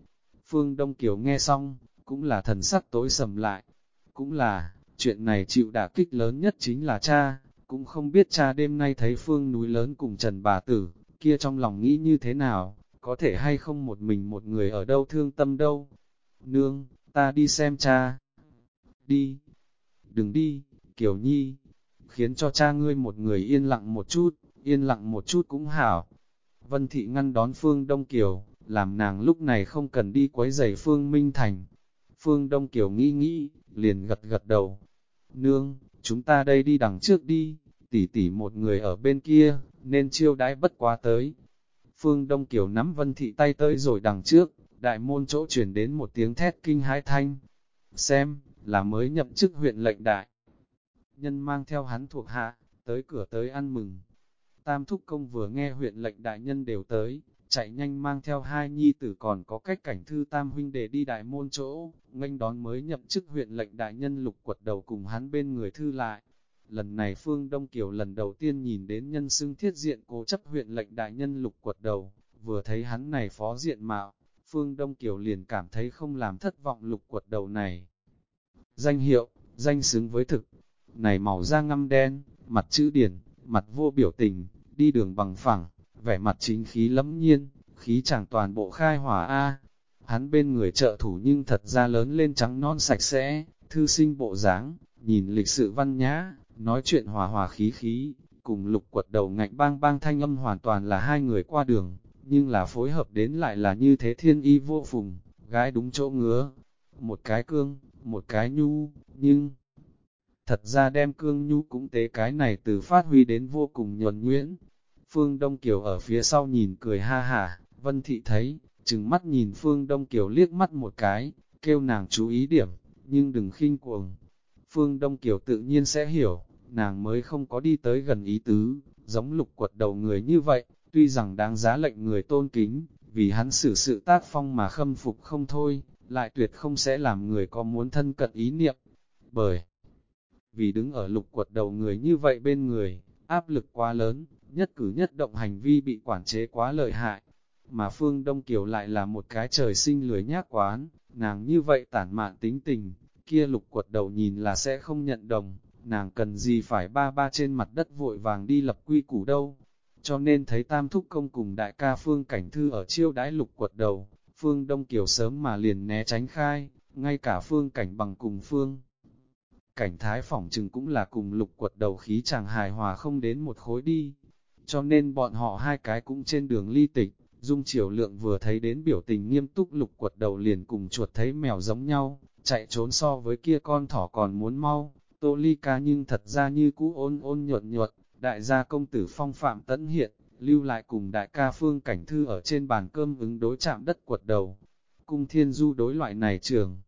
A: Phương Đông Kiều nghe xong, cũng là thần sắc tối sầm lại, cũng là, Chuyện này chịu đả kích lớn nhất chính là cha, cũng không biết cha đêm nay thấy phương núi lớn cùng Trần bà tử, kia trong lòng nghĩ như thế nào, có thể hay không một mình một người ở đâu thương tâm đâu. Nương, ta đi xem cha. Đi. Đừng đi, Kiều Nhi. Khiến cho cha ngươi một người yên lặng một chút, yên lặng một chút cũng hảo. Vân Thị ngăn đón Phương Đông Kiều, làm nàng lúc này không cần đi quấy rầy Phương Minh Thành. Phương Đông Kiều nghĩ nghĩ, liền gật gật đầu. Nương, chúng ta đây đi đằng trước đi, tỉ tỉ một người ở bên kia, nên chiêu đãi bất quá tới. Phương Đông Kiều nắm Vân Thị tay tới rồi đằng trước, đại môn chỗ chuyển đến một tiếng thét kinh hãi thanh. Xem, là mới nhậm chức huyện lệnh đại. Nhân mang theo hắn thuộc hạ, tới cửa tới ăn mừng. Tam Thúc Công vừa nghe huyện lệnh đại nhân đều tới, chạy nhanh mang theo hai nhi tử còn có cách cảnh thư tam huynh để đi đại môn chỗ, nghênh đón mới nhậm chức huyện lệnh đại nhân lục quật đầu cùng hắn bên người thư lại. Lần này Phương Đông Kiều lần đầu tiên nhìn đến nhân xưng thiết diện cố chấp huyện lệnh đại nhân lục quật đầu, vừa thấy hắn này phó diện mạo, Phương Đông Kiều liền cảm thấy không làm thất vọng lục quật đầu này. Danh hiệu, danh xứng với thực, này màu da ngăm đen, mặt chữ điển, mặt vô biểu tình, đi đường bằng phẳng, vẻ mặt chính khí lẫm nhiên, khí chẳng toàn bộ khai hỏa A. Hắn bên người trợ thủ nhưng thật ra lớn lên trắng non sạch sẽ, thư sinh bộ dáng, nhìn lịch sự văn nhã, nói chuyện hòa hòa khí khí, cùng lục quật đầu ngạnh bang bang thanh âm hoàn toàn là hai người qua đường, nhưng là phối hợp đến lại là như thế thiên y vô phùng, gái đúng chỗ ngứa, một cái cương, một cái nhu, nhưng thật ra đem cương nhu cũng tế cái này từ phát huy đến vô cùng nhuần nhuyễn, Phương Đông Kiều ở phía sau nhìn cười ha hả, Vân Thị thấy, chừng mắt nhìn Phương Đông Kiều liếc mắt một cái, kêu nàng chú ý điểm, nhưng đừng khinh cuồng. Phương Đông Kiều tự nhiên sẽ hiểu, nàng mới không có đi tới gần ý tứ, giống lục quật đầu người như vậy, tuy rằng đáng giá lệnh người tôn kính, vì hắn xử sự tác phong mà khâm phục không thôi, lại tuyệt không sẽ làm người có muốn thân cận ý niệm. Bởi vì đứng ở lục quật đầu người như vậy bên người, áp lực quá lớn, nhất cử nhất động hành vi bị quản chế quá lợi hại. Mà Phương Đông Kiều lại là một cái trời sinh lười nhác quán, nàng như vậy tản mạn tính tình, kia lục quật đầu nhìn là sẽ không nhận đồng, nàng cần gì phải ba ba trên mặt đất vội vàng đi lập quy củ đâu. Cho nên thấy Tam Thúc Công cùng đại ca Phương Cảnh Thư ở chiêu đãi lục quật đầu, Phương Đông Kiều sớm mà liền né tránh khai, ngay cả Phương Cảnh bằng cùng Phương. Cảnh Thái phỏng chừng cũng là cùng lục quật đầu khí chàng hài hòa không đến một khối đi cho nên bọn họ hai cái cũng trên đường ly tịch, Dung Triều Lượng vừa thấy đến biểu tình nghiêm túc lục quật đầu liền cùng chuột thấy mèo giống nhau, chạy trốn so với kia con thỏ còn muốn mau, Tô Ly Ca nhưng thật ra như cũ ôn ôn nhuận nhuận, đại gia công tử phong phạm tấn hiện, lưu lại cùng đại ca phương cảnh thư ở trên bàn cơm ứng đối chạm đất quật đầu. Cung thiên du đối loại này trường.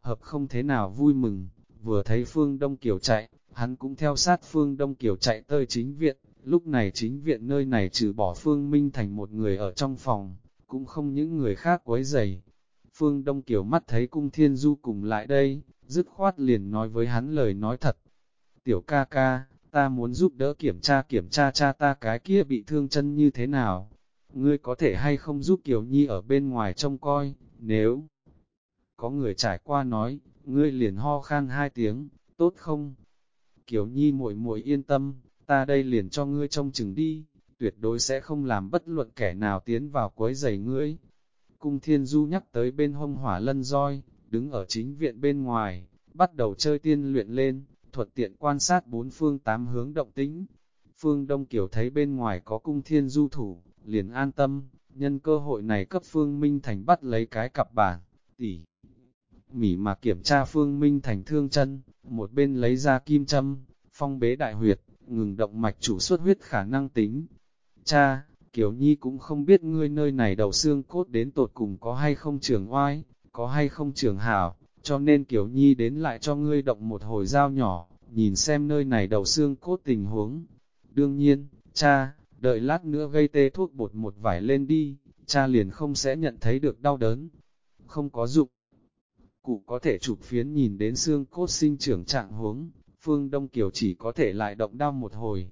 A: Hợp không thế nào vui mừng, vừa thấy phương Đông Kiều chạy, hắn cũng theo sát phương Đông Kiều chạy tới chính viện, Lúc này chính viện nơi này trừ bỏ Phương Minh Thành một người ở trong phòng, cũng không những người khác quấy rầy. Phương Đông Kiều mắt thấy cung thiên du cùng lại đây, dứt khoát liền nói với hắn lời nói thật. Tiểu ca ca, ta muốn giúp đỡ kiểm tra kiểm tra cha ta cái kia bị thương chân như thế nào. Ngươi có thể hay không giúp Kiều Nhi ở bên ngoài trông coi, nếu có người trải qua nói, ngươi liền ho khan hai tiếng, tốt không? Kiều Nhi muội muội yên tâm, ta đây liền cho ngươi trông chừng đi, tuyệt đối sẽ không làm bất luận kẻ nào tiến vào quấy giày ngươi. Cung thiên du nhắc tới bên hông hỏa lân roi, đứng ở chính viện bên ngoài, bắt đầu chơi tiên luyện lên, thuận tiện quan sát bốn phương tám hướng động tĩnh, Phương Đông Kiều thấy bên ngoài có cung thiên du thủ, liền an tâm, nhân cơ hội này cấp Phương Minh Thành bắt lấy cái cặp bản, tỉ. Mỉ mà kiểm tra Phương Minh Thành thương chân, một bên lấy ra kim châm, phong bế đại huyệt, ngừng động mạch chủ xuất huyết khả năng tính. Cha, Kiều Nhi cũng không biết ngươi nơi này đầu xương cốt đến tột cùng có hay không trường oai, có hay không trường hảo, cho nên Kiều Nhi đến lại cho ngươi động một hồi dao nhỏ, nhìn xem nơi này đầu xương cốt tình huống. Đương nhiên, cha, đợi lát nữa gây tê thuốc bột một vải lên đi, cha liền không sẽ nhận thấy được đau đớn. Không có dụng. Cụ có thể chụp phiến nhìn đến xương cốt sinh trưởng trạng huống, Phương Đông Kiều chỉ có thể lại động đau một hồi.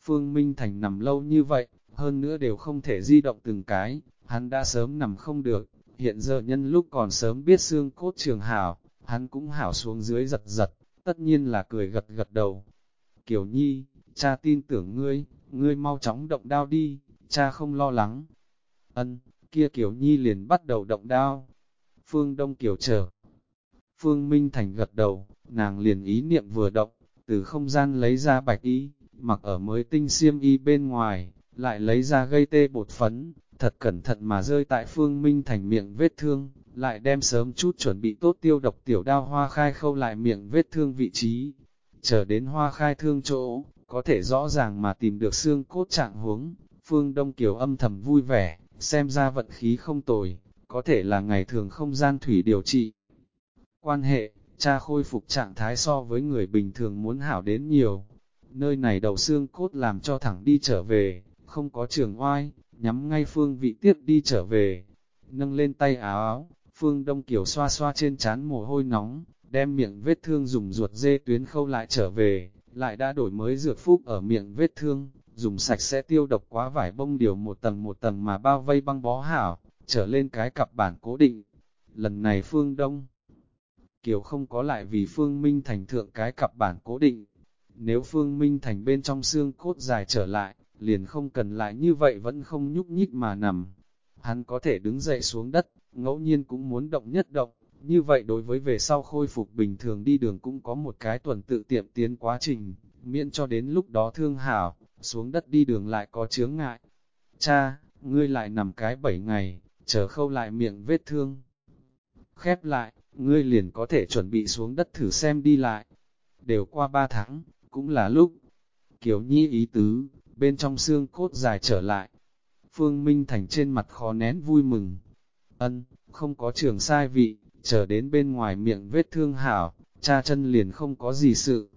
A: Phương Minh Thành nằm lâu như vậy, hơn nữa đều không thể di động từng cái, hắn đã sớm nằm không được, hiện giờ nhân lúc còn sớm biết xương cốt trường hảo, hắn cũng hảo xuống dưới giật giật, tất nhiên là cười gật gật đầu. Kiều Nhi, cha tin tưởng ngươi, ngươi mau chóng động đao đi, cha không lo lắng. Ân, kia Kiều Nhi liền bắt đầu động đao. Phương Đông Kiều chờ. Phương Minh Thành gật đầu, nàng liền ý niệm vừa động, từ không gian lấy ra bạch y, mặc ở mới tinh xiêm y bên ngoài, lại lấy ra gây tê bột phấn, thật cẩn thận mà rơi tại Phương Minh Thành miệng vết thương, lại đem sớm chút chuẩn bị tốt tiêu độc tiểu đao hoa khai khâu lại miệng vết thương vị trí. Chờ đến hoa khai thương chỗ, có thể rõ ràng mà tìm được xương cốt trạng huống, Phương Đông Kiều âm thầm vui vẻ, xem ra vận khí không tồi, có thể là ngày thường không gian thủy điều trị. Quan hệ, cha khôi phục trạng thái so với người bình thường muốn hảo đến nhiều. Nơi này đầu xương cốt làm cho thẳng đi trở về, không có trường oai, nhắm ngay phương vị tiếp đi trở về. Nâng lên tay áo áo, phương đông kiểu xoa xoa trên chán mồ hôi nóng, đem miệng vết thương dùng ruột dê tuyến khâu lại trở về, lại đã đổi mới dược phúc ở miệng vết thương, dùng sạch sẽ tiêu độc quá vải bông điều một tầng một tầng mà bao vây băng bó hảo, trở lên cái cặp bản cố định. Lần này phương đông, Kiều không có lại vì Phương Minh Thành thượng cái cặp bản cố định. Nếu Phương Minh Thành bên trong xương cốt dài trở lại, liền không cần lại như vậy vẫn không nhúc nhích mà nằm. Hắn có thể đứng dậy xuống đất, ngẫu nhiên cũng muốn động nhất động, như vậy đối với về sau khôi phục bình thường đi đường cũng có một cái tuần tự tiệm tiến quá trình, miễn cho đến lúc đó thương hảo, xuống đất đi đường lại có chướng ngại. Cha, ngươi lại nằm cái bảy ngày, chờ khâu lại miệng vết thương. Khép lại, ngươi liền có thể chuẩn bị xuống đất thử xem đi lại. Đều qua ba tháng, cũng là lúc. Kiều Nhi ý tứ, bên trong xương cốt dài trở lại. Phương Minh Thành trên mặt khó nén vui mừng. Ân, không có trường sai vị, chờ đến bên ngoài miệng vết thương hảo, cha chân liền không có gì sự.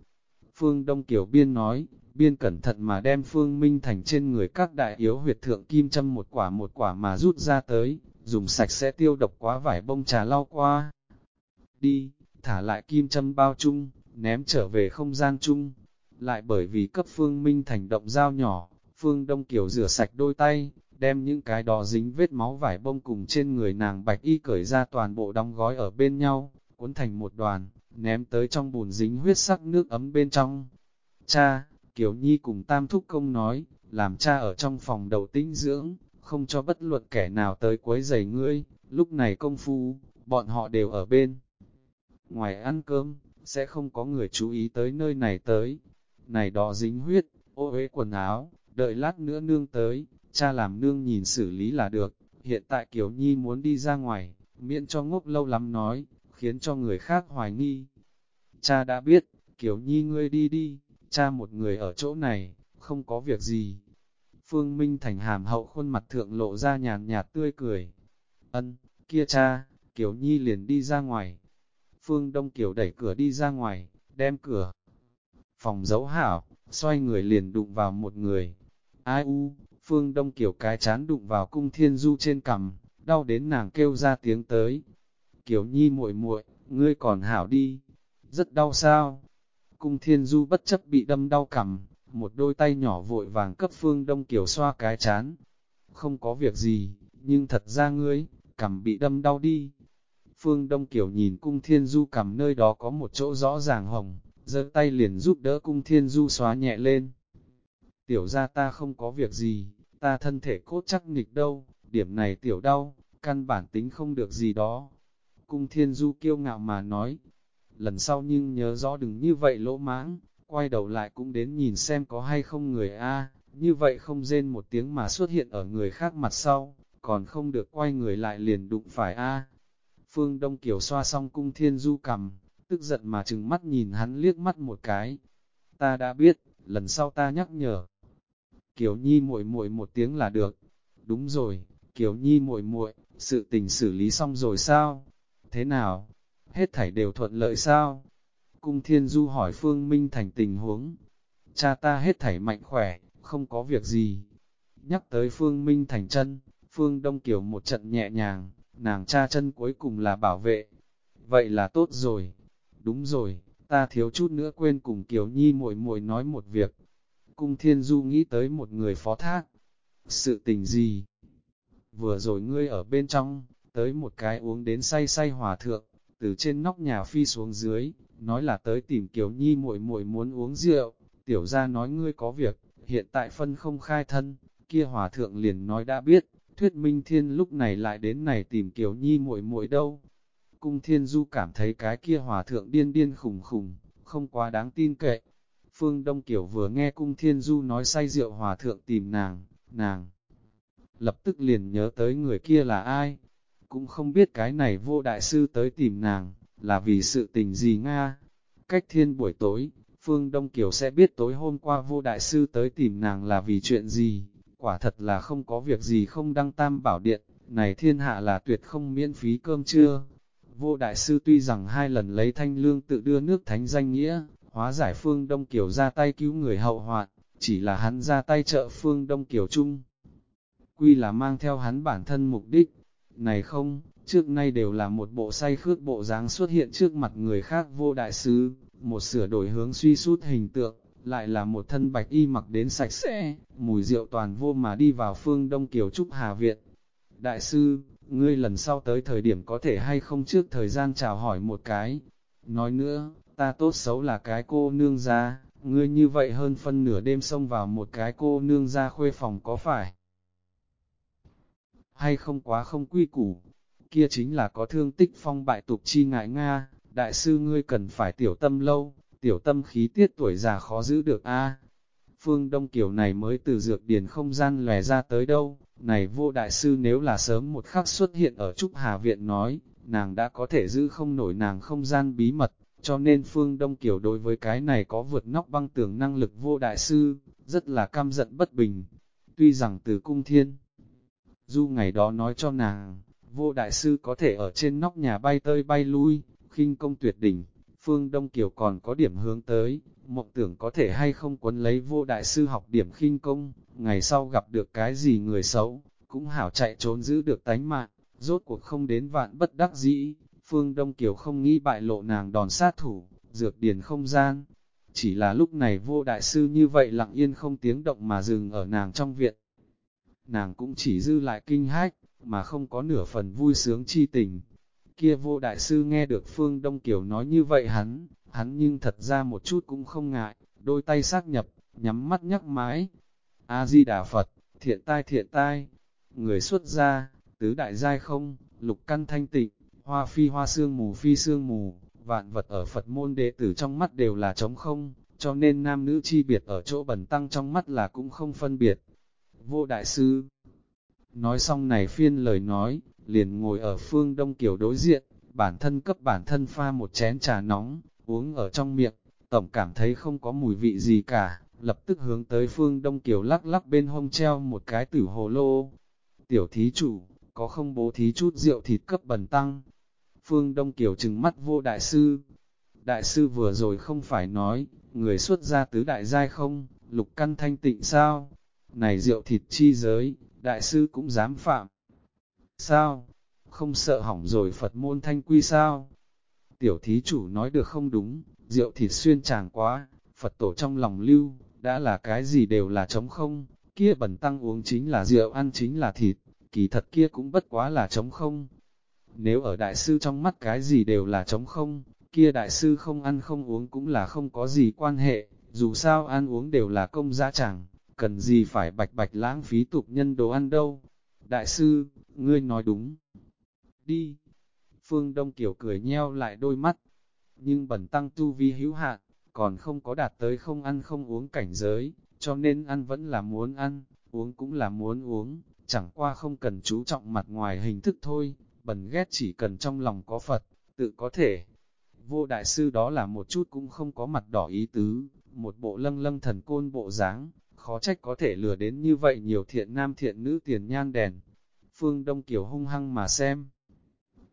A: Phương Đông Kiều Biên nói, Biên cẩn thận mà đem Phương Minh Thành trên người các đại yếu huyệt thượng kim châm một quả một quả mà rút ra tới, dùng sạch sẽ tiêu độc quá vải bông trà lau qua. Đi, thả lại kim châm bao chung, ném trở về không gian chung. Lại bởi vì cấp Phương Minh Thành động dao nhỏ, Phương Đông Kiều rửa sạch đôi tay, đem những cái đó dính vết máu vải bông cùng trên người nàng bạch y cởi ra toàn bộ đóng gói ở bên nhau, cuốn thành một đoàn, ném tới trong bùn dính huyết sắc nước ấm bên trong. Cha, Kiều Nhi cùng Tam Thúc Công nói, làm cha ở trong phòng đầu tinh dưỡng, không cho bất luận kẻ nào tới quấy giày ngươi, lúc này công phu, bọn họ đều ở bên. Ngoài ăn cơm, sẽ không có người chú ý tới nơi này tới. Này đó dính huyết, ô uế quần áo, đợi lát nữa nương tới, cha làm nương nhìn xử lý là được. Hiện tại Kiều Nhi muốn đi ra ngoài, miễn cho ngốc lâu lắm nói, khiến cho người khác hoài nghi. Cha đã biết, Kiều Nhi ngươi đi đi, cha một người ở chỗ này, không có việc gì. Phương Minh Thành hàm hậu khuôn mặt thượng lộ ra nhàn nhạt tươi cười. Ân, kia cha, Kiều Nhi liền đi ra ngoài. Phương Đông Kiều đẩy cửa đi ra ngoài, đem cửa. Phòng giấu hảo, xoay người liền đụng vào một người. Ai u, Phương Đông Kiều cái chán đụng vào cung thiên du trên cằm, đau đến nàng kêu ra tiếng tới. Kiều Nhi muội muội, ngươi còn hảo đi. Rất đau sao? Cung thiên du bất chấp bị đâm đau cằm, một đôi tay nhỏ vội vàng cấp phương đông kiều xoa cái chán. Không có việc gì, nhưng thật ra ngươi, cằm bị đâm đau đi. Phương Đông Kiều nhìn cung thiên du cằm nơi đó có một chỗ rõ ràng hồng, giơ tay liền giúp đỡ cung thiên du xóa nhẹ lên. Tiểu ra ta không có việc gì, ta thân thể cốt chắc nghịch đâu, điểm này tiểu đau, căn bản tính không được gì đó. Cung thiên du kiêu ngạo mà nói, lần sau nhưng nhớ rõ đừng như vậy lỗ mãng, quay đầu lại cũng đến nhìn xem có hay không người A, như vậy không rên một tiếng mà xuất hiện ở người khác mặt sau, còn không được quay người lại liền đụng phải A. Phương Đông Kiều xoa xong cung thiên du cầm, tức giận mà chừng mắt nhìn hắn liếc mắt một cái. Ta đã biết, lần sau ta nhắc nhở. Kiều Nhi muội muội một tiếng là được. Đúng rồi, Kiều Nhi muội muội, sự tình xử lý xong rồi sao? Thế nào? Hết thảy đều thuận lợi sao? Cung Thiên Du hỏi Phương Minh Thành tình huống. Cha ta hết thảy mạnh khỏe, không có việc gì. Nhắc tới Phương Minh Thành chân, Phương Đông Kiều một trận nhẹ nhàng, nàng cha chân cuối cùng là bảo vệ. Vậy là tốt rồi. Đúng rồi, ta thiếu chút nữa quên cùng Kiều Nhi muội muội nói một việc. Cung Thiên Du nghĩ tới một người phó thác. Sự tình gì? Vừa rồi ngươi ở bên trong, tới một cái uống đến say say hòa thượng, từ trên nóc nhà phi xuống dưới, nói là tới tìm Kiều Nhi muội muội muốn uống rượu, tiểu gia nói ngươi có việc, hiện tại phân không khai thân, kia hòa thượng liền nói đã biết, thuyết minh thiên lúc này lại đến này tìm Kiều Nhi muội muội đâu. Cung thiên du cảm thấy cái kia hòa thượng điên điên khủng khủng, không quá đáng tin cậy. Phương Đông Kiều vừa nghe cung thiên du nói say rượu hòa thượng tìm nàng, nàng lập tức liền nhớ tới người kia là ai. Cũng không biết cái này vô đại sư tới tìm nàng, là vì sự tình gì Nga. Cách thiên buổi tối, Phương Đông Kiều sẽ biết tối hôm qua vô đại sư tới tìm nàng là vì chuyện gì. Quả thật là không có việc gì không đăng tam bảo điện, này thiên hạ là tuyệt không miễn phí cơm trưa. Vô đại sư tuy rằng hai lần lấy thanh lương tự đưa nước thánh danh nghĩa, hóa giải Phương Đông Kiều ra tay cứu người hậu hoạn, chỉ là hắn ra tay trợ Phương Đông Kiều chung. Quy là mang theo hắn bản thân mục đích, này không, trước nay đều là một bộ say khước bộ dáng xuất hiện trước mặt người khác vô đại sứ, một sửa đổi hướng suy sút hình tượng, lại là một thân bạch y mặc đến sạch sẽ, mùi rượu toàn vô mà đi vào phương Đông Kiều Trúc Hà Viện. Đại sư, ngươi lần sau tới thời điểm có thể hay không trước thời gian chào hỏi một cái. Nói nữa, ta tốt xấu là cái cô nương ra, ngươi như vậy hơn phân nửa đêm xông vào một cái cô nương ra khuê phòng có phải? Hay không quá không quy củ? Kia chính là có thương tích phong bại tục chi ngại Nga, đại sư ngươi cần phải tiểu tâm lâu, tiểu tâm khí tiết tuổi già khó giữ được a. Phương Đông Kiều này mới từ dược điền không gian lè ra tới đâu, này vô đại sư nếu là sớm một khắc xuất hiện ở Trúc Hà Viện nói, nàng đã có thể giữ không nổi nàng không gian bí mật, cho nên Phương Đông Kiều đối với cái này có vượt nóc băng tường năng lực vô đại sư, rất là cam giận bất bình. Tuy rằng từ cung thiên, du ngày đó nói cho nàng, vô đại sư có thể ở trên nóc nhà bay tơi bay lui, khinh công tuyệt đỉnh, Phương Đông Kiều còn có điểm hướng tới, mộng tưởng có thể hay không quấn lấy vô đại sư học điểm khinh công, ngày sau gặp được cái gì người xấu, cũng hảo chạy trốn giữ được tánh mạng, rốt cuộc không đến vạn bất đắc dĩ, Phương Đông Kiều không nghĩ bại lộ nàng đòn sát thủ, dược điền không gian. Chỉ là lúc này vô đại sư như vậy lặng yên không tiếng động mà dừng ở nàng trong viện. Nàng cũng chỉ dư lại kinh hách, mà không có nửa phần vui sướng chi tình. Kia vô đại sư nghe được Phương Đông Kiều nói như vậy hắn, hắn nhưng thật ra một chút cũng không ngại, đôi tay xác nhập, nhắm mắt nhắc mái. A-di-đà Phật, thiện tai thiện tai, người xuất gia, tứ đại giai không, lục căn thanh tịnh, hoa phi hoa xương mù phi xương mù, vạn vật ở Phật môn đệ tử trong mắt đều là trống không, cho nên nam nữ chi biệt ở chỗ bẩn tăng trong mắt là cũng không phân biệt. Vô đại sư Nói xong này phiên lời nói, liền ngồi ở phương đông kiểu đối diện, bản thân cấp bản thân pha một chén trà nóng, uống ở trong miệng, tổng cảm thấy không có mùi vị gì cả, lập tức hướng tới phương đông Kiều lắc lắc bên hông treo một cái tử hồ lô. Tiểu thí chủ, có không bố thí chút rượu thịt cấp bần tăng? Phương Đông Kiều trừng mắt vô đại sư. Đại sư vừa rồi không phải nói, người xuất gia tứ đại giai không, lục căn thanh tịnh sao? Này rượu thịt chi giới, đại sư cũng dám phạm. Sao? Không sợ hỏng rồi Phật môn thanh quy sao? Tiểu thí chủ nói được không đúng, rượu thịt xuyên tràng quá, Phật tổ trong lòng lưu, đã là cái gì đều là trống không, kia bẩn tăng uống chính là rượu ăn chính là thịt, kỳ thật kia cũng bất quá là trống không. Nếu ở đại sư trong mắt cái gì đều là trống không, kia đại sư không ăn không uống cũng là không có gì quan hệ, dù sao ăn uống đều là công giá chẳng, cần gì phải bạch bạch lãng phí tục nhân đồ ăn đâu. Đại sư, ngươi nói đúng. Đi. Phương Đông Kiều cười nheo lại đôi mắt. Nhưng bẩn tăng tu vi hữu hạn, còn không có đạt tới không ăn không uống cảnh giới, cho nên ăn vẫn là muốn ăn, uống cũng là muốn uống, chẳng qua không cần chú trọng mặt ngoài hình thức thôi, bần ghét chỉ cần trong lòng có Phật, tự có thể. Vô đại sư đó là một chút cũng không có mặt đỏ ý tứ, một bộ lâng lâng thần côn bộ dáng, khó trách có thể lừa đến như vậy nhiều thiện nam thiện nữ tiền nhan đèn. Phương Đông Kiều hung hăng mà xem.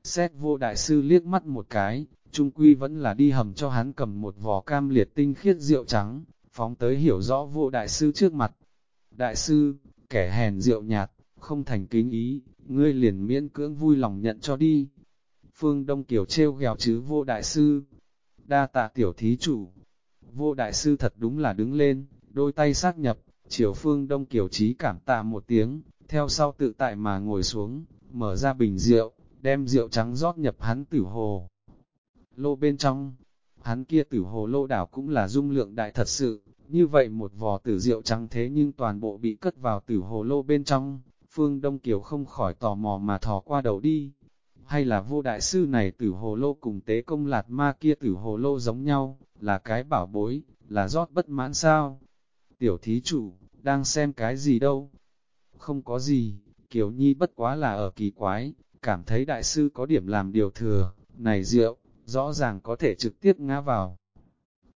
A: Xét vô đại sư liếc mắt một cái, trung quy vẫn là đi hầm cho hắn cầm một vò cam liệt tinh khiết rượu trắng, phóng tới hiểu rõ vô đại sư trước mặt. Đại sư, kẻ hèn rượu nhạt, không thành kính ý, ngươi liền miễn cưỡng vui lòng nhận cho đi. Phương Đông Kiều treo gheo chứ vô đại sư, đa tạ tiểu thí chủ. Vô đại sư thật đúng là đứng lên, đôi tay xác nhập, chiều Phương Đông Kiều trí cảm tạ một tiếng, theo sau tự tại mà ngồi xuống, mở ra bình rượu, đem rượu trắng rót nhập hắn tử hồ. Lô bên trong, hắn kia tử hồ lô đảo cũng là dung lượng đại thật sự, như vậy một vò tử rượu trắng thế nhưng toàn bộ bị cất vào tử hồ lô bên trong, Phương Đông Kiều không khỏi tò mò mà thò qua đầu đi. Hay là vô đại sư này tử hồ lô cùng tế công lạt ma kia tử hồ lô giống nhau, là cái bảo bối, là rót bất mãn sao? Tiểu thí chủ, đang xem cái gì đâu? Không có gì, Kiều Nhi bất quá là ở kỳ quái, cảm thấy đại sư có điểm làm điều thừa, này rượu, rõ ràng có thể trực tiếp ngã vào.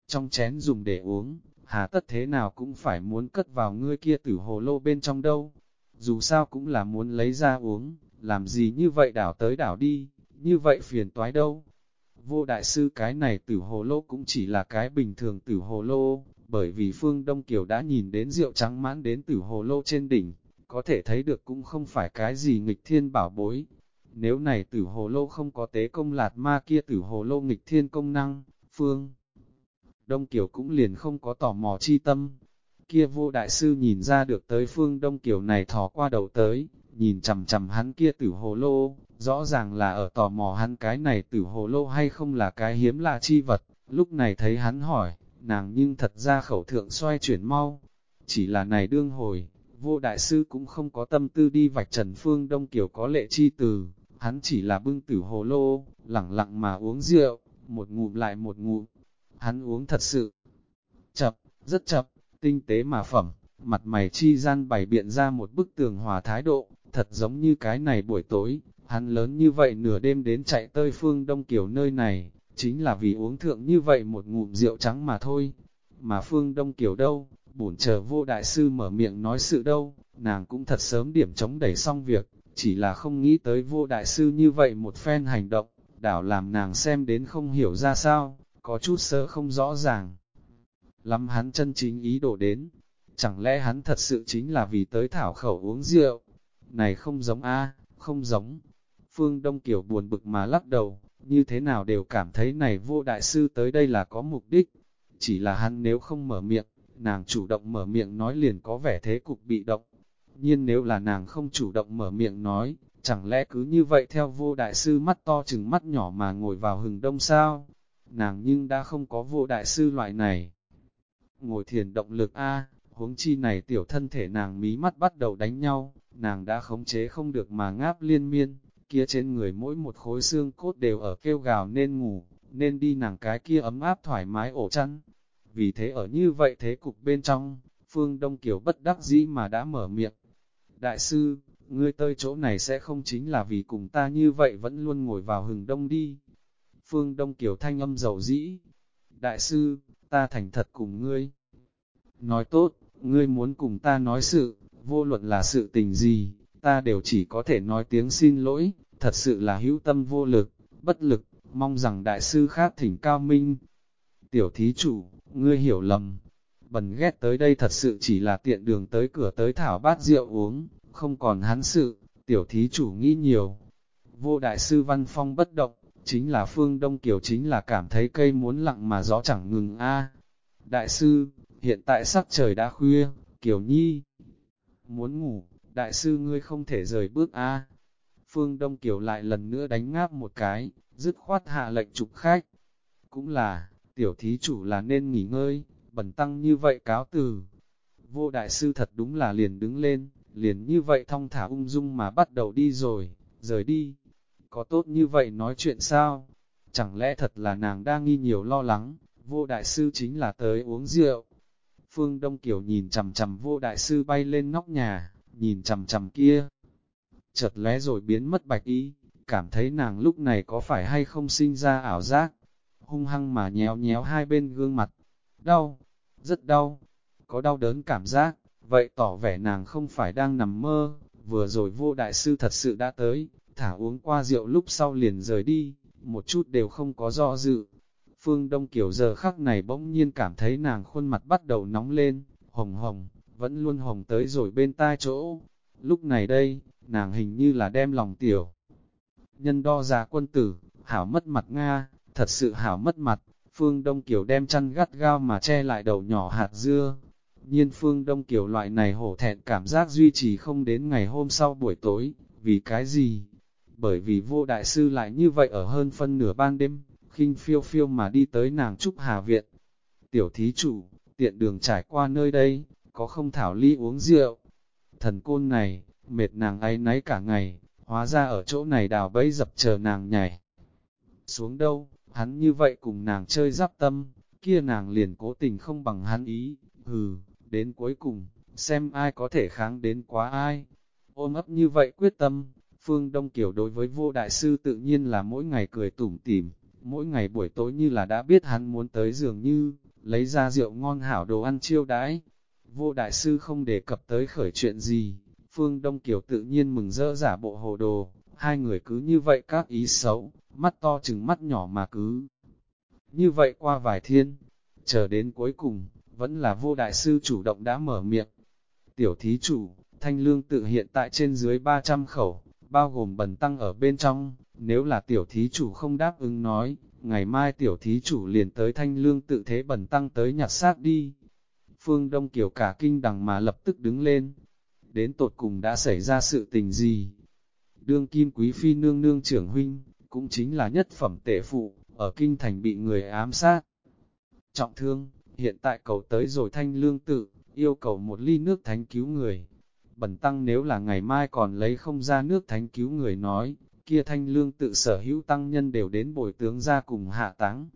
A: Trong chén dùng để uống, hà tất thế nào cũng phải muốn cất vào ngươi kia tử hồ lô bên trong đâu. Dù sao cũng là muốn lấy ra uống, làm gì như vậy đảo tới đảo đi, như vậy phiền toái đâu. Vô đại sư cái này tử hồ lô cũng chỉ là cái bình thường tử hồ lô, bởi vì phương Đông Kiều đã nhìn đến rượu trắng mãn đến tử hồ lô trên đỉnh, có thể thấy được cũng không phải cái gì nghịch thiên bảo bối. Nếu này tử hồ lô không có tế công lạt ma kia tử hồ lô nghịch thiên công năng, phương. Đông Kiều cũng liền không có tò mò chi tâm. Kia vô đại sư nhìn ra được tới phương Đông Kiều này thò qua đầu tới, nhìn chầm chầm hắn kia tử hồ lô, rõ ràng là ở tò mò hắn cái này tử hồ lô hay không là cái hiếm lạ chi vật, lúc này thấy hắn hỏi, nàng nhưng thật ra khẩu thượng xoay chuyển mau, chỉ là này đương hồi, vô đại sư cũng không có tâm tư đi vạch trần phương Đông Kiều có lệ chi từ, hắn chỉ là bưng tử hồ lô, lẳng lặng mà uống rượu, một ngụm lại một ngụm, hắn uống thật sự chập, rất chập, tinh tế mà phẩm, mặt mày chi gian bày biện ra một bức tường hòa thái độ, thật giống như cái này buổi tối, hắn lớn như vậy nửa đêm đến chạy tơi phương Đông Kiều nơi này, chính là vì uống thượng như vậy một ngụm rượu trắng mà thôi. Mà phương Đông Kiều đâu, bổn chờ vô đại sư mở miệng nói sự đâu, nàng cũng thật sớm điểm chống đẩy xong việc, chỉ là không nghĩ tới vô đại sư như vậy một phen hành động, đảo làm nàng xem đến không hiểu ra sao, có chút sợ không rõ ràng. Lắm hắn chân chính ý đồ đến, chẳng lẽ hắn thật sự chính là vì tới thảo khẩu uống rượu, này không giống a không giống. Phương Đông Kiều buồn bực mà lắc đầu, như thế nào đều cảm thấy này vô đại sư tới đây là có mục đích. Chỉ là hắn nếu không mở miệng, nàng chủ động mở miệng nói liền có vẻ thế cục bị động nhiên nếu là nàng không chủ động mở miệng nói, chẳng lẽ cứ như vậy theo vô đại sư mắt to chừng mắt nhỏ mà ngồi vào hừng đông sao? Nàng nhưng đã không có vô đại sư loại này. Ngồi thiền động lực A, huống chi này tiểu thân thể nàng mí mắt bắt đầu đánh nhau, nàng đã khống chế không được mà ngáp liên miên, kia trên người mỗi một khối xương cốt đều ở kêu gào nên ngủ, nên đi nàng cái kia ấm áp thoải mái ổ chăn. Vì thế ở như vậy thế cục bên trong, Phương Đông Kiều bất đắc dĩ mà đã mở miệng. Đại sư, ngươi tới chỗ này sẽ không chính là vì cùng ta như vậy vẫn luôn ngồi vào hừng đông đi. Phương Đông Kiều thanh âm dầu dĩ. Đại sư, ta thành thật cùng ngươi. Nói tốt, ngươi muốn cùng ta nói sự, vô luận là sự tình gì, ta đều chỉ có thể nói tiếng xin lỗi, thật sự là hữu tâm vô lực, bất lực, mong rằng đại sư khác thỉnh cao minh. Tiểu thí chủ, ngươi hiểu lầm, bần ghét tới đây thật sự chỉ là tiện đường tới cửa tới thảo bát rượu uống, không còn hắn sự, tiểu thí chủ nghĩ nhiều. Vô đại sư văn phong bất động, chính là phương Đông Kiều chính là cảm thấy cây muốn lặng mà gió chẳng ngừng a Đại sư, hiện tại sắc trời đã khuya, Kiều Nhi muốn ngủ, đại sư ngươi không thể rời bước a Phương Đông Kiều lại lần nữa đánh ngáp một cái, dứt khoát hạ lệnh trục khách. Cũng là, tiểu thí chủ là nên nghỉ ngơi, bẩn tăng như vậy cáo từ. Vô đại sư thật đúng là liền đứng lên, liền như vậy thong thả ung dung mà bắt đầu đi rồi, rời đi. Có tốt như vậy nói chuyện sao? Chẳng lẽ thật là nàng đang nghi nhiều lo lắng, vô đại sư chính là tới uống rượu. Phương Đông Kiều nhìn chầm chầm vô đại sư bay lên nóc nhà, nhìn chầm chầm kia. Chợt lé rồi biến mất bạch ý, cảm thấy nàng lúc này có phải hay không sinh ra ảo giác. Hung hăng mà nhéo nhéo hai bên gương mặt. Đau, rất đau, có đau đớn cảm giác, vậy tỏ vẻ nàng không phải đang nằm mơ, vừa rồi vô đại sư thật sự đã tới, thả uống qua rượu lúc sau liền rời đi, một chút đều không có do dự. Phương Đông Kiều giờ khắc này bỗng nhiên cảm thấy nàng khuôn mặt bắt đầu nóng lên, hồng hồng, vẫn luôn hồng tới rồi bên tai chỗ. Lúc này đây, nàng hình như là đem lòng tiểu. Nhân đo ra quân tử, hảo mất mặt Nga, thật sự hảo mất mặt, Phương Đông Kiều đem chăn gắt gao mà che lại đầu nhỏ hạt dưa. Nhiên Phương Đông Kiều loại này hổ thẹn cảm giác duy trì không đến ngày hôm sau buổi tối, vì cái gì? Bởi vì vô đại sư lại như vậy ở hơn phân nửa ban đêm, khinh phiêu phiêu mà đi tới nàng Trúc Hà Viện. Tiểu thí chủ, tiện đường trải qua nơi đây, có không thảo ly uống rượu. Thần côn này, mệt nàng ấy náy cả ngày, hóa ra ở chỗ này đào bẫy dập chờ nàng nhảy. Xuống đâu, hắn như vậy cùng nàng chơi giáp tâm, kia nàng liền cố tình không bằng hắn ý, hừ, đến cuối cùng, xem ai có thể kháng đến quá ai. Ôm ấp như vậy quyết tâm, Phương Đông Kiều đối với vô đại sư tự nhiên là mỗi ngày cười tủm tỉm, mỗi ngày buổi tối như là đã biết hắn muốn tới giường như, lấy ra rượu ngon hảo đồ ăn chiêu đãi. Vô đại sư không đề cập tới khởi chuyện gì, Phương Đông Kiều tự nhiên mừng rỡ giả bộ hồ đồ, hai người cứ như vậy các ý xấu, mắt to chừng mắt nhỏ mà cứ. Như vậy qua vài thiên, chờ đến cuối cùng, vẫn là vô đại sư chủ động đã mở miệng. Tiểu thí chủ, thanh lương tự hiện tại trên dưới 300 khẩu, bao gồm bần tăng ở bên trong, nếu là tiểu thí chủ không đáp ứng nói, ngày mai tiểu thí chủ liền tới thanh lương tự thế bần tăng tới nhặt xác đi. Phương Đông Kiều cả kinh đằng mà lập tức đứng lên. Đến tột cùng đã xảy ra sự tình gì? Đương kim quý phi nương nương trưởng huynh, cũng chính là nhất phẩm tể phụ, ở kinh thành bị người ám sát. Trọng thương, hiện tại cầu tới rồi thanh lương tự, yêu cầu một ly nước thánh cứu người. Bần tăng nếu là ngày mai còn lấy không ra nước thánh cứu người nói, kia thanh lương tự sở hữu tăng nhân đều đến bồi tướng ra cùng hạ táng.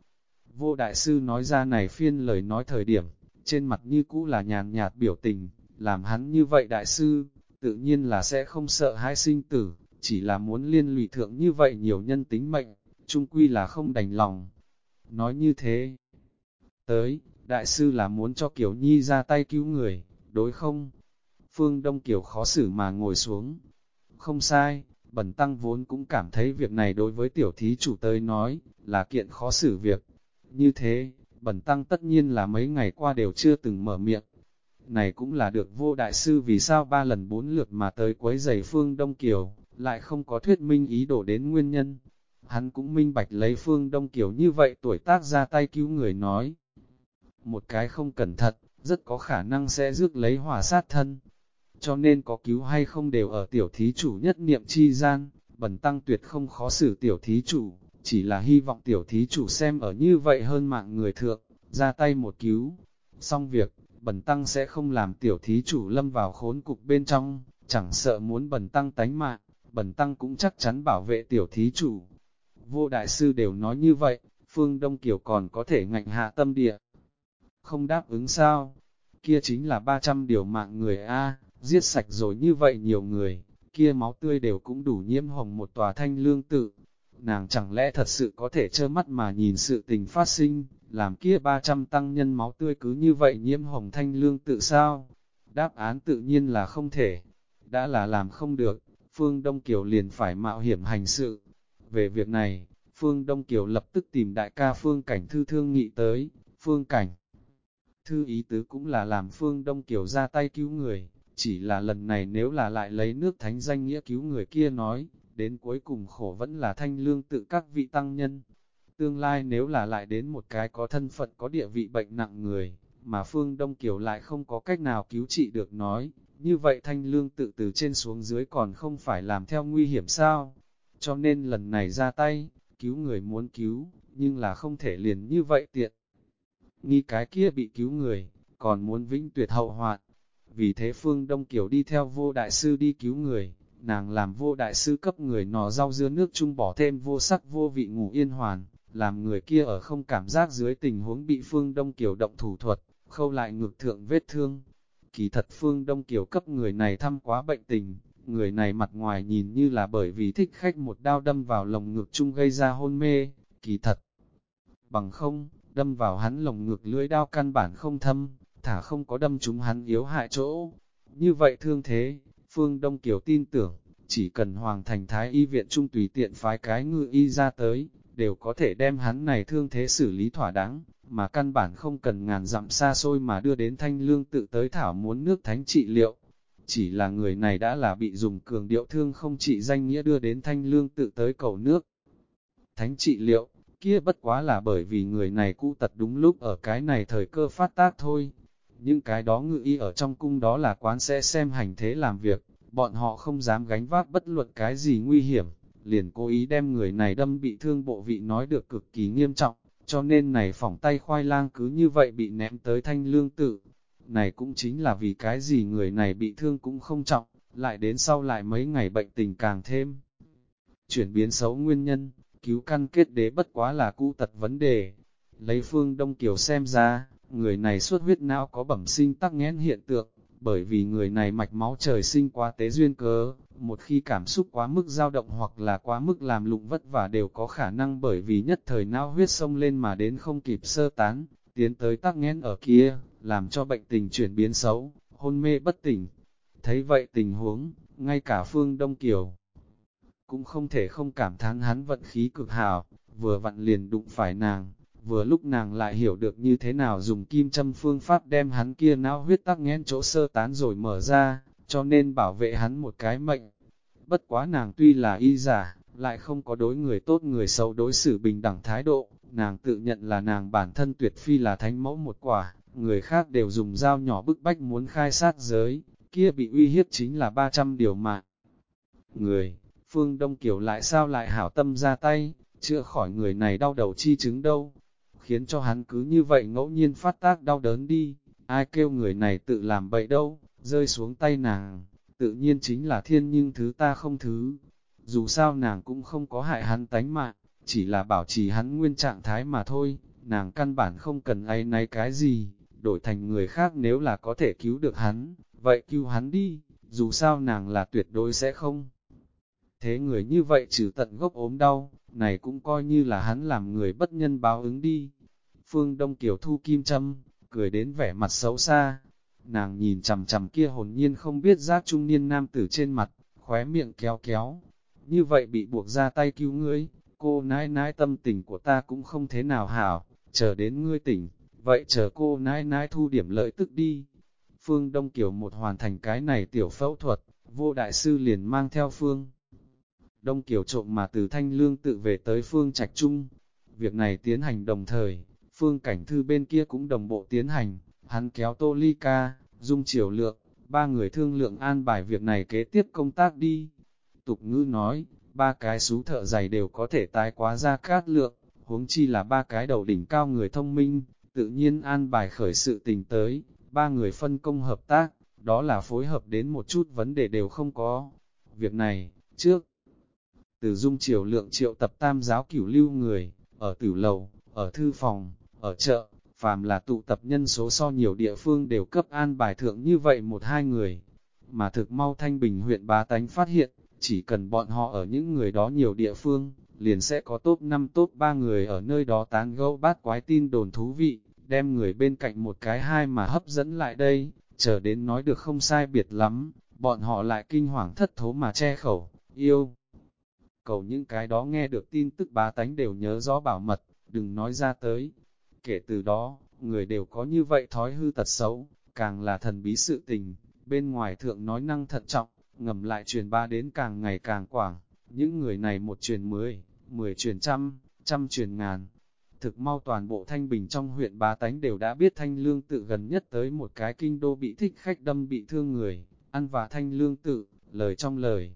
A: Vô đại sư nói ra này phiên lời nói thời điểm, trên mặt như cũ là nhàn nhạt biểu tình, làm hắn như vậy đại sư, tự nhiên là sẽ không sợ hai sinh tử, chỉ là muốn liên lụy thượng như vậy nhiều nhân tính mệnh, chung quy là không đành lòng. Nói như thế, tới, đại sư là muốn cho Kiều Nhi ra tay cứu người, đối không? Phương Đông Kiều khó xử mà ngồi xuống. Không sai, Bẩn tăng vốn cũng cảm thấy việc này đối với tiểu thí chủ tới nói, là kiện khó xử việc. Như thế, Bẩn tăng tất nhiên là mấy ngày qua đều chưa từng mở miệng. Này cũng là được vô đại sư vì sao ba lần bốn lượt mà tới quấy giày Phương Đông Kiều, lại không có thuyết minh ý đồ đến nguyên nhân. Hắn cũng minh bạch lấy Phương Đông kiểu như vậy tuổi tác ra tay cứu người nói. Một cái không cẩn thận, rất có khả năng sẽ rước lấy hỏa sát thân cho nên có cứu hay không đều ở tiểu thí chủ nhất niệm chi gian, bần tăng tuyệt không khó xử tiểu thí chủ, chỉ là hy vọng tiểu thí chủ xem ở như vậy hơn mạng người thượng, ra tay một cứu. Xong việc, bần tăng sẽ không làm tiểu thí chủ lâm vào khốn cục bên trong, chẳng sợ muốn bần tăng tánh mạng, bần tăng cũng chắc chắn bảo vệ tiểu thí chủ. Vô đại sư đều nói như vậy, phương Đông Kiều còn có thể ngạnh hạ tâm địa. Không đáp ứng sao? Kia chính là 300 điều mạng người A, giết sạch rồi như vậy nhiều người, kia máu tươi đều cũng đủ nhiễm hồng một tòa thanh lương tự. Nàng chẳng lẽ thật sự có thể trơ mắt mà nhìn sự tình phát sinh, làm kia 300 tăng nhân máu tươi cứ như vậy nhiễm hồng thanh lương tự sao? Đáp án tự nhiên là không thể. Đã là làm không được, Phương Đông Kiều liền phải mạo hiểm hành sự. Về việc này, Phương Đông Kiều lập tức tìm đại ca Phương Cảnh Thư thương nghị tới, Phương Cảnh. Thư ý tứ cũng là làm Phương Đông Kiều ra tay cứu người, chỉ là lần này nếu là lại lấy nước thánh danh nghĩa cứu người kia nói, đến cuối cùng khổ vẫn là thanh lương tự các vị tăng nhân. Tương lai nếu là lại đến một cái có thân phận có địa vị bệnh nặng người, mà Phương Đông Kiều lại không có cách nào cứu trị được nói, như vậy thanh lương tự từ trên xuống dưới còn không phải làm theo nguy hiểm sao. Cho nên lần này ra tay, cứu người muốn cứu, nhưng là không thể liền như vậy tiện. Nghi cái kia bị cứu người, còn muốn vĩnh tuyệt hậu hoạn, vì thế Phương Đông Kiều đi theo vô đại sư đi cứu người, nàng làm vô đại sư cấp người nò rau dưa nước chung bỏ thêm vô sắc vô vị ngủ yên hoàn, làm người kia ở không cảm giác dưới tình huống bị Phương Đông Kiều động thủ thuật, khâu lại ngược thượng vết thương. Kỳ thật Phương Đông Kiều cấp người này thăm quá bệnh tình, người này mặt ngoài nhìn như là bởi vì thích khách một đao đâm vào lồng ngực chung gây ra hôn mê, kỳ thật. Bằng không, đâm vào hắn lồng ngực lưỡi đao căn bản không thâm, thả không có đâm chúng hắn yếu hại chỗ. Như vậy thương thế, Phương Đông Kiều tin tưởng, chỉ cần Hoàng Thành Thái Y viện trung tùy tiện phái cái ngự y ra tới, đều có thể đem hắn này thương thế xử lý thỏa đáng, mà căn bản không cần ngàn dặm xa xôi mà đưa đến thanh lương tự tới thảo muốn nước thánh trị liệu. Chỉ là người này đã là bị dùng cường điệu thương không trị danh nghĩa đưa đến thanh lương tự tới cầu nước. Thánh trị liệu, kia bất quá là bởi vì người này cũ tật đúng lúc ở cái này thời cơ phát tác thôi, những cái đó ngự y ở trong cung đó là quán sẽ xem hành thế làm việc, bọn họ không dám gánh vác bất luận cái gì nguy hiểm, liền cố ý đem người này đâm bị thương bộ vị nói được cực kỳ nghiêm trọng, cho nên này phỏng tay khoai lang cứ như vậy bị ném tới thanh lương tự. Này cũng chính là vì cái gì người này bị thương cũng không trọng, lại đến sau lại mấy ngày bệnh tình càng thêm. Chuyển biến xấu nguyên nhân, cứu căn kết đế bất quá là cũ tật vấn đề. Lấy phương Đông Kiều xem ra, người này suốt huyết não có bẩm sinh tắc nghẽn hiện tượng, bởi vì người này mạch máu trời sinh quá tế duyên cớ, một khi cảm xúc quá mức dao động hoặc là quá mức làm lụng vất vả đều có khả năng bởi vì nhất thời não huyết sông lên mà đến không kịp sơ tán, tiến tới tắc nghẽn ở kia, làm cho bệnh tình chuyển biến xấu, hôn mê bất tỉnh. Thấy vậy tình huống, ngay cả phương Đông Kiều cũng không thể không cảm thán hắn vận khí cực hảo, vừa vặn liền đụng phải nàng, vừa lúc nàng lại hiểu được như thế nào dùng kim châm phương pháp đem hắn kia não huyết tắc nghẽn chỗ sơ tán rồi mở ra, cho nên bảo vệ hắn một cái mệnh. Bất quá nàng tuy là y giả, lại không có đối người tốt người xấu đối xử bình đẳng thái độ, nàng tự nhận là nàng bản thân tuyệt phi là thánh mẫu một quả, người khác đều dùng dao nhỏ bức bách muốn khai sát giới, kia bị uy hiếp chính là 300 điều mạng. Người, Phương Đông Kiều lại sao lại hảo tâm ra tay, chữa khỏi người này đau đầu chi chứng đâu, khiến cho hắn cứ như vậy ngẫu nhiên phát tác đau đớn đi, ai kêu người này tự làm bậy đâu, rơi xuống tay nàng, tự nhiên chính là thiên nhưng thứ ta không thứ. Dù sao nàng cũng không có hại hắn tánh mạng, chỉ là bảo trì hắn nguyên trạng thái mà thôi, nàng căn bản không cần ai nay cái gì, đổi thành người khác nếu là có thể cứu được hắn, vậy cứu hắn đi, dù sao nàng là tuyệt đối sẽ không. Thế người như vậy trừ tận gốc ốm đau, này cũng coi như là hắn làm người bất nhân báo ứng đi. Phương Đông Kiều thu kim châm, cười đến vẻ mặt xấu xa. Nàng nhìn chằm chằm kia hồn nhiên không biết giác trung niên nam tử trên mặt, khóe miệng kéo kéo. Như vậy bị buộc ra tay cứu ngươi, cô nãi nãi tâm tình của ta cũng không thế nào hảo, chờ đến ngươi tỉnh, vậy chờ cô nãi nãi thu điểm lợi tức đi. Phương Đông Kiều một hoàn thành cái này tiểu phẫu thuật, vô đại sư liền mang theo Phương. Đông Kiều trộm mà từ Thanh Lương tự về tới Phương Trạch Trung. Việc này tiến hành đồng thời, Phương Cảnh Thư bên kia cũng đồng bộ tiến hành, hắn kéo Tô Ly Ca, Dung Triều Lượng, ba người thương lượng an bài việc này kế tiếp công tác đi. Tục ngữ nói, ba cái xú thợ giày đều có thể tái quá ra cát lượng, huống chi là ba cái đầu đỉnh cao người thông minh, tự nhiên an bài khởi sự tình tới, ba người phân công hợp tác, đó là phối hợp đến một chút vấn đề đều không có. Việc này, trước, từ dung triều lượng triệu tập tam giáo cửu lưu người, ở tử lầu, ở thư phòng, ở chợ, phàm là tụ tập nhân số so nhiều địa phương đều cấp an bài thượng như vậy một hai người. Mà thực mau Thanh Bình huyện bá tánh phát hiện, chỉ cần bọn họ ở những người đó nhiều địa phương, liền sẽ có top 5 top 3 người ở nơi đó tán gẫu bát quái tin đồn thú vị, đem người bên cạnh một cái hai mà hấp dẫn lại đây, chờ đến nói được không sai biệt lắm, bọn họ lại kinh hoàng thất thố mà che khẩu, yêu. Cầu những cái đó nghe được tin tức bá tánh đều nhớ rõ bảo mật, đừng nói ra tới. Kể từ đó, người đều có như vậy thói hư tật xấu, càng là thần bí sự tình, bên ngoài thượng nói năng thận trọng, ngầm lại truyền ba đến càng ngày càng quảng, những người này một truyền mười, mười truyền trăm, trăm truyền ngàn. Thực mau toàn bộ Thanh Bình trong huyện Bá Tánh đều đã biết Thanh Lương tự gần nhất tới một cái kinh đô bị thích khách đâm bị thương người, ăn và Thanh Lương tự, lời trong lời.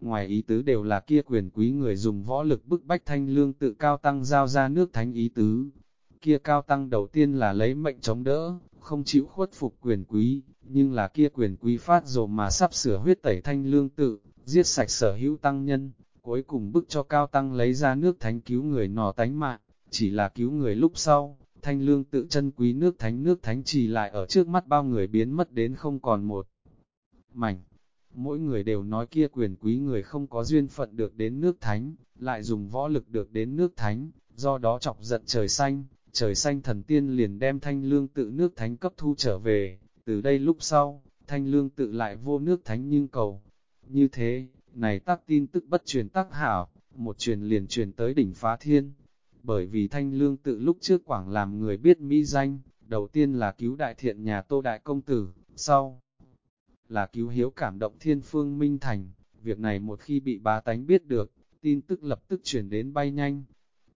A: Ngoài ý tứ đều là kia quyền quý người dùng võ lực bức bách Thanh Lương tự cao tăng giao ra nước thánh ý tứ. Kia cao tăng đầu tiên là lấy mệnh chống đỡ, không chịu khuất phục quyền quý, nhưng là kia quyền quý phát rồi mà sắp sửa huyết tẩy thanh lương tự, giết sạch sở hữu tăng nhân, cuối cùng bức cho cao tăng lấy ra nước thánh cứu người nọ tánh mạng, chỉ là cứu người lúc sau, thanh lương tự chân quý nước thánh nước thánh trì lại ở trước mắt bao người biến mất đến không còn một mảnh. Mỗi người đều nói kia quyền quý người không có duyên phận được đến nước thánh, lại dùng võ lực được đến nước thánh, do đó chọc giận trời xanh, trời xanh thần tiên liền đem thanh lương tự nước thánh cấp thu trở về, từ đây lúc sau, thanh lương tự lại vô nước thánh nhưng cầu. Như thế, này tác tin tức bất truyền tác hảo, một truyền liền truyền tới đỉnh phá thiên. Bởi vì thanh lương tự lúc trước quảng làm người biết mỹ danh, đầu tiên là cứu đại thiện nhà tô đại công tử, sau là cứu hiếu cảm động thiên phương minh thành. Việc này một khi bị bá tánh biết được, tin tức lập tức truyền đến bay nhanh.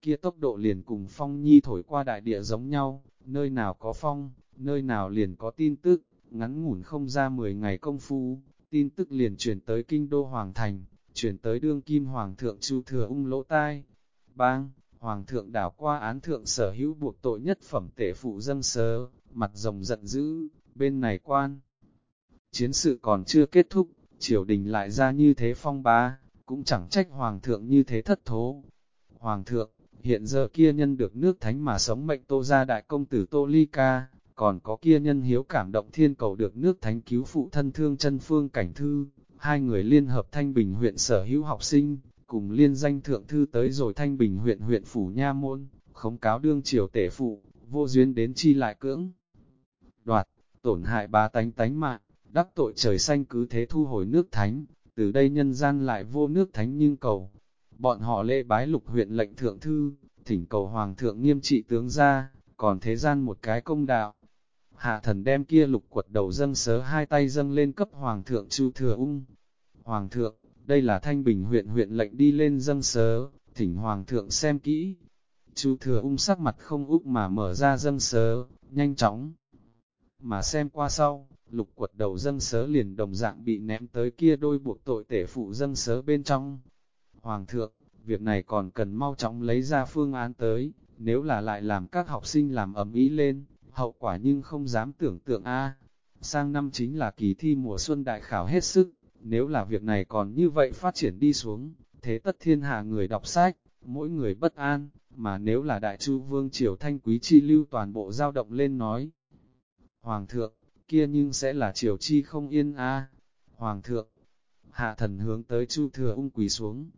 A: Kia tốc độ liền cùng phong nhi thổi qua đại địa giống nhau, nơi nào có phong, nơi nào liền có tin tức, ngắn ngủn không ra 10 ngày công phu, tin tức liền truyền tới kinh đô Hoàng Thành, truyền tới đương kim hoàng thượng chu thừa ung lỗ tai. Bang, hoàng thượng đảo qua án thượng sở hữu buộc tội nhất phẩm tể phụ dâng sớ, mặt rồng giận dữ, bên này quan. Chiến sự còn chưa kết thúc, triều đình lại ra như thế phong ba, cũng chẳng trách hoàng thượng như thế thất thố. Hoàng thượng, hiện giờ kia nhân được nước thánh mà sống mệnh tô ra đại công tử Tô Ly Ca, còn có kia nhân hiếu cảm động thiên cầu được nước thánh cứu phụ thân thương chân phương cảnh thư, hai người liên hợp Thanh Bình huyện sở hữu học sinh, cùng liên danh thượng thư tới rồi Thanh Bình huyện huyện phủ nha môn, khống cáo đương triều tể phụ, vô duyên đến chi lại cưỡng. Đoạt, tổn hại ba tánh tánh mạng, đắc tội trời xanh cứ thế thu hồi nước thánh, từ đây nhân gian lại vô nước thánh nhưng cầu. Bọn họ lê bái lục huyện lệnh thượng thư, thỉnh cầu hoàng thượng nghiêm trị tướng ra, còn thế gian một cái công đạo. Hạ thần đem kia lục quật đầu dâng sớ hai tay dâng lên cấp hoàng thượng chu thừa ung. Hoàng thượng, đây là thanh bình huyện huyện lệnh đi lên dâng sớ, thỉnh hoàng thượng xem kỹ. Chu thừa ung sắc mặt không úp mà mở ra dâng sớ, nhanh chóng. Mà xem qua sau, lục quật đầu dâng sớ liền đồng dạng bị ném tới kia đôi buộc tội tể phụ dâng sớ bên trong. Hoàng thượng, việc này còn cần mau chóng lấy ra phương án tới, nếu là lại làm các học sinh làm ấm ý lên, hậu quả nhưng không dám tưởng tượng a. Sang năm chính là kỳ thi mùa xuân đại khảo hết sức, nếu là việc này còn như vậy phát triển đi xuống, thế tất thiên hạ người đọc sách, mỗi người bất an, mà nếu là đại chu vương triều thanh quý chi lưu toàn bộ dao động lên nói. Hoàng thượng, kia nhưng sẽ là triều chi không yên a. Hoàng thượng, hạ thần hướng tới chu thừa ung quỳ xuống.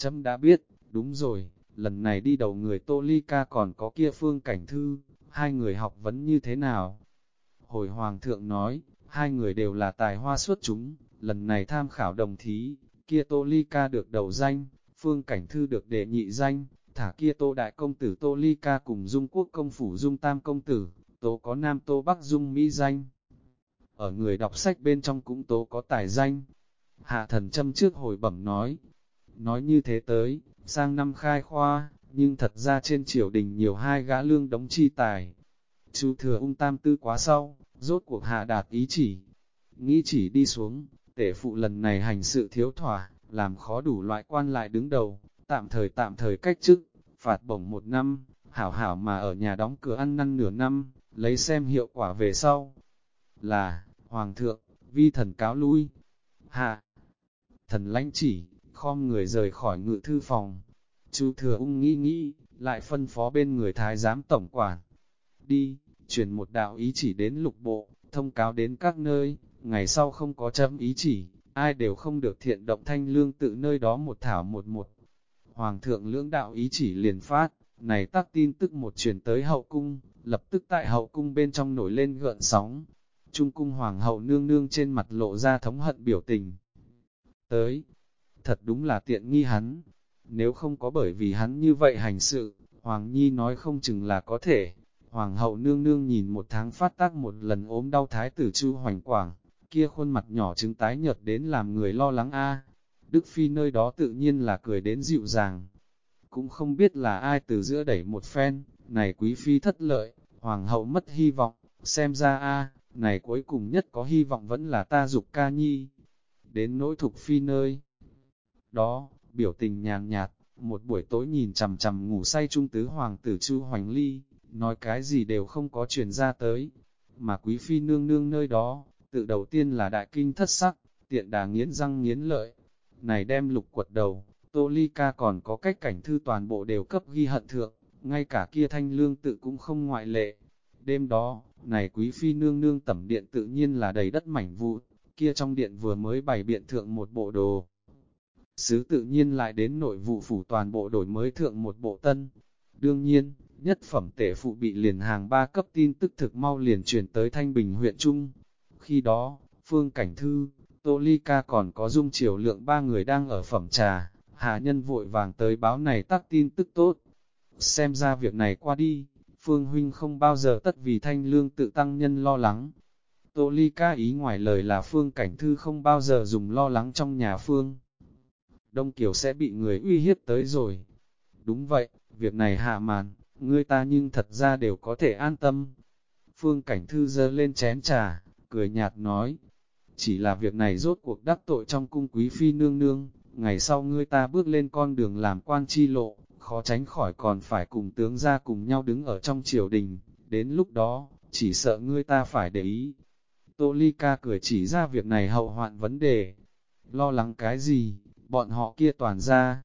A: Chấm đã biết, đúng rồi, lần này đi đầu người tô ly ca còn có kia phương cảnh thư, hai người học vấn như thế nào? Hồi Hoàng thượng nói, hai người đều là tài hoa xuất chúng, lần này tham khảo đồng thí, kia Tô Ly Ca được đầu danh, Phương Cảnh Thư được đệ nhị danh, thả kia Tô Đại Công Tử Tô Ly Ca cùng Dung Quốc Công Phủ Dung Tam Công Tử, Tố có Nam Tô Bắc Dung Mỹ danh. Ở người đọc sách bên trong cũng Tố có tài danh. Hạ thần châm trước hồi bẩm nói, nói như thế tới, sang năm khai khoa, nhưng thật ra trên triều đình nhiều hai gã lương đóng chi tài. Chú thừa ung tam tư quá sau, rốt cuộc hạ đạt ý chỉ. Nghĩ chỉ đi xuống, tể phụ lần này hành sự thiếu thỏa, làm khó đủ loại quan lại đứng đầu, tạm thời tạm thời cách chức, phạt bổng một năm, hảo hảo mà ở nhà đóng cửa ăn năn nửa năm, lấy xem hiệu quả về sau. Là, Hoàng thượng, vi thần cáo lui. Hạ, thần lãnh chỉ, khom người rời khỏi ngự thư phòng. chú thừa ung nghĩ nghĩ, lại phân phó bên người thái giám tổng quản. Đi, truyền một đạo ý chỉ đến lục bộ, thông cáo đến các nơi, ngày sau không có chấm ý chỉ, ai đều không được thiện động thanh lương tự nơi đó một thảo một một. Hoàng thượng lưỡng đạo ý chỉ liền phát, này tắc tin tức một truyền tới hậu cung, lập tức tại hậu cung bên trong nổi lên gợn sóng. Trung cung hoàng hậu nương nương trên mặt lộ ra thống hận biểu tình. Tới, thật đúng là tiện nghi hắn, nếu không có bởi vì hắn như vậy hành sự, Hoàng Nhi nói không chừng là có thể. Hoàng hậu nương nương nhìn một tháng phát tác một lần ốm đau thái tử Chu Hoành Quảng, kia khuôn mặt nhỏ trứng tái nhợt đến làm người lo lắng a. Đức Phi nơi đó tự nhiên là cười đến dịu dàng. Cũng không biết là ai từ giữa đẩy một phen, này quý phi thất lợi, hoàng hậu mất hy vọng, xem ra a, này cuối cùng nhất có hy vọng vẫn là ta dục ca nhi. Đến nỗi thục phi nơi. Đó, biểu tình nhàn nhạt, một buổi tối nhìn chằm chằm ngủ say trung tứ hoàng tử Chu Hoành Ly, nói cái gì đều không có truyền ra tới. Mà quý phi nương nương nơi đó, tự đầu tiên là đại kinh thất sắc, tiện đà nghiến răng nghiến lợi. Này đem lục quật đầu, Tô Ly Ca còn có cách cảnh thư toàn bộ đều cấp ghi hận thượng, ngay cả kia thanh lương tự cũng không ngoại lệ. Đêm đó, này quý phi nương nương tẩm điện tự nhiên là đầy đất mảnh vụn, kia trong điện vừa mới bày biện thượng một bộ đồ. Sứ tự nhiên lại đến nội vụ phủ toàn bộ đổi mới thượng một bộ tân. Đương nhiên, nhất phẩm tể phụ bị liền hàng ba cấp tin tức thực mau liền chuyển tới Thanh Bình huyện Trung, khi đó, Phương Cảnh Thư, Tô Ly Ca còn có dung chiều lượng ba người đang ở phẩm trà, hạ nhân vội vàng tới báo này tắc tin tức tốt. Xem ra việc này qua đi, Phương Huynh không bao giờ tất vì thanh lương tự tăng nhân lo lắng. Tô Ly Ca ý ngoài lời là Phương Cảnh Thư không bao giờ dùng lo lắng trong nhà Phương. Đông Kiều sẽ bị người uy hiếp tới rồi. Đúng vậy, việc này hạ màn, ngươi ta nhưng thật ra đều có thể an tâm. Phương Cảnh Thư dơ lên chén trà, cười nhạt nói, chỉ là việc này rốt cuộc đắc tội trong cung quý phi nương nương, ngày sau ngươi ta bước lên con đường làm quan chi lộ, khó tránh khỏi còn phải cùng tướng ra cùng nhau đứng ở trong triều đình, đến lúc đó, chỉ sợ ngươi ta phải để ý. Tô Ly Ca cười chỉ ra việc này hậu hoạn vấn đề. Lo lắng cái gì, bọn họ kia toàn ra.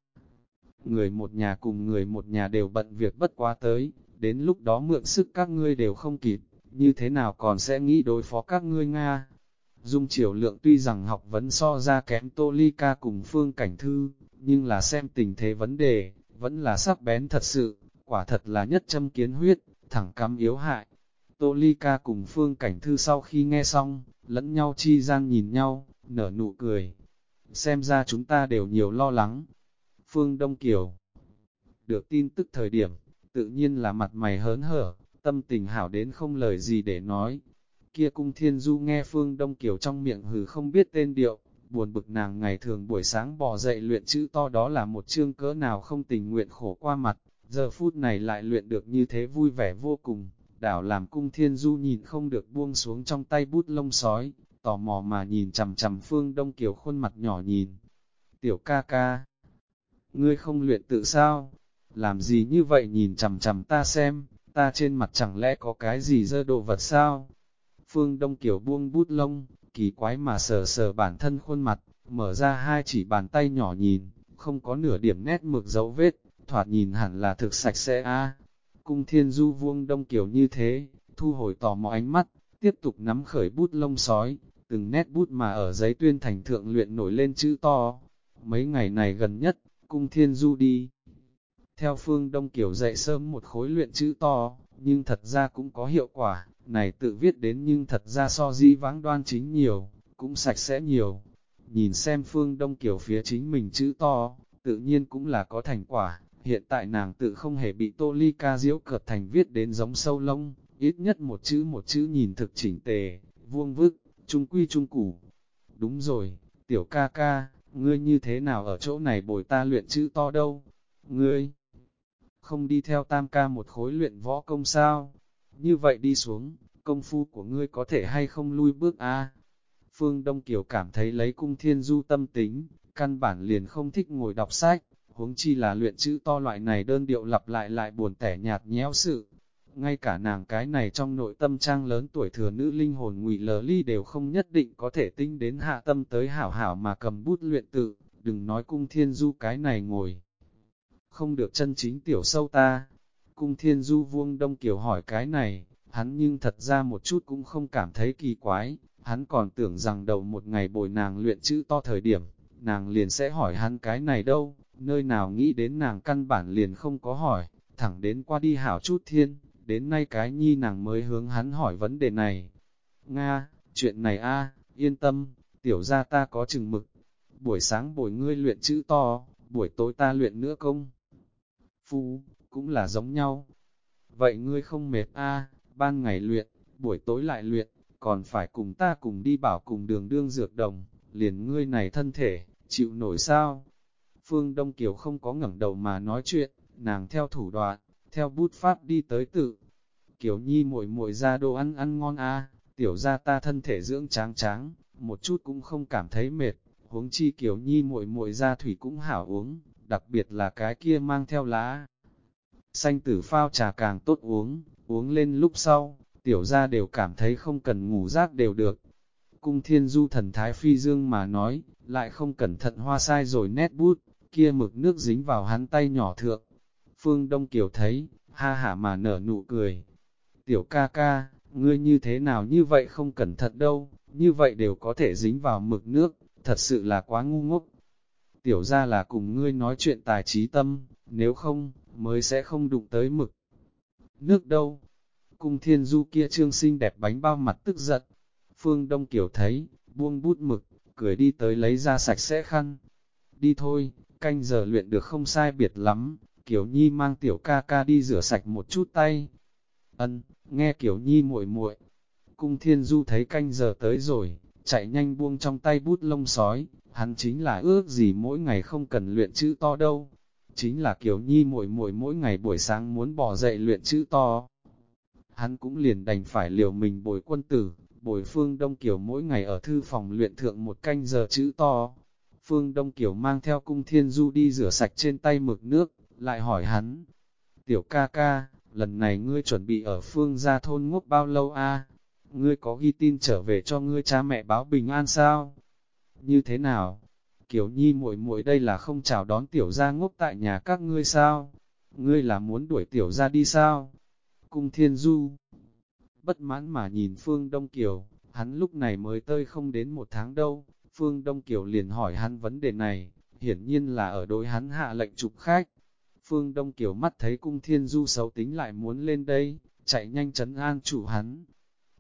A: Người một nhà cùng người một nhà đều bận việc bất quá tới, đến lúc đó mượn sức các ngươi đều không kịp, như thế nào còn sẽ nghĩ đối phó các ngươi Nga. Dung Triều Lượng tuy rằng học vấn so ra kém Tô Ly Ca cùng Phương Cảnh Thư, nhưng là xem tình thế vấn đề, vẫn là sắc bén thật sự, quả thật là nhất châm kiến huyết, thẳng cắm yếu hại. Tô Ly Ca cùng Phương Cảnh Thư sau khi nghe xong, lẫn nhau chi gian nhìn nhau, nở nụ cười. Xem ra chúng ta đều nhiều lo lắng. Phương Đông Kiều Được tin tức thời điểm, tự nhiên là mặt mày hớn hở, tâm tình hảo đến không lời gì để nói. Kia cung thiên du nghe Phương Đông Kiều trong miệng hừ không biết tên điệu, buồn bực nàng ngày thường buổi sáng bò dậy luyện chữ to đó là một chương cỡ nào không tình nguyện khổ qua mặt, giờ phút này lại luyện được như thế vui vẻ vô cùng, đảo làm cung thiên du nhìn không được buông xuống trong tay bút lông sói, tò mò mà nhìn chằm chằm phương đông kiều khuôn mặt nhỏ nhìn. Tiểu ca ca, ngươi không luyện tự sao? Làm gì như vậy nhìn chằm chằm ta xem, ta trên mặt chẳng lẽ có cái gì dơ đồ vật sao? Phương Đông Kiều buông bút lông, kỳ quái mà sờ sờ bản thân khuôn mặt, mở ra hai chỉ bàn tay nhỏ nhìn, không có nửa điểm nét mực dấu vết, thoạt nhìn hẳn là thực sạch sẽ a. Cung thiên du vuông đông kiều như thế, thu hồi tò mò ánh mắt, tiếp tục nắm khởi bút lông sói, từng nét bút mà ở giấy tuyên thành thượng luyện nổi lên chữ to. Mấy ngày này gần nhất, cung thiên du đi. Theo phương đông kiểu dậy sớm một khối luyện chữ to, nhưng thật ra cũng có hiệu quả, này tự viết đến nhưng thật ra so di vãng đoan chính nhiều, cũng sạch sẽ nhiều. Nhìn xem phương đông kiểu phía chính mình chữ to, tự nhiên cũng là có thành quả, hiện tại nàng tự không hề bị tô ly ca diễu cợt thành viết đến giống sâu lông, ít nhất một chữ một chữ nhìn thực chỉnh tề, vuông vức, trung quy trung củ. Đúng rồi, tiểu ca ca, ngươi như thế nào ở chỗ này bồi ta luyện chữ to đâu? Ngươi không đi theo tam ca một khối luyện võ công sao? Như vậy đi xuống, công phu của ngươi có thể hay không lui bước a Phương Đông Kiều cảm thấy lấy cung thiên du tâm tính, căn bản liền không thích ngồi đọc sách, huống chi là luyện chữ to loại này đơn điệu lặp lại lại buồn tẻ nhạt nhéo sự. Ngay cả nàng cái này trong nội tâm trang lớn tuổi thừa nữ linh hồn ngụy lờ ly đều không nhất định có thể tinh đến hạ tâm tới hảo hảo mà cầm bút luyện tự, đừng nói cung thiên du cái này ngồi. Không được chân chính tiểu sâu ta. Cung thiên du vuông đông kiểu hỏi cái này, hắn nhưng thật ra một chút cũng không cảm thấy kỳ quái, hắn còn tưởng rằng đầu một ngày bồi nàng luyện chữ to thời điểm, nàng liền sẽ hỏi hắn cái này đâu, nơi nào nghĩ đến nàng căn bản liền không có hỏi, thẳng đến qua đi hảo chút thiên, đến nay cái nhi nàng mới hướng hắn hỏi vấn đề này. Nga, chuyện này a yên tâm, tiểu ra ta có chừng mực, buổi sáng bồi ngươi luyện chữ to, buổi tối ta luyện nữa công. Phu, cũng là giống nhau. Vậy ngươi không mệt a ban ngày luyện, buổi tối lại luyện, còn phải cùng ta cùng đi bảo cùng đường đương dược đồng, liền ngươi này thân thể, chịu nổi sao? Phương Đông Kiều không có ngẩng đầu mà nói chuyện, nàng theo thủ đoạn, theo bút pháp đi tới tự. Kiều Nhi muội muội ra đồ ăn ăn ngon a, tiểu gia ta thân thể dưỡng tráng tráng, một chút cũng không cảm thấy mệt, huống chi Kiều Nhi muội muội ra thủy cũng hảo uống, đặc biệt là cái kia mang theo lá. Xanh tử phao trà càng tốt uống, uống lên lúc sau, tiểu gia đều cảm thấy không cần ngủ rác đều được. Cung thiên du thần thái phi dương mà nói, lại không cẩn thận hoa sai rồi nét bút, kia mực nước dính vào hắn tay nhỏ thượng. Phương Đông Kiều thấy, ha hả mà nở nụ cười. Tiểu ca ca, ngươi như thế nào như vậy không cẩn thận đâu, như vậy đều có thể dính vào mực nước, thật sự là quá ngu ngốc. Tiểu ra là cùng ngươi nói chuyện tài trí tâm, nếu không, mới sẽ không đụng tới mực. Nước đâu? Cung thiên du kia trương sinh đẹp bánh bao mặt tức giận. Phương Đông Kiều thấy, buông bút mực, cười đi tới lấy ra sạch sẽ khăn. Đi thôi, canh giờ luyện được không sai biệt lắm, Kiều Nhi mang tiểu ca ca đi rửa sạch một chút tay. Ân, nghe Kiều Nhi muội muội. Cung Thiên Du thấy canh giờ tới rồi, chạy nhanh buông trong tay bút lông sói, hắn chính là ước gì mỗi ngày không cần luyện chữ to đâu. Chính là Kiều Nhi muội muội mỗi ngày buổi sáng muốn bỏ dậy luyện chữ to. Hắn cũng liền đành phải liều mình bồi quân tử, bồi phương Đông Kiều mỗi ngày ở thư phòng luyện thượng một canh giờ chữ to, Phương Đông Kiều mang theo cung thiên du đi rửa sạch trên tay mực nước, lại hỏi hắn. Tiểu ca ca, lần này ngươi chuẩn bị ở phương gia thôn ngốc bao lâu a? Ngươi có ghi tin trở về cho ngươi cha mẹ báo bình an sao? Như thế nào? Kiều Nhi muội muội đây là không chào đón tiểu gia ngốc tại nhà các ngươi sao? Ngươi là muốn đuổi tiểu gia đi sao? Cung Thiên Du bất mãn mà nhìn Phương Đông Kiều, hắn lúc này mới tơi không đến một tháng đâu, Phương Đông Kiều liền hỏi hắn vấn đề này, hiển nhiên là ở đối hắn hạ lệnh trục khách. Phương Đông Kiều mắt thấy cung thiên du xấu tính lại muốn lên đây, chạy nhanh chấn an chủ hắn.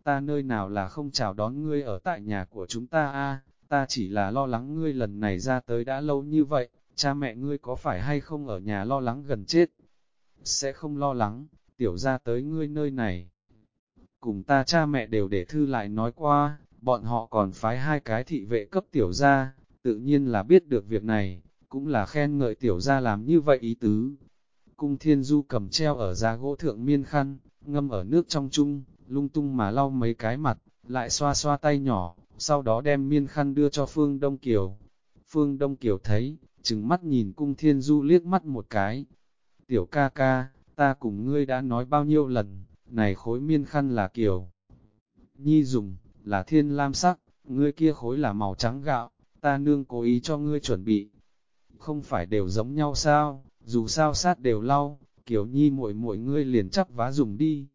A: Ta nơi nào là không chào đón ngươi ở tại nhà của chúng ta a ta chỉ là lo lắng ngươi lần này ra tới đã lâu như vậy, cha mẹ ngươi có phải hay không ở nhà lo lắng gần chết? Sẽ không lo lắng, tiểu ra tới ngươi nơi này. Cùng ta cha mẹ đều để thư lại nói qua, bọn họ còn phái hai cái thị vệ cấp tiểu ra, tự nhiên là biết được việc này, cũng là khen ngợi tiểu ra làm như vậy ý tứ. Cung thiên du cầm treo ở giá gỗ thượng miên khăn, ngâm ở nước trong chung, lung tung mà lau mấy cái mặt, lại xoa xoa tay nhỏ, sau đó đem miên khăn đưa cho Phương Đông Kiều. Phương Đông Kiều thấy, chừng mắt nhìn cung thiên du liếc mắt một cái. Tiểu ca ca, ta cùng ngươi đã nói bao nhiêu lần, này khối miên khăn là Kiều. Nhi dùng, là thiên lam sắc, ngươi kia khối là màu trắng gạo, ta nương cố ý cho ngươi chuẩn bị. Không phải đều giống nhau sao, dù sao sát đều lau, kiểu nhi muội muội ngươi liền chắp vá dùng đi.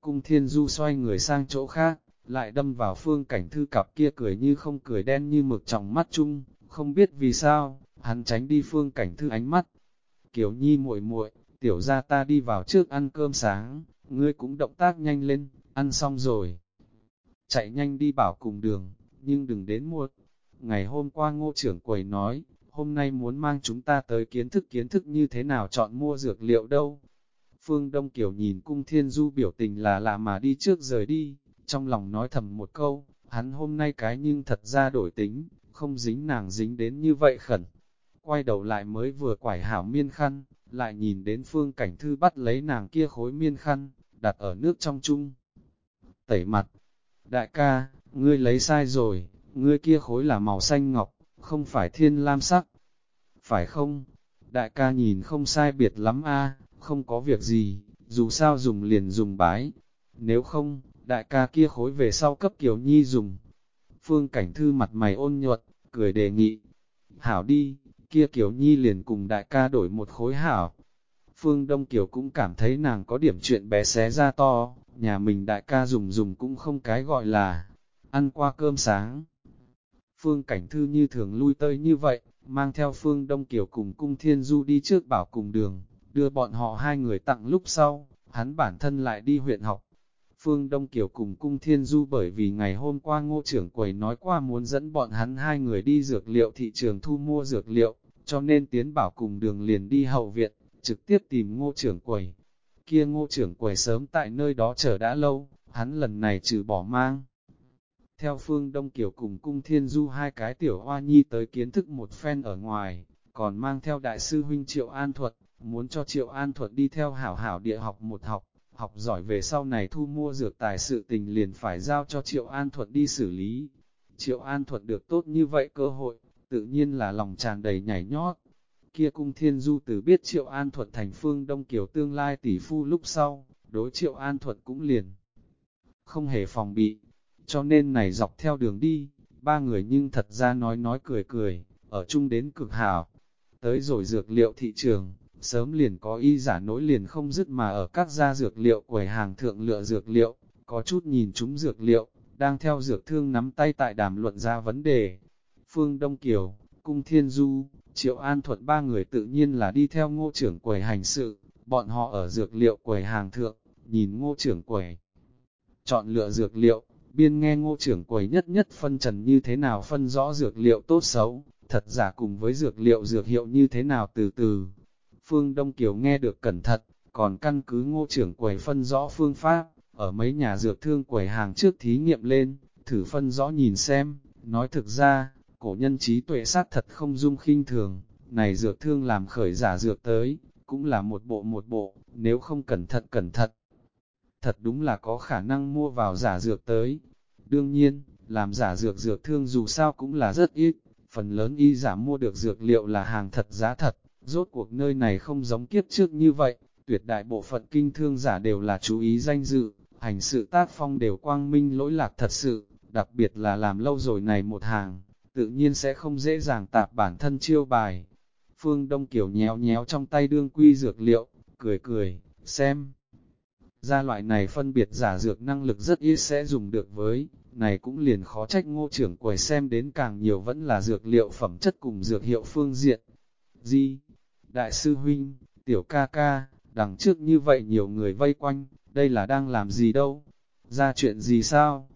A: Cung thiên du xoay người sang chỗ khác, lại đâm vào phương cảnh thư cặp kia cười như không cười đen như mực trong mắt chung, không biết vì sao, hắn tránh đi phương cảnh thư ánh mắt. Kiểu nhi muội muội, tiểu ra ta đi vào trước ăn cơm sáng, ngươi cũng động tác nhanh lên, ăn xong rồi chạy nhanh đi bảo cùng đường, nhưng đừng đến muộn. Ngày hôm qua ngô trưởng quầy nói, hôm nay muốn mang chúng ta tới kiến thức kiến thức như thế nào chọn mua dược liệu đâu. Phương Đông Kiều nhìn cung thiên du biểu tình là lạ mà đi trước rời đi, trong lòng nói thầm một câu, hắn hôm nay cái nhưng thật ra đổi tính, không dính nàng dính đến như vậy khẩn. Quay đầu lại mới vừa quải hảo miên khăn, lại nhìn đến phương cảnh thư bắt lấy nàng kia khối miên khăn, đặt ở nước trong chung. Tẩy mặt, Đại ca, ngươi lấy sai rồi, ngươi kia khối là màu xanh ngọc, không phải thiên lam sắc. Phải không? Đại ca nhìn không sai biệt lắm a, không có việc gì, dù sao dùng liền dùng bái. Nếu không, đại ca kia khối về sau cấp Kiều Nhi dùng. Phương Cảnh Thư mặt mày ôn nhuận, cười đề nghị. Hảo đi, kia Kiều Nhi liền cùng đại ca đổi một khối hảo. Phương Đông Kiều cũng cảm thấy nàng có điểm chuyện bé xé ra to, nhà mình đại ca dùng dùng cũng không cái gọi là ăn qua cơm sáng. Phương Cảnh Thư như thường lui tơi như vậy, mang theo Phương Đông Kiều cùng Cung Thiên Du đi trước bảo cùng đường, đưa bọn họ hai người tặng lúc sau, hắn bản thân lại đi huyện học. Phương Đông Kiều cùng Cung Thiên Du bởi vì ngày hôm qua ngô trưởng quầy nói qua muốn dẫn bọn hắn hai người đi dược liệu thị trường thu mua dược liệu, cho nên tiến bảo cùng đường liền đi hậu viện, trực tiếp tìm ngô trưởng quầy kia ngô trưởng quầy sớm tại nơi đó chờ đã lâu, hắn lần này trừ bỏ mang. Theo phương Đông Kiều cùng cung thiên du hai cái tiểu hoa nhi tới kiến thức một phen ở ngoài, còn mang theo đại sư huynh Triệu An Thuật, muốn cho Triệu An Thuật đi theo hảo hảo địa học một học, học giỏi về sau này thu mua dược tài sự tình liền phải giao cho Triệu An Thuật đi xử lý. Triệu An Thuật được tốt như vậy cơ hội, tự nhiên là lòng tràn đầy nhảy nhót, kia cung thiên du từ biết triệu an thuật thành phương đông kiều tương lai tỷ phu lúc sau, đối triệu an thuật cũng liền. Không hề phòng bị, cho nên này dọc theo đường đi, ba người nhưng thật ra nói nói cười cười, ở chung đến cực hảo. Tới rồi dược liệu thị trường, sớm liền có y giả nỗi liền không dứt mà ở các gia dược liệu quầy hàng thượng lựa dược liệu, có chút nhìn chúng dược liệu, đang theo dược thương nắm tay tại đàm luận ra vấn đề. Phương Đông Kiều, Cung Thiên Du, Triệu An Thuận ba người tự nhiên là đi theo ngô trưởng quầy hành sự, bọn họ ở dược liệu quầy hàng thượng, nhìn ngô trưởng quầy. Chọn lựa dược liệu, biên nghe ngô trưởng quầy nhất nhất phân trần như thế nào phân rõ dược liệu tốt xấu, thật giả cùng với dược liệu dược hiệu như thế nào từ từ. Phương Đông Kiều nghe được cẩn thận, còn căn cứ ngô trưởng quầy phân rõ phương pháp, ở mấy nhà dược thương quầy hàng trước thí nghiệm lên, thử phân rõ nhìn xem, nói thực ra, cổ nhân trí tuệ sát thật không dung khinh thường, này dược thương làm khởi giả dược tới, cũng là một bộ một bộ, nếu không cẩn thận cẩn thận. Thật đúng là có khả năng mua vào giả dược tới. Đương nhiên, làm giả dược dược thương dù sao cũng là rất ít, Phần lớn y giả mua được dược liệu là hàng thật giá thật, rốt cuộc nơi này không giống kiếp trước như vậy, tuyệt đại bộ phận kinh thương giả đều là chú ý danh dự, hành sự tác phong đều quang minh lỗi lạc thật sự, đặc biệt là làm lâu rồi này một hàng, tự nhiên sẽ không dễ dàng tạp bản thân chiêu bài. Phương Đông Kiều nhéo nhéo trong tay đương quy dược liệu, cười cười, xem. Ra loại này phân biệt giả dược năng lực rất ít sẽ dùng được với, này cũng liền khó trách ngô trưởng quầy xem đến càng nhiều vẫn là dược liệu phẩm chất cùng dược hiệu phương diện. Di, Đại sư Huynh, Tiểu ca ca, đằng trước như vậy nhiều người vây quanh, đây là đang làm gì đâu? Ra chuyện gì sao?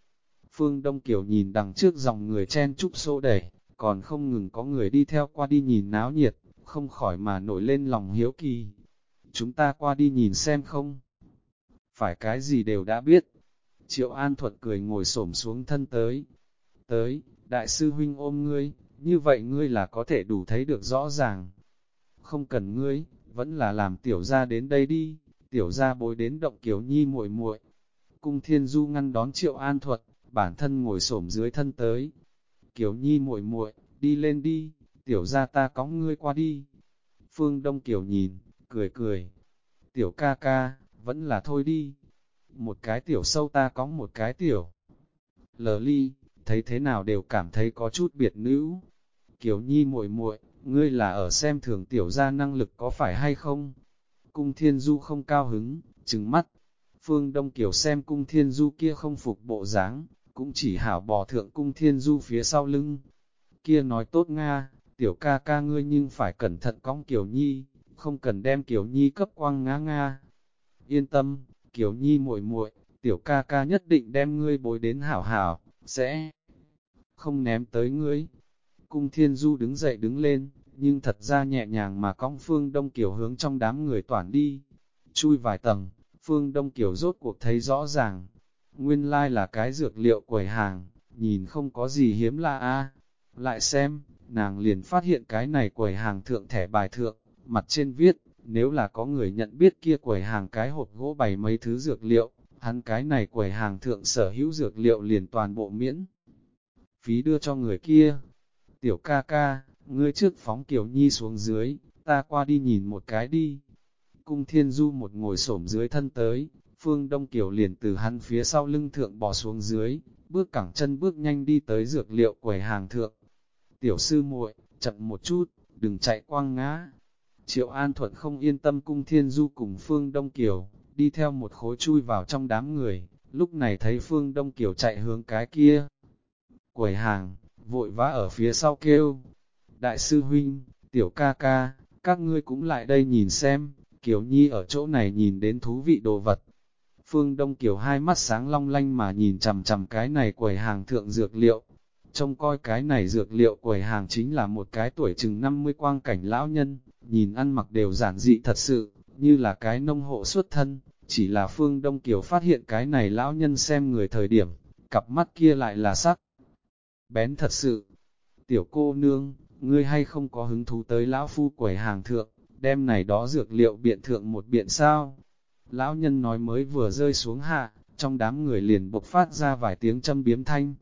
A: Phương Đông Kiều nhìn đằng trước dòng người chen chúc xô đẩy, còn không ngừng có người đi theo qua đi nhìn náo nhiệt, không khỏi mà nổi lên lòng hiếu kỳ. Chúng ta qua đi nhìn xem không? Phải cái gì đều đã biết. Triệu An Thuật cười ngồi xổm xuống thân tới. Tới, đại sư huynh ôm ngươi, như vậy ngươi là có thể đủ thấy được rõ ràng. Không cần ngươi, vẫn là làm tiểu gia đến đây đi, tiểu gia bối đến động kiều nhi muội muội. Cung Thiên Du ngăn đón Triệu An Thuật, bản thân ngồi xổm dưới thân tới. Kiều Nhi muội muội, đi lên đi, tiểu gia ta cõng ngươi qua đi. Phương Đông Kiều nhìn, cười cười. Tiểu ca ca, vẫn là thôi đi. Một cái tiểu sâu ta có một cái tiểu. Lờ ly, thấy thế nào đều cảm thấy có chút biệt nữ. Kiều Nhi muội muội, ngươi là ở xem thường tiểu gia năng lực có phải hay không? Cung Thiên Du không cao hứng, trừng mắt. Phương Đông Kiều xem cung Thiên Du kia không phục bộ dáng, cũng chỉ hảo bò thượng cung thiên du phía sau lưng. Kia nói tốt Nga, tiểu ca ca ngươi nhưng phải cẩn thận cong Kiều Nhi, không cần đem Kiều Nhi cấp quang ngã Nga. Yên tâm, Kiều Nhi muội muội, tiểu ca ca nhất định đem ngươi bối đến hảo hảo, sẽ không ném tới ngươi. Cung thiên du đứng dậy đứng lên, nhưng thật ra nhẹ nhàng mà cong phương đông kiều hướng trong đám người toàn đi. Chui vài tầng, phương đông kiều rốt cuộc thấy rõ ràng, nguyên lai like là cái dược liệu quầy hàng, nhìn không có gì hiếm lạ a. Lại xem, nàng liền phát hiện cái này quầy hàng thượng thẻ bài thượng, mặt trên viết, nếu là có người nhận biết kia quầy hàng cái hộp gỗ bày mấy thứ dược liệu, hắn cái này quầy hàng thượng sở hữu dược liệu liền toàn bộ miễn. Phí đưa cho người kia. Tiểu ca ca, ngươi trước phóng Kiều Nhi xuống dưới, ta qua đi nhìn một cái đi. Cung Thiên Du một ngồi xổm dưới thân tới, Phương Đông Kiều liền từ hắn phía sau lưng thượng bò xuống dưới, bước cẳng chân bước nhanh đi tới dược liệu quầy hàng thượng. Tiểu sư muội, chậm một chút, đừng chạy quang ngã. Triệu An Thuận không yên tâm cung thiên du cùng Phương Đông Kiều, đi theo một khối chui vào trong đám người, lúc này thấy Phương Đông Kiều chạy hướng cái kia. Quầy hàng, vội vã ở phía sau kêu. Đại sư huynh, tiểu ca ca, các ngươi cũng lại đây nhìn xem, Kiều Nhi ở chỗ này nhìn đến thú vị đồ vật. Phương Đông Kiều hai mắt sáng long lanh mà nhìn chằm chằm cái này quầy hàng thượng dược liệu. Trông coi cái này dược liệu quầy hàng chính là một cái tuổi chừng 50 quang cảnh lão nhân, nhìn ăn mặc đều giản dị thật sự, như là cái nông hộ xuất thân, chỉ là Phương Đông Kiều phát hiện cái này lão nhân xem người thời điểm, cặp mắt kia lại là sắc. Bén thật sự, tiểu cô nương, ngươi hay không có hứng thú tới lão phu quẩy hàng thượng, đem này đó dược liệu biện thượng một biện sao? Lão nhân nói mới vừa rơi xuống hạ, trong đám người liền bộc phát ra vài tiếng châm biếm thanh.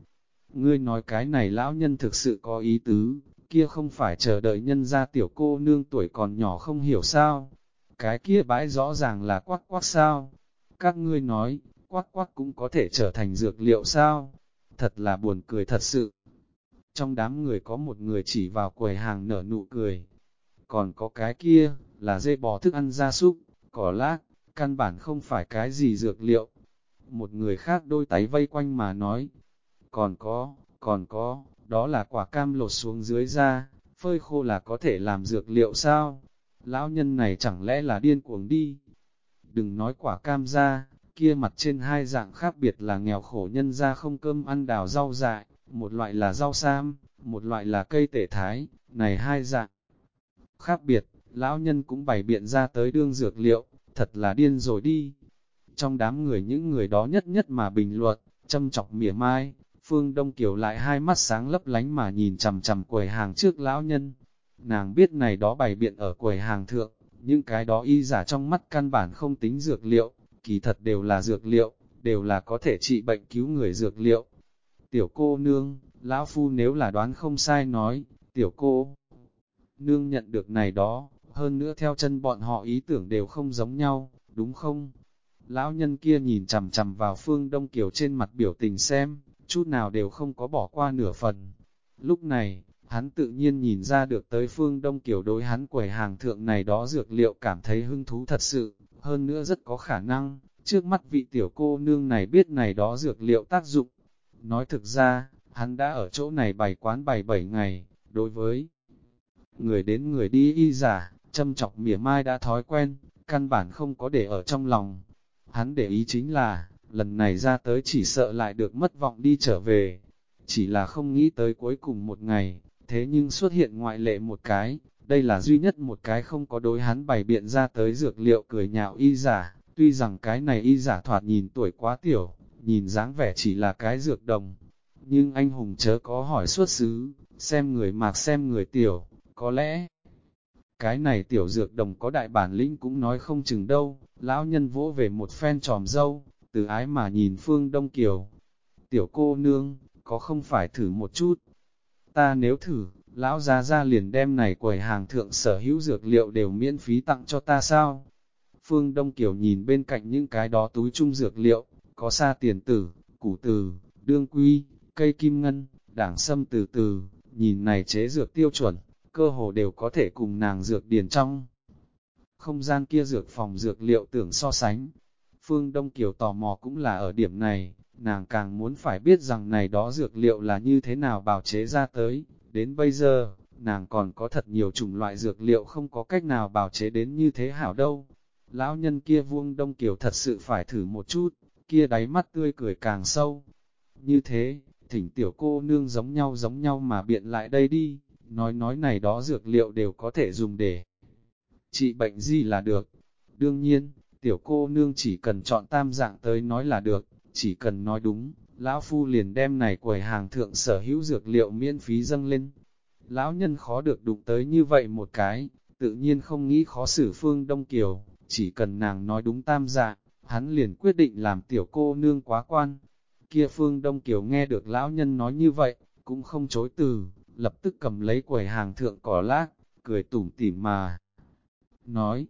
A: Ngươi nói cái này lão nhân thực sự có ý tứ, kia không phải chờ đợi nhân ra tiểu cô nương tuổi còn nhỏ không hiểu sao. Cái kia bãi rõ ràng là quắc quắc sao. Các ngươi nói, quắc quắc cũng có thể trở thành dược liệu sao. Thật là buồn cười thật sự. Trong đám người có một người chỉ vào quầy hàng nở nụ cười. Còn có cái kia, là dê bò thức ăn gia súc, cỏ lác, căn bản không phải cái gì dược liệu. Một người khác đôi tay vây quanh mà nói, còn có, còn có, đó là quả cam lột xuống dưới da, phơi khô là có thể làm dược liệu sao? Lão nhân này chẳng lẽ là điên cuồng đi? Đừng nói quả cam ra, kia mặt trên hai dạng khác biệt là nghèo khổ nhân ra không cơm ăn đào rau dại, một loại là rau sam, một loại là cây tể thái, này hai dạng. Khác biệt, lão nhân cũng bày biện ra tới đương dược liệu, thật là điên rồi đi. Trong đám người những người đó nhất nhất mà bình luận, châm chọc mỉa mai, Phương Đông Kiều lại hai mắt sáng lấp lánh mà nhìn chằm chằm quầy hàng trước lão nhân. Nàng biết này đó bày biện ở quầy hàng thượng, những cái đó y giả trong mắt căn bản không tính dược liệu, kỳ thật đều là dược liệu, đều là có thể trị bệnh cứu người dược liệu. Tiểu cô nương, lão phu nếu là đoán không sai nói, Tiểu cô, nương nhận được này đó, hơn nữa theo chân bọn họ ý tưởng đều không giống nhau, đúng không? Lão nhân kia nhìn chằm chằm vào phương Đông Kiều trên mặt biểu tình xem, chút nào đều không có bỏ qua nửa phần. Lúc này, hắn tự nhiên nhìn ra được tới phương Đông Kiều đối hắn quầy hàng thượng này đó dược liệu cảm thấy hứng thú thật sự, hơn nữa rất có khả năng, trước mắt vị tiểu cô nương này biết này đó dược liệu tác dụng. Nói thực ra, hắn đã ở chỗ này bày quán bày 7 ngày, đối với người đến người đi y giả, châm chọc mỉa mai đã thói quen, căn bản không có để ở trong lòng. Hắn để ý chính là, lần này ra tới chỉ sợ lại được mất vọng đi trở về. Chỉ là không nghĩ tới cuối cùng một ngày, thế nhưng xuất hiện ngoại lệ một cái, đây là duy nhất một cái không có đối hắn bày biện ra tới dược liệu cười nhạo y giả, tuy rằng cái này y giả thoạt nhìn tuổi quá tiểu, nhìn dáng vẻ chỉ là cái dược đồng. Nhưng anh hùng chớ có hỏi xuất xứ, xem người mạc xem người tiểu, có lẽ cái này tiểu dược đồng có đại bản lĩnh cũng nói không chừng đâu, lão nhân vỗ về một phen tròm dâu, từ ái mà nhìn Phương Đông Kiều. Tiểu cô nương, có không phải thử một chút? Ta nếu thử, lão gia gia liền đem này quầy hàng thượng sở hữu dược liệu đều miễn phí tặng cho ta sao? Phương Đông Kiều nhìn bên cạnh những cái đó túi chung dược liệu, có sa tiền tử, củ từ, đương quy, cây kim ngân, đảng sâm từ từ, nhìn này chế dược tiêu chuẩn, cơ hồ đều có thể cùng nàng dược điền trong. Không gian kia dược phòng dược liệu tưởng so sánh. Phương Đông Kiều tò mò cũng là ở điểm này, nàng càng muốn phải biết rằng này đó dược liệu là như thế nào bào chế ra tới. Đến bây giờ, nàng còn có thật nhiều chủng loại dược liệu không có cách nào bào chế đến như thế hảo đâu. Lão nhân kia vuông Đông Kiều thật sự phải thử một chút, kia đáy mắt tươi cười càng sâu. Như thế, thỉnh tiểu cô nương giống nhau giống nhau mà biện lại đây đi nói nói này đó dược liệu đều có thể dùng để trị bệnh gì là được. Đương nhiên, tiểu cô nương chỉ cần chọn tam dạng tới nói là được, chỉ cần nói đúng, lão phu liền đem này quầy hàng thượng sở hữu dược liệu miễn phí dâng lên. Lão nhân khó được đụng tới như vậy một cái, tự nhiên không nghĩ khó xử phương Đông Kiều, chỉ cần nàng nói đúng tam dạng, hắn liền quyết định làm tiểu cô nương quá quan. Kia phương Đông Kiều nghe được lão nhân nói như vậy, cũng không chối từ, lập tức cầm lấy quầy hàng thượng cỏ lác, cười tủm tỉm mà. Nói,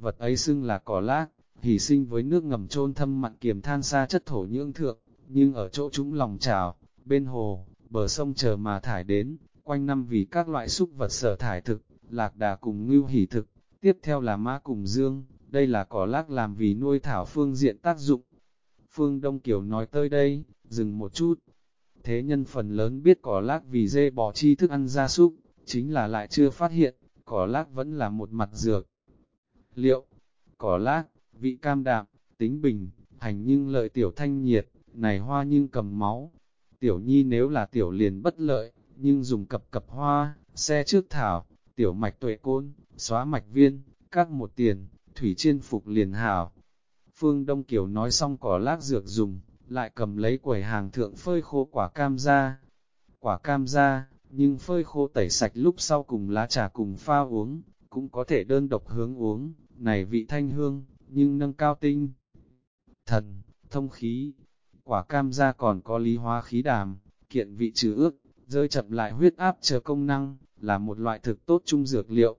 A: vật ấy xưng là cỏ lác, hỉ sinh với nước ngầm trôn thâm mặn kiềm than xa chất thổ nhưỡng thượng, nhưng ở chỗ chúng lòng trào, bên hồ, bờ sông chờ mà thải đến, quanh năm vì các loại súc vật sở thải thực, lạc đà cùng ngưu hỉ thực, tiếp theo là mã cùng dương, đây là cỏ lác làm vì nuôi thảo phương diện tác dụng. Phương Đông Kiều nói tới đây, dừng một chút, thế nhân phần lớn biết cỏ lác vì dê bò chi thức ăn gia súc, chính là lại chưa phát hiện, cỏ lác vẫn là một mặt dược. Liệu, cỏ lác, vị cam đạm, tính bình, hành nhưng lợi tiểu thanh nhiệt, này hoa nhưng cầm máu. Tiểu nhi nếu là tiểu liền bất lợi, nhưng dùng cập cập hoa, xe trước thảo, tiểu mạch tuệ côn, xóa mạch viên, các một tiền, thủy chiên phục liền hảo. Phương Đông Kiều nói xong cỏ lác dược dùng, lại cầm lấy quầy hàng thượng phơi khô quả cam ra. Quả cam ra, nhưng phơi khô tẩy sạch lúc sau cùng lá trà cùng pha uống, cũng có thể đơn độc hướng uống, này vị thanh hương, nhưng nâng cao tinh. Thần, thông khí, quả cam ra còn có lý hóa khí đàm, kiện vị trừ ước, rơi chậm lại huyết áp chờ công năng, là một loại thực tốt trung dược liệu.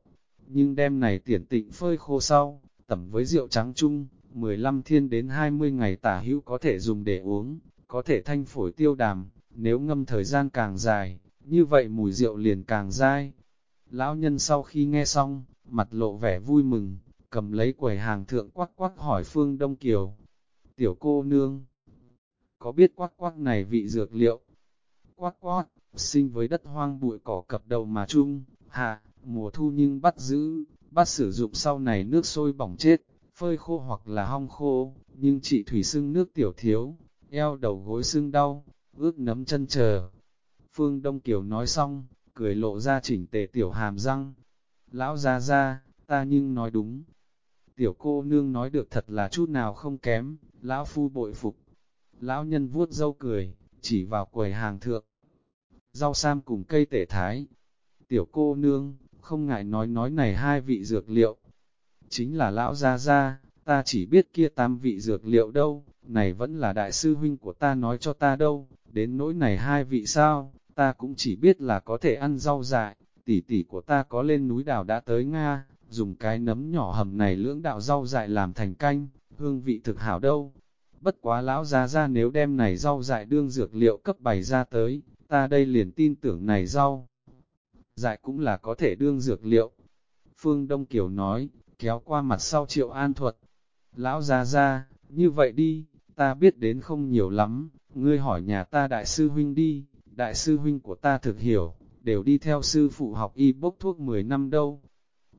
A: Nhưng đem này tiển tịnh phơi khô sau, tẩm với rượu trắng chung, 15 thiên đến 20 ngày tả hữu có thể dùng để uống, có thể thanh phổi tiêu đàm, nếu ngâm thời gian càng dài, như vậy mùi rượu liền càng dai. Lão nhân sau khi nghe xong, mặt lộ vẻ vui mừng, cầm lấy quầy hàng thượng quắc quắc hỏi Phương Đông Kiều. Tiểu cô nương, có biết quắc quắc này vị dược liệu? Quắc quắc, sinh với đất hoang bụi cỏ cập đầu mà chung, hạ, mùa thu nhưng bắt giữ, bắt sử dụng sau này nước sôi bỏng chết, phơi khô hoặc là hong khô, nhưng chị thủy sưng nước tiểu thiếu, eo đầu gối sưng đau, ước nấm chân chờ. Phương Đông Kiều nói xong, cười lộ ra chỉnh tề tiểu hàm răng. Lão ra ra, ta nhưng nói đúng. Tiểu cô nương nói được thật là chút nào không kém, lão phu bội phục. Lão nhân vuốt dâu cười, chỉ vào quầy hàng thượng. Rau sam cùng cây tể thái. Tiểu cô nương, không ngại nói nói này hai vị dược liệu, chính là lão gia gia, ta chỉ biết kia tam vị dược liệu đâu, này vẫn là đại sư huynh của ta nói cho ta đâu, đến nỗi này hai vị sao, ta cũng chỉ biết là có thể ăn rau dại, tỷ tỷ của ta có lên núi đào đã tới Nga, dùng cái nấm nhỏ hầm này lưỡng đạo rau dại làm thành canh, hương vị thực hảo đâu. Bất quá lão ra ra nếu đem này rau dại đương dược liệu cấp bày ra tới, ta đây liền tin tưởng này rau. Dại cũng là có thể đương dược liệu. Phương Đông Kiều nói, kéo qua mặt sau triệu an thuật. Lão ra ra, như vậy đi, ta biết đến không nhiều lắm, ngươi hỏi nhà ta đại sư huynh đi, đại sư huynh của ta thực hiểu, đều đi theo sư phụ học y bốc thuốc 10 năm đâu.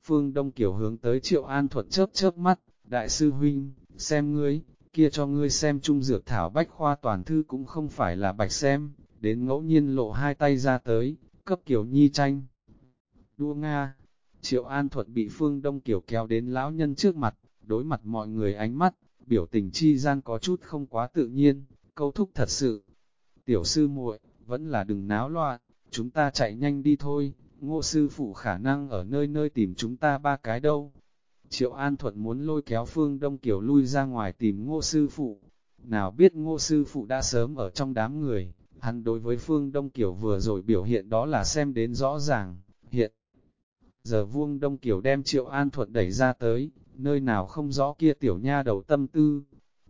A: Phương Đông Kiều hướng tới triệu an thuật chớp chớp mắt, đại sư huynh, xem ngươi, kia cho ngươi xem trung dược thảo bách khoa toàn thư cũng không phải là bạch xem, đến ngẫu nhiên lộ hai tay ra tới, cấp Kiều Nhi tranh. Đua Nga, Triệu An Thuật bị Phương Đông Kiều kéo đến lão nhân trước mặt, đối mặt mọi người ánh mắt, biểu tình chi gian có chút không quá tự nhiên, câu thúc thật sự. Tiểu sư muội vẫn là đừng náo loạn, chúng ta chạy nhanh đi thôi, ngô sư phụ khả năng ở nơi nơi tìm chúng ta ba cái đâu. Triệu An Thuận muốn lôi kéo Phương Đông Kiều lui ra ngoài tìm ngô sư phụ. Nào biết ngô sư phụ đã sớm ở trong đám người, hắn đối với Phương Đông Kiều vừa rồi biểu hiện đó là xem đến rõ ràng, hiện. Giờ vuông Đông Kiều đem Triệu An Thuận đẩy ra tới, nơi nào không rõ kia tiểu nha đầu tâm tư.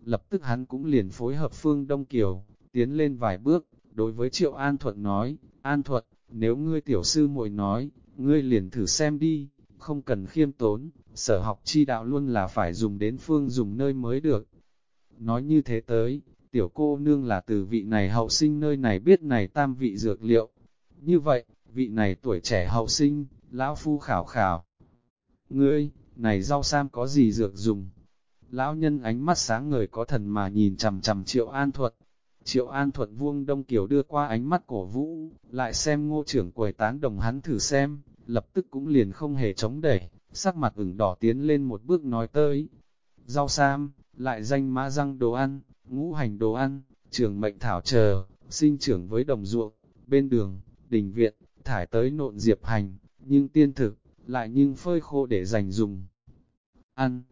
A: Lập tức hắn cũng liền phối hợp Phương Đông Kiều, tiến lên vài bước, đối với Triệu An Thuận nói, An Thuận, nếu ngươi tiểu sư muội nói, ngươi liền thử xem đi, không cần khiêm tốn, sở học chi đạo luôn là phải dùng đến phương dùng nơi mới được. Nói như thế tới, tiểu cô nương là từ vị này hậu sinh nơi này biết này tam vị dược liệu. Như vậy, vị này tuổi trẻ hậu sinh, lão phu khảo khảo. Ngươi, này rau sam có gì dược dùng? Lão nhân ánh mắt sáng ngời có thần mà nhìn chầm chầm triệu an thuật. Triệu an thuận vuông đông kiều đưa qua ánh mắt cổ vũ, lại xem ngô trưởng quầy tán đồng hắn thử xem, lập tức cũng liền không hề chống đẩy, sắc mặt ửng đỏ tiến lên một bước nói tới. Rau sam, lại danh mã răng đồ ăn, ngũ hành đồ ăn, trường mệnh thảo chờ, sinh trưởng với đồng ruộng, bên đường, đình viện, thải tới nộn diệp hành, nhưng tiên thực, lại nhưng phơi khô để dành dùng. Ăn,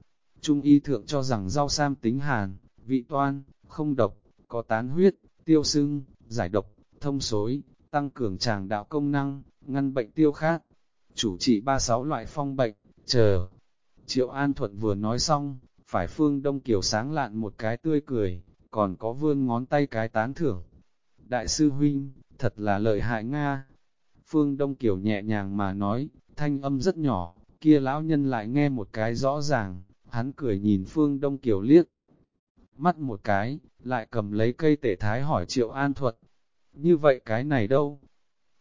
A: Trung y thượng cho rằng rau sam tính hàn, vị toan, không độc, có tán huyết, tiêu sưng, giải độc, thông xối, tăng cường tràng đạo công năng, ngăn bệnh tiêu khát, chủ trị 36 loại phong bệnh, chờ. Triệu An Thuận vừa nói xong, phải phương Đông Kiều sáng lạn một cái tươi cười, còn có vươn ngón tay cái tán thưởng. Đại sư huynh, thật là lợi hại Nga. Phương Đông Kiều nhẹ nhàng mà nói, thanh âm rất nhỏ, kia lão nhân lại nghe một cái rõ ràng, hắn cười nhìn Phương Đông Kiều liếc. Mắt một cái, lại cầm lấy cây tể thái hỏi Triệu An Thuật. Như vậy cái này đâu?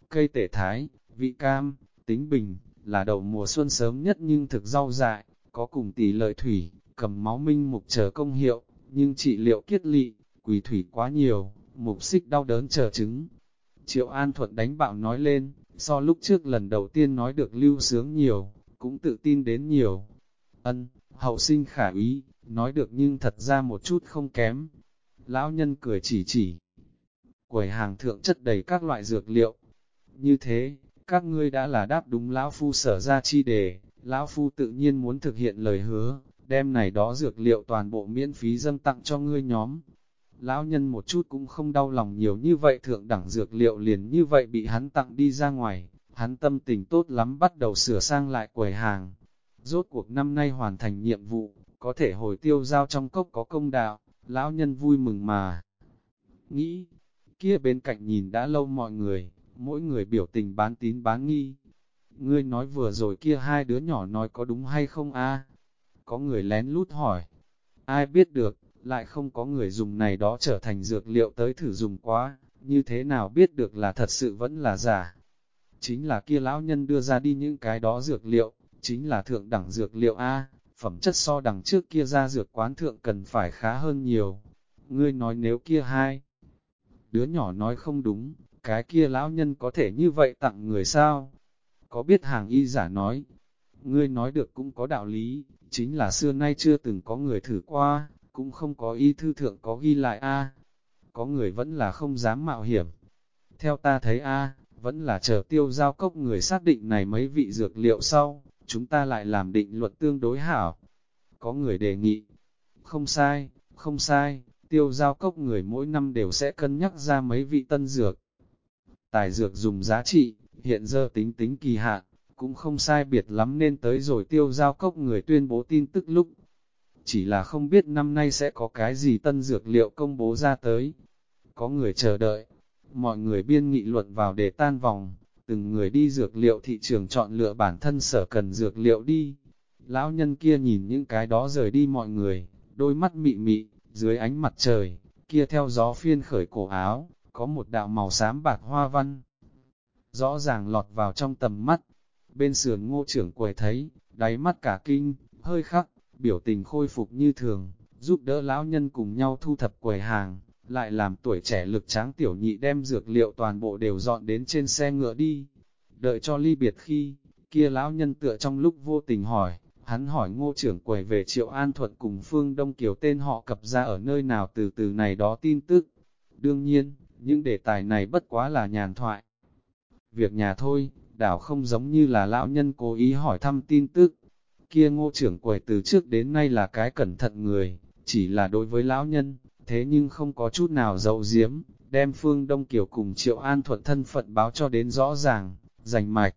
A: Cây tể thái, vị cam, tính bình, là đầu mùa xuân sớm nhất nhưng thực rau dại, có cùng tỷ lợi thủy, cầm máu minh mục chờ công hiệu, nhưng trị liệu kiết lị, quỷ thủy quá nhiều, mục xích đau đớn chờ chứng. Triệu An Thuận đánh bạo nói lên, so lúc trước lần đầu tiên nói được lưu sướng nhiều, cũng tự tin đến nhiều. Ân, hậu sinh khả úy, nói được nhưng thật ra một chút không kém. Lão nhân cười chỉ chỉ. Quầy hàng thượng chất đầy các loại dược liệu. Như thế, các ngươi đã là đáp đúng Lão Phu sở ra chi đề, Lão Phu tự nhiên muốn thực hiện lời hứa, đem này đó dược liệu toàn bộ miễn phí dâng tặng cho ngươi nhóm. Lão nhân một chút cũng không đau lòng nhiều như vậy thượng đẳng dược liệu liền như vậy bị hắn tặng đi ra ngoài, hắn tâm tình tốt lắm bắt đầu sửa sang lại quầy hàng. Rốt cuộc năm nay hoàn thành nhiệm vụ, có thể hồi tiêu giao trong cốc có công đạo, lão nhân vui mừng mà. Nghĩ, kia bên cạnh nhìn đã lâu mọi người, mỗi người biểu tình bán tín bán nghi. Ngươi nói vừa rồi kia hai đứa nhỏ nói có đúng hay không a? Có người lén lút hỏi. Ai biết được, lại không có người dùng này đó trở thành dược liệu tới thử dùng quá, như thế nào biết được là thật sự vẫn là giả. Chính là kia lão nhân đưa ra đi những cái đó dược liệu, chính là thượng đẳng dược liệu A, phẩm chất so đằng trước kia ra dược quán thượng cần phải khá hơn nhiều. Ngươi nói nếu kia hai, đứa nhỏ nói không đúng, cái kia lão nhân có thể như vậy tặng người sao? Có biết hàng y giả nói, ngươi nói được cũng có đạo lý, chính là xưa nay chưa từng có người thử qua, cũng không có y thư thượng có ghi lại a Có người vẫn là không dám mạo hiểm. Theo ta thấy a vẫn là chờ tiêu giao cốc người xác định này mấy vị dược liệu sau, chúng ta lại làm định luật tương đối hảo. Có người đề nghị, không sai, không sai, tiêu giao cốc người mỗi năm đều sẽ cân nhắc ra mấy vị tân dược. tài dược dùng giá trị, hiện giờ tính tính kỳ hạn, cũng không sai biệt lắm nên tới rồi tiêu giao cốc người tuyên bố tin tức lúc. Chỉ là không biết năm nay sẽ có cái gì tân dược liệu công bố ra tới. Có người chờ đợi, mọi người biên nghị luận vào để tan vòng, từng người đi dược liệu thị trường chọn lựa bản thân sở cần dược liệu đi. Lão nhân kia nhìn những cái đó rời đi mọi người, đôi mắt mị mị, dưới ánh mặt trời, kia theo gió phiên khởi cổ áo, có một đạo màu xám bạc hoa văn. Rõ ràng lọt vào trong tầm mắt, bên sườn ngô trưởng quầy thấy, đáy mắt cả kinh, hơi khắc, biểu tình khôi phục như thường, giúp đỡ lão nhân cùng nhau thu thập quầy hàng, lại làm tuổi trẻ lực tráng tiểu nhị đem dược liệu toàn bộ đều dọn đến trên xe ngựa đi. Đợi cho ly biệt khi, kia lão nhân tựa trong lúc vô tình hỏi, hắn hỏi ngô trưởng quầy về triệu an thuận cùng phương Đông Kiều tên họ cập ra ở nơi nào từ từ này đó tin tức. Đương nhiên, những đề tài này bất quá là nhàn thoại. Việc nhà thôi, đảo không giống như là lão nhân cố ý hỏi thăm tin tức. Kia ngô trưởng quầy từ trước đến nay là cái cẩn thận người, chỉ là đối với lão nhân, thế nhưng không có chút nào dậu diếm, đem Phương Đông Kiều cùng Triệu An Thuận thân phận báo cho đến rõ ràng, rành mạch.